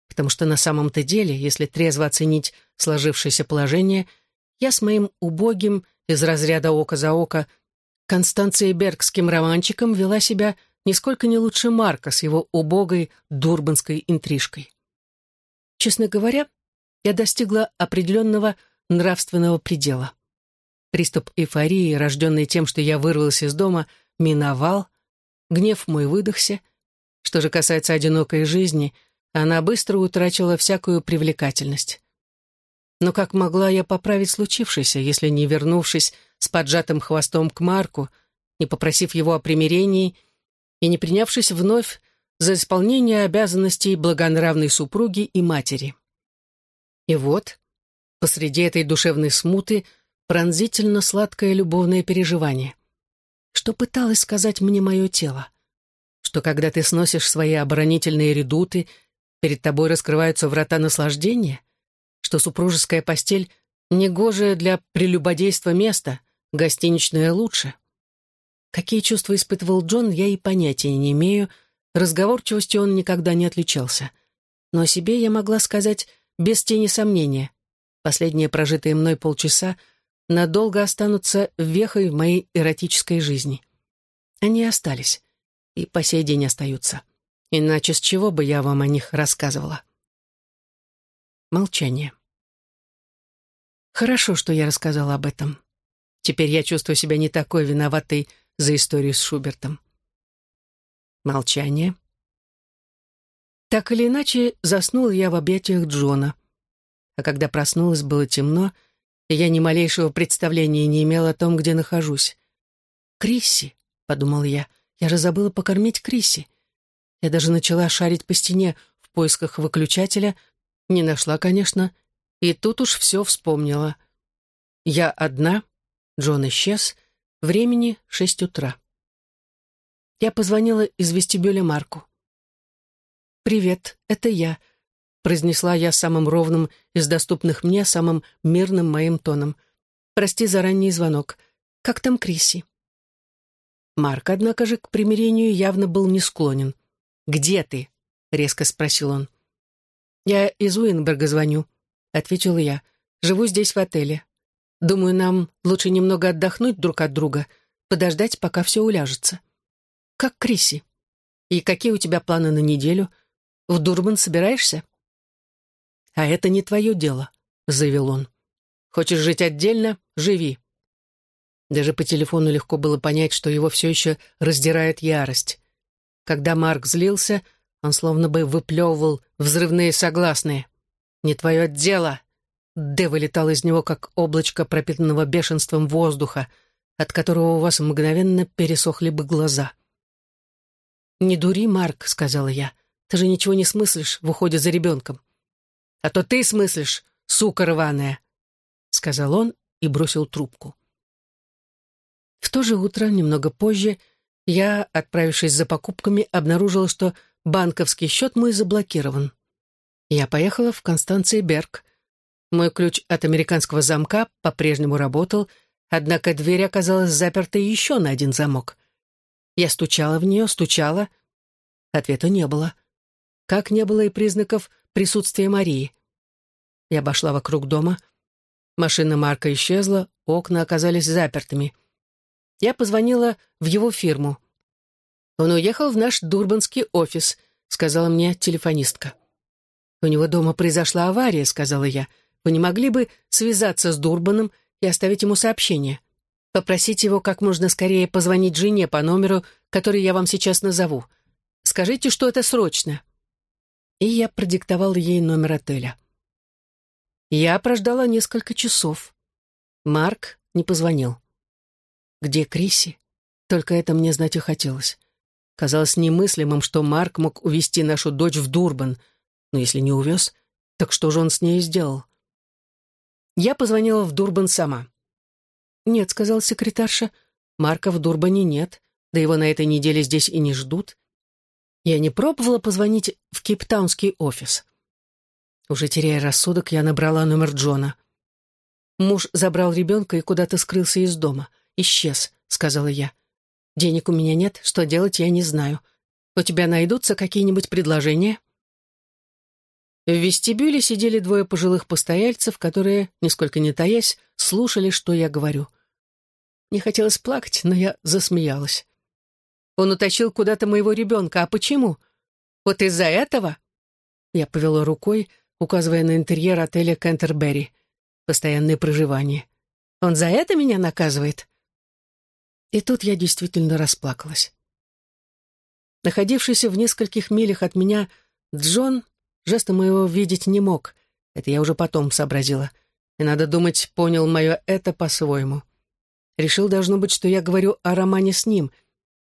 Потому что на самом-то деле, если трезво оценить сложившееся положение, я с моим убогим из разряда око за око Констанцией Бергским романчиком вела себя нисколько не лучше Марка с его убогой дурбанской интрижкой. Честно говоря, я достигла определенного нравственного предела. Приступ эйфории, рожденный тем, что я вырвалась из дома, миновал, гнев мой выдохся. Что же касается одинокой жизни, она быстро утратила всякую привлекательность. Но как могла я поправить случившееся, если не вернувшись с поджатым хвостом к Марку, не попросив его о примирении и не принявшись вновь за исполнение обязанностей благонравной супруги и матери? И вот, посреди этой душевной смуты, пронзительно сладкое любовное переживание. Что пыталось сказать мне мое тело? Что когда ты сносишь свои оборонительные редуты, перед тобой раскрываются врата наслаждения? Что супружеская постель — негожее для прелюбодейства место, гостиничное лучше? Какие чувства испытывал Джон, я и понятия не имею, разговорчивостью он никогда не отличался. Но о себе я могла сказать без тени сомнения, последние прожитые мной полчаса надолго останутся вехой в моей эротической жизни. Они остались и по сей день остаются. Иначе с чего бы я вам о них рассказывала? Молчание. Хорошо, что я рассказала об этом. Теперь я чувствую себя не такой виноватой за историю с Шубертом. Молчание. Так или иначе, заснул я в объятиях Джона. а когда проснулась, было темно, и я ни малейшего представления не имела о том, где нахожусь. «Крисси», — подумал я, — «я же забыла покормить Крисси». Я даже начала шарить по стене в поисках выключателя, не нашла, конечно, и тут уж все вспомнила. Я одна, Джон исчез, времени шесть утра. Я позвонила из вестибюля Марку. «Привет, это я», — произнесла я самым ровным из доступных мне, самым мирным моим тоном. «Прости за ранний звонок. Как там Криси?» Марк, однако же, к примирению явно был не склонен. «Где ты?» — резко спросил он. «Я из Уинберга звоню», — ответила я. «Живу здесь в отеле. Думаю, нам лучше немного отдохнуть друг от друга, подождать, пока все уляжется. Как Криси? И какие у тебя планы на неделю? В Дурбан собираешься?» «А это не твое дело», — заявил он. «Хочешь жить отдельно — живи. Даже по телефону легко было понять, что его все еще раздирает ярость. Когда Марк злился, он словно бы выплевывал взрывные согласные. «Не твое дело!» Д вылетал из него, как облачко пропитанного бешенством воздуха, от которого у вас мгновенно пересохли бы глаза. «Не дури, Марк», — сказала я. «Ты же ничего не смыслишь в уходе за ребенком». «А то ты смыслишь, сука рваная», — сказал он и бросил трубку. В то же утро, немного позже, я, отправившись за покупками, обнаружила, что банковский счет мой заблокирован. Я поехала в Констанции Берг. Мой ключ от американского замка по-прежнему работал, однако дверь оказалась запертой еще на один замок. Я стучала в нее, стучала. Ответа не было. Как не было и признаков присутствия Марии. Я обошла вокруг дома. Машина Марка исчезла, окна оказались запертыми. Я позвонила в его фирму. «Он уехал в наш дурбанский офис», — сказала мне телефонистка. «У него дома произошла авария», — сказала я. «Вы не могли бы связаться с Дурбаном и оставить ему сообщение? Попросить его как можно скорее позвонить жене по номеру, который я вам сейчас назову. Скажите, что это срочно». И я продиктовала ей номер отеля. Я прождала несколько часов. Марк не позвонил. Где Криси? Только это мне знать и хотелось. Казалось немыслимым, что Марк мог увезти нашу дочь в Дурбан. Но если не увез, так что же он с ней сделал? Я позвонила в Дурбан сама. «Нет», — сказал секретарша, — «Марка в Дурбане нет, да его на этой неделе здесь и не ждут». Я не пробовала позвонить в кейптаунский офис. Уже теряя рассудок, я набрала номер Джона. Муж забрал ребенка и куда-то скрылся из дома — исчез», — сказала я. «Денег у меня нет, что делать я не знаю. У тебя найдутся какие-нибудь предложения?» В вестибюле сидели двое пожилых постояльцев, которые, нисколько не таясь, слушали, что я говорю. Не хотелось плакать, но я засмеялась. «Он утащил куда-то моего ребенка. А почему? Вот из-за этого?» Я повела рукой, указывая на интерьер отеля Кентербери. Постоянное проживание. «Он за это меня наказывает?» И тут я действительно расплакалась. Находившийся в нескольких милях от меня Джон жеста моего видеть не мог. Это я уже потом сообразила. И, надо думать, понял мое это по-своему. Решил, должно быть, что я говорю о романе с ним,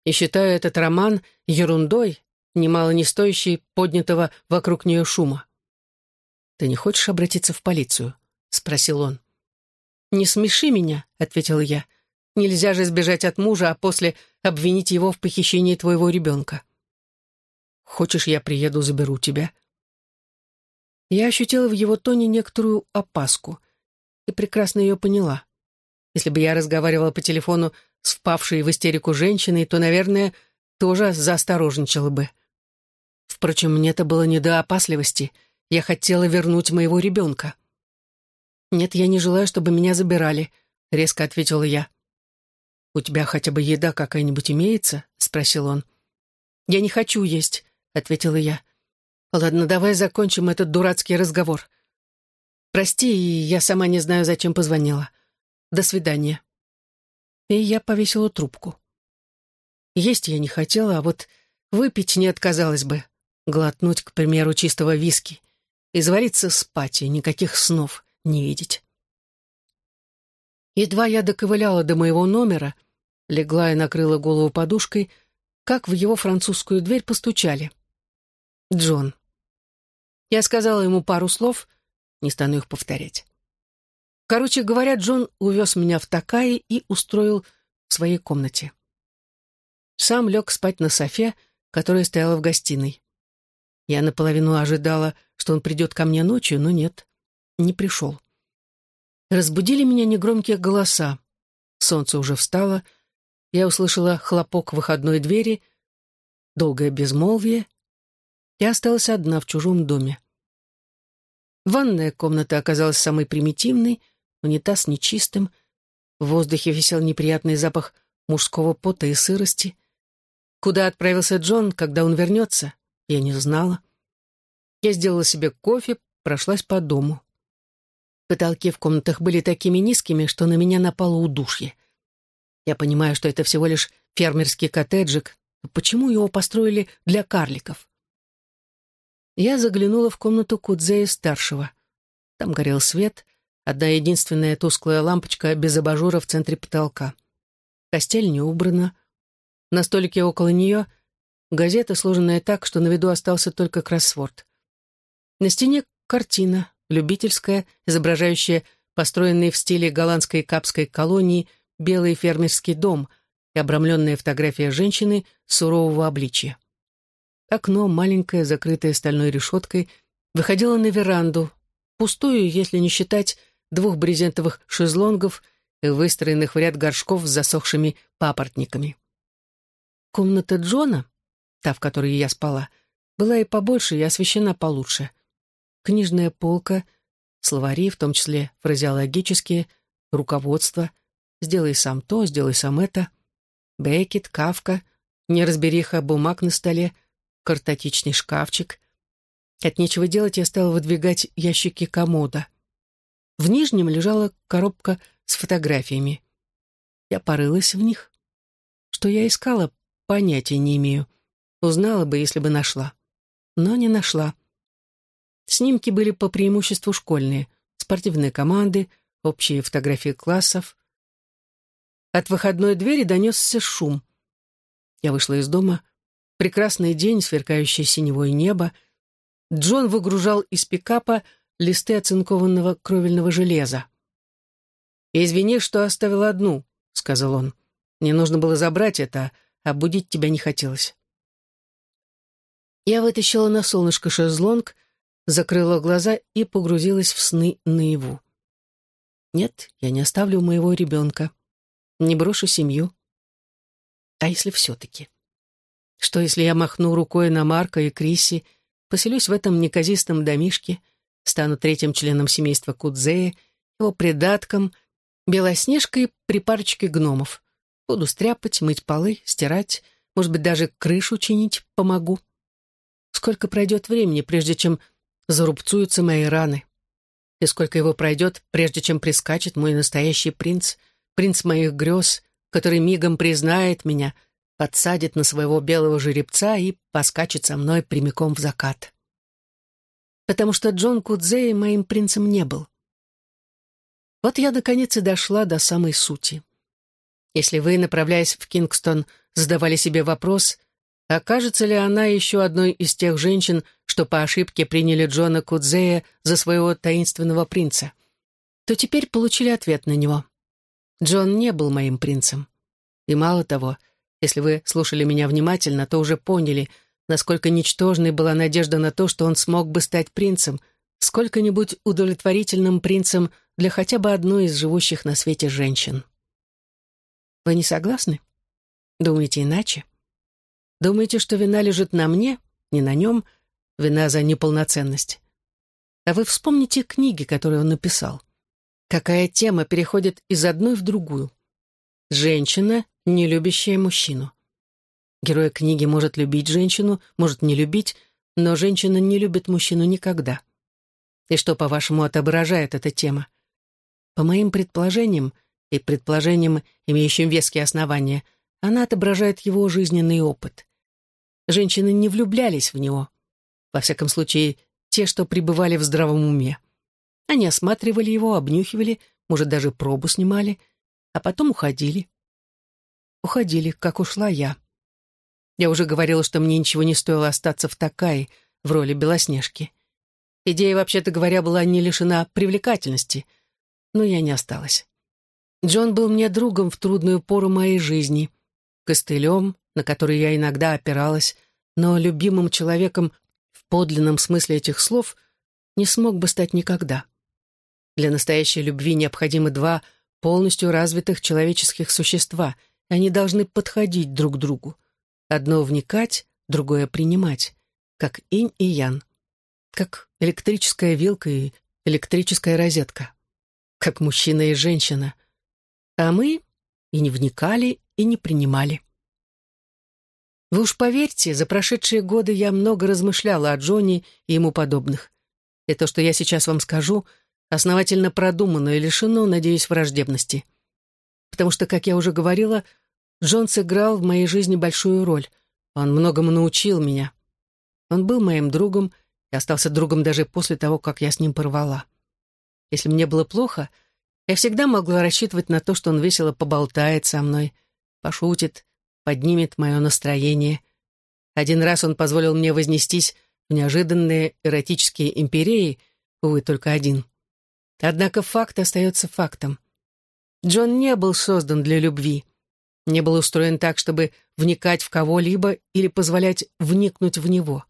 и считаю этот роман ерундой, немало не стоящей поднятого вокруг нее шума. «Ты не хочешь обратиться в полицию?» — спросил он. «Не смеши меня», — ответила я. Нельзя же сбежать от мужа, а после обвинить его в похищении твоего ребенка. Хочешь, я приеду, заберу тебя?» Я ощутила в его тоне некоторую опаску и прекрасно ее поняла. Если бы я разговаривала по телефону с впавшей в истерику женщиной, то, наверное, тоже заосторожничала бы. Впрочем, мне это было не до опасливости. Я хотела вернуть моего ребенка. «Нет, я не желаю, чтобы меня забирали», — резко ответила я. «У тебя хотя бы еда какая-нибудь имеется?» — спросил он. «Я не хочу есть», — ответила я. «Ладно, давай закончим этот дурацкий разговор. Прости, я сама не знаю, зачем позвонила. До свидания». И я повесила трубку. Есть я не хотела, а вот выпить не отказалась бы. Глотнуть, к примеру, чистого виски. и завалиться спать, и никаких снов не видеть. Едва я доковыляла до моего номера, легла и накрыла голову подушкой, как в его французскую дверь постучали. Джон. Я сказала ему пару слов, не стану их повторять. Короче говоря, Джон увез меня в Такаи и устроил в своей комнате. Сам лег спать на софе, которая стояла в гостиной. Я наполовину ожидала, что он придет ко мне ночью, но нет, не пришел. Разбудили меня негромкие голоса. Солнце уже встало. Я услышала хлопок выходной двери, долгое безмолвие. Я осталась одна в чужом доме. Ванная комната оказалась самой примитивной, унитаз нечистым. В воздухе висел неприятный запах мужского пота и сырости. Куда отправился Джон, когда он вернется, я не знала. Я сделала себе кофе, прошлась по дому. Потолки в комнатах были такими низкими, что на меня напало удушье. Я понимаю, что это всего лишь фермерский коттеджик, но почему его построили для карликов? Я заглянула в комнату Кудзея-старшего. Там горел свет, одна единственная тусклая лампочка без абажура в центре потолка. Постель не убрана. На столике около нее газета, сложенная так, что на виду остался только кроссворд. На стене картина, любительская, изображающая построенный в стиле голландской капской колонии белый фермерский дом и обрамленная фотография женщины сурового обличия. Окно, маленькое, закрытое стальной решеткой, выходило на веранду, пустую, если не считать двух брезентовых шезлонгов и выстроенных в ряд горшков с засохшими папоротниками. Комната Джона, та, в которой я спала, была и побольше, и освещена получше — книжная полка, словари, в том числе фразеологические, руководство, сделай сам то, сделай сам это, Бекет, Кавка, неразбериха бумаг на столе, картотечный шкафчик. От нечего делать я стала выдвигать ящики комода. В нижнем лежала коробка с фотографиями. Я порылась в них. Что я искала, понятия не имею. Узнала бы, если бы нашла. Но не нашла. Снимки были по преимуществу школьные, спортивные команды, общие фотографии классов. От выходной двери донесся шум. Я вышла из дома. Прекрасный день, сверкающее синевое небо. Джон выгружал из пикапа листы оцинкованного кровельного железа. «Извини, что оставил одну», — сказал он. «Мне нужно было забрать это, а будить тебя не хотелось». Я вытащила на солнышко шезлонг, закрыла глаза и погрузилась в сны наяву. Нет, я не оставлю моего ребенка, не брошу семью. А если все-таки? Что, если я махну рукой на Марка и Криси, поселюсь в этом неказистом домишке, стану третьим членом семейства Кудзея, его придатком, белоснежкой при парочке гномов. Буду стряпать, мыть полы, стирать, может быть, даже крышу чинить помогу. Сколько пройдет времени, прежде чем зарубцуются мои раны. И сколько его пройдет, прежде чем прискачет мой настоящий принц, принц моих грез, который мигом признает меня, подсадит на своего белого жеребца и поскачет со мной прямиком в закат. Потому что Джон Кудзей моим принцем не был. Вот я наконец и дошла до самой сути. Если вы, направляясь в Кингстон, задавали себе вопрос, окажется ли она еще одной из тех женщин, что по ошибке приняли Джона Кудзея за своего таинственного принца, то теперь получили ответ на него. Джон не был моим принцем. И мало того, если вы слушали меня внимательно, то уже поняли, насколько ничтожной была надежда на то, что он смог бы стать принцем, сколько-нибудь удовлетворительным принцем для хотя бы одной из живущих на свете женщин. Вы не согласны? Думаете иначе? Думаете, что вина лежит на мне, не на нем, вина за неполноценность. А вы вспомните книги, которые он написал. Какая тема переходит из одной в другую? Женщина, не любящая мужчину. Герой книги может любить женщину, может не любить, но женщина не любит мужчину никогда. И что, по-вашему, отображает эта тема? По моим предположениям, и предположениям, имеющим веские основания, она отображает его жизненный опыт. Женщины не влюблялись в него, во всяком случае, те, что пребывали в здравом уме. Они осматривали его, обнюхивали, может, даже пробу снимали, а потом уходили. Уходили, как ушла я. Я уже говорила, что мне ничего не стоило остаться в Такае в роли Белоснежки. Идея, вообще-то говоря, была не лишена привлекательности, но я не осталась. Джон был мне другом в трудную пору моей жизни, костылем, на который я иногда опиралась, но любимым человеком в подлинном смысле этих слов не смог бы стать никогда. Для настоящей любви необходимы два полностью развитых человеческих существа, они должны подходить друг к другу. Одно вникать, другое принимать, как инь и ян, как электрическая вилка и электрическая розетка, как мужчина и женщина, а мы и не вникали, и не принимали. Вы уж поверьте, за прошедшие годы я много размышляла о Джонни и ему подобных. И то, что я сейчас вам скажу, основательно продумано и лишено, надеюсь, враждебности. Потому что, как я уже говорила, Джон сыграл в моей жизни большую роль. Он многому научил меня. Он был моим другом и остался другом даже после того, как я с ним порвала. Если мне было плохо — я всегда могла рассчитывать на то, что он весело поболтает со мной, пошутит, поднимет мое настроение. Один раз он позволил мне вознестись в неожиданные эротические империи, увы, только один. Однако факт остается фактом. Джон не был создан для любви, не был устроен так, чтобы вникать в кого-либо или позволять вникнуть в него.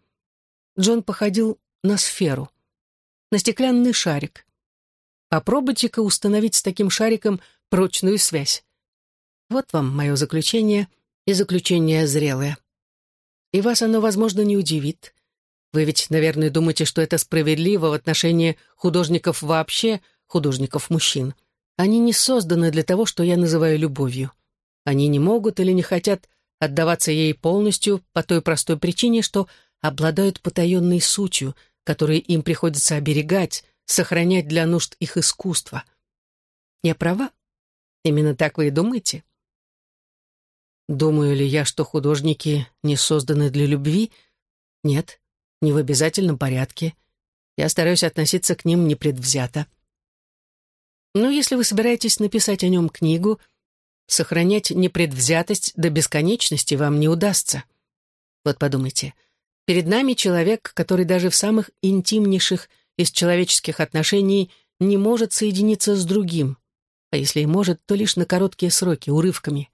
Джон походил на сферу, на стеклянный шарик. Попробуйте-ка установить с таким шариком прочную связь. Вот вам мое заключение, и заключение зрелое. И вас оно, возможно, не удивит. Вы ведь, наверное, думаете, что это справедливо в отношении художников вообще, художников-мужчин. Они не созданы для того, что я называю любовью. Они не могут или не хотят отдаваться ей полностью по той простой причине, что обладают потаенной сутью, которой им приходится оберегать, сохранять для нужд их искусства. Я права? Именно так вы и думаете? Думаю ли я, что художники не созданы для любви? Нет, не в обязательном порядке. Я стараюсь относиться к ним непредвзято. Но если вы собираетесь написать о нем книгу, сохранять непредвзятость до бесконечности вам не удастся. Вот подумайте, перед нами человек, который даже в самых интимнейших из человеческих отношений не может соединиться с другим, а если и может, то лишь на короткие сроки, урывками.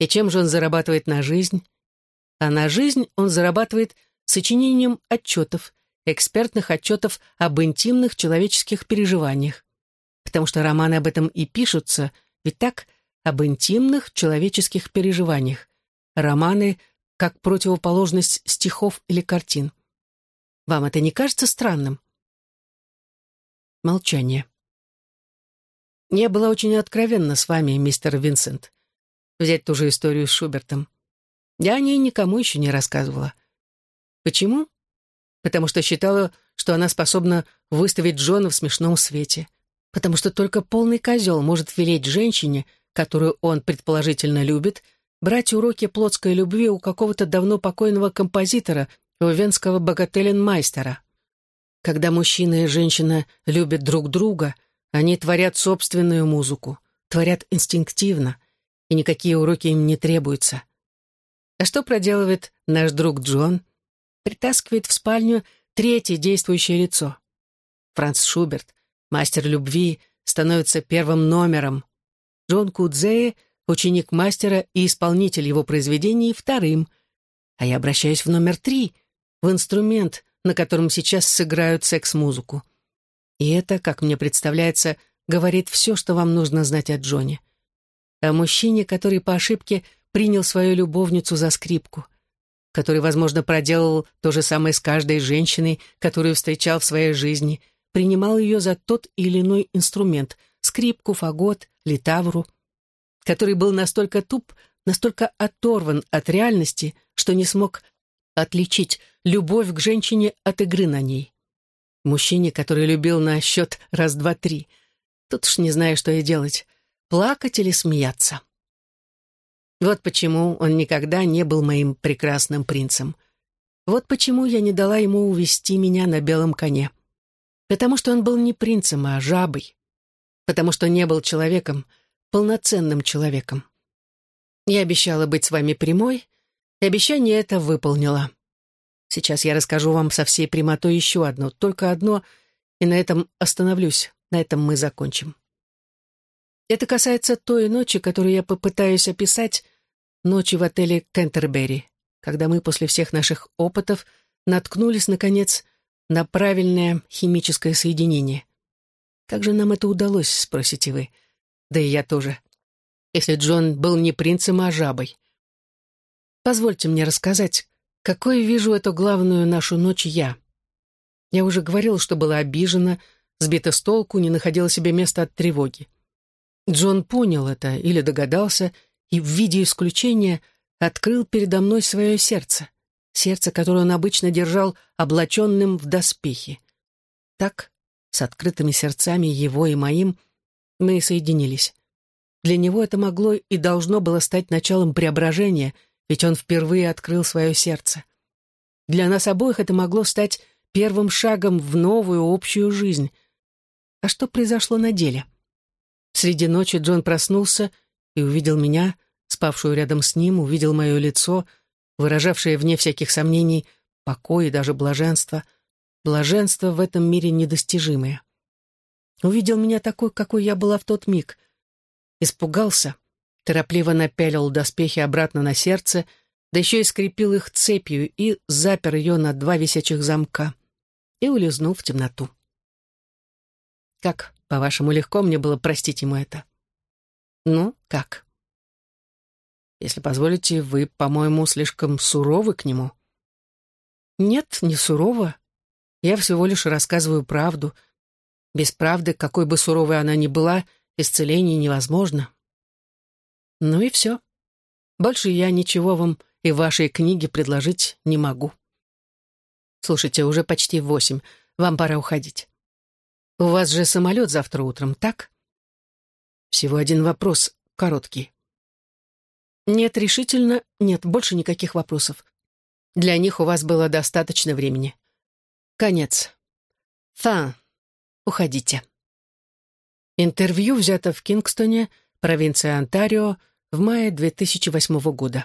И чем же он зарабатывает на жизнь? А на жизнь он зарабатывает сочинением отчетов, экспертных отчетов об интимных человеческих переживаниях. Потому что романы об этом и пишутся, ведь так, об интимных человеческих переживаниях. Романы как противоположность стихов или картин. Вам это не кажется странным? Молчание. Я была очень откровенна с вами, мистер Винсент. Взять ту же историю с Шубертом. Я о ней никому еще не рассказывала. Почему? Потому что считала, что она способна выставить Джона в смешном свете. Потому что только полный козел может велеть женщине, которую он предположительно любит, брать уроки плотской любви у какого-то давно покойного композитора, у венского богателенмайстера. Когда мужчина и женщина любят друг друга, они творят собственную музыку, творят инстинктивно, и никакие уроки им не требуются. А что проделывает наш друг Джон? Притаскивает в спальню третье действующее лицо. Франц Шуберт, мастер любви, становится первым номером. Джон Кудзее, ученик мастера и исполнитель его произведений, вторым. А я обращаюсь в номер три, в инструмент, на котором сейчас сыграют секс-музыку. И это, как мне представляется, говорит все, что вам нужно знать о Джоне. О мужчине, который по ошибке принял свою любовницу за скрипку, который, возможно, проделал то же самое с каждой женщиной, которую встречал в своей жизни, принимал ее за тот или иной инструмент — скрипку, фагот, литавру, который был настолько туп, настолько оторван от реальности, что не смог отличить любовь к женщине от игры на ней. Мужчине, который любил на счет раз-два-три. Тут уж не знаю, что и делать. Плакать или смеяться. Вот почему он никогда не был моим прекрасным принцем. Вот почему я не дала ему увести меня на белом коне. Потому что он был не принцем, а жабой. Потому что не был человеком, полноценным человеком. Я обещала быть с вами прямой, и обещание это выполнила. Сейчас я расскажу вам со всей прямотой еще одно, только одно, и на этом остановлюсь, на этом мы закончим. Это касается той ночи, которую я попытаюсь описать, ночи в отеле Кентербери, когда мы после всех наших опытов наткнулись, наконец, на правильное химическое соединение. Как же нам это удалось, спросите вы? Да и я тоже. Если Джон был не принцем, а жабой. Позвольте мне рассказать, какой вижу эту главную нашу ночь я. Я уже говорил, что была обижена, сбита с толку, не находила себе места от тревоги. Джон понял это или догадался, и в виде исключения открыл передо мной свое сердце, сердце, которое он обычно держал облаченным в доспехи. Так, с открытыми сердцами его и моим, мы соединились. Для него это могло и должно было стать началом преображения, ведь он впервые открыл свое сердце. Для нас обоих это могло стать первым шагом в новую общую жизнь. А что произошло на деле? Среди ночи Джон проснулся и увидел меня, спавшую рядом с ним, увидел мое лицо, выражавшее вне всяких сомнений покой и даже блаженство. Блаженство в этом мире недостижимое. Увидел меня такой, какой я была в тот миг, Испугался, торопливо напялил доспехи обратно на сердце, да еще и скрепил их цепью и запер ее на два висячих замка и улизнул в темноту. Как, по-вашему, легко мне было простить ему это? Ну, как? Если позволите, вы, по-моему, слишком суровы к нему. Нет, не сурово. Я всего лишь рассказываю правду. Без правды, какой бы суровой она ни была, исцеление невозможно. Ну и все. Больше я ничего вам и вашей книге предложить не могу. Слушайте, уже почти восемь. Вам пора уходить. У вас же самолет завтра утром, так? Всего один вопрос, короткий. Нет, решительно нет, больше никаких вопросов. Для них у вас было достаточно времени. Конец. Фа. Уходите. Интервью взято в Кингстоне, провинция Онтарио, в мае 2008 года.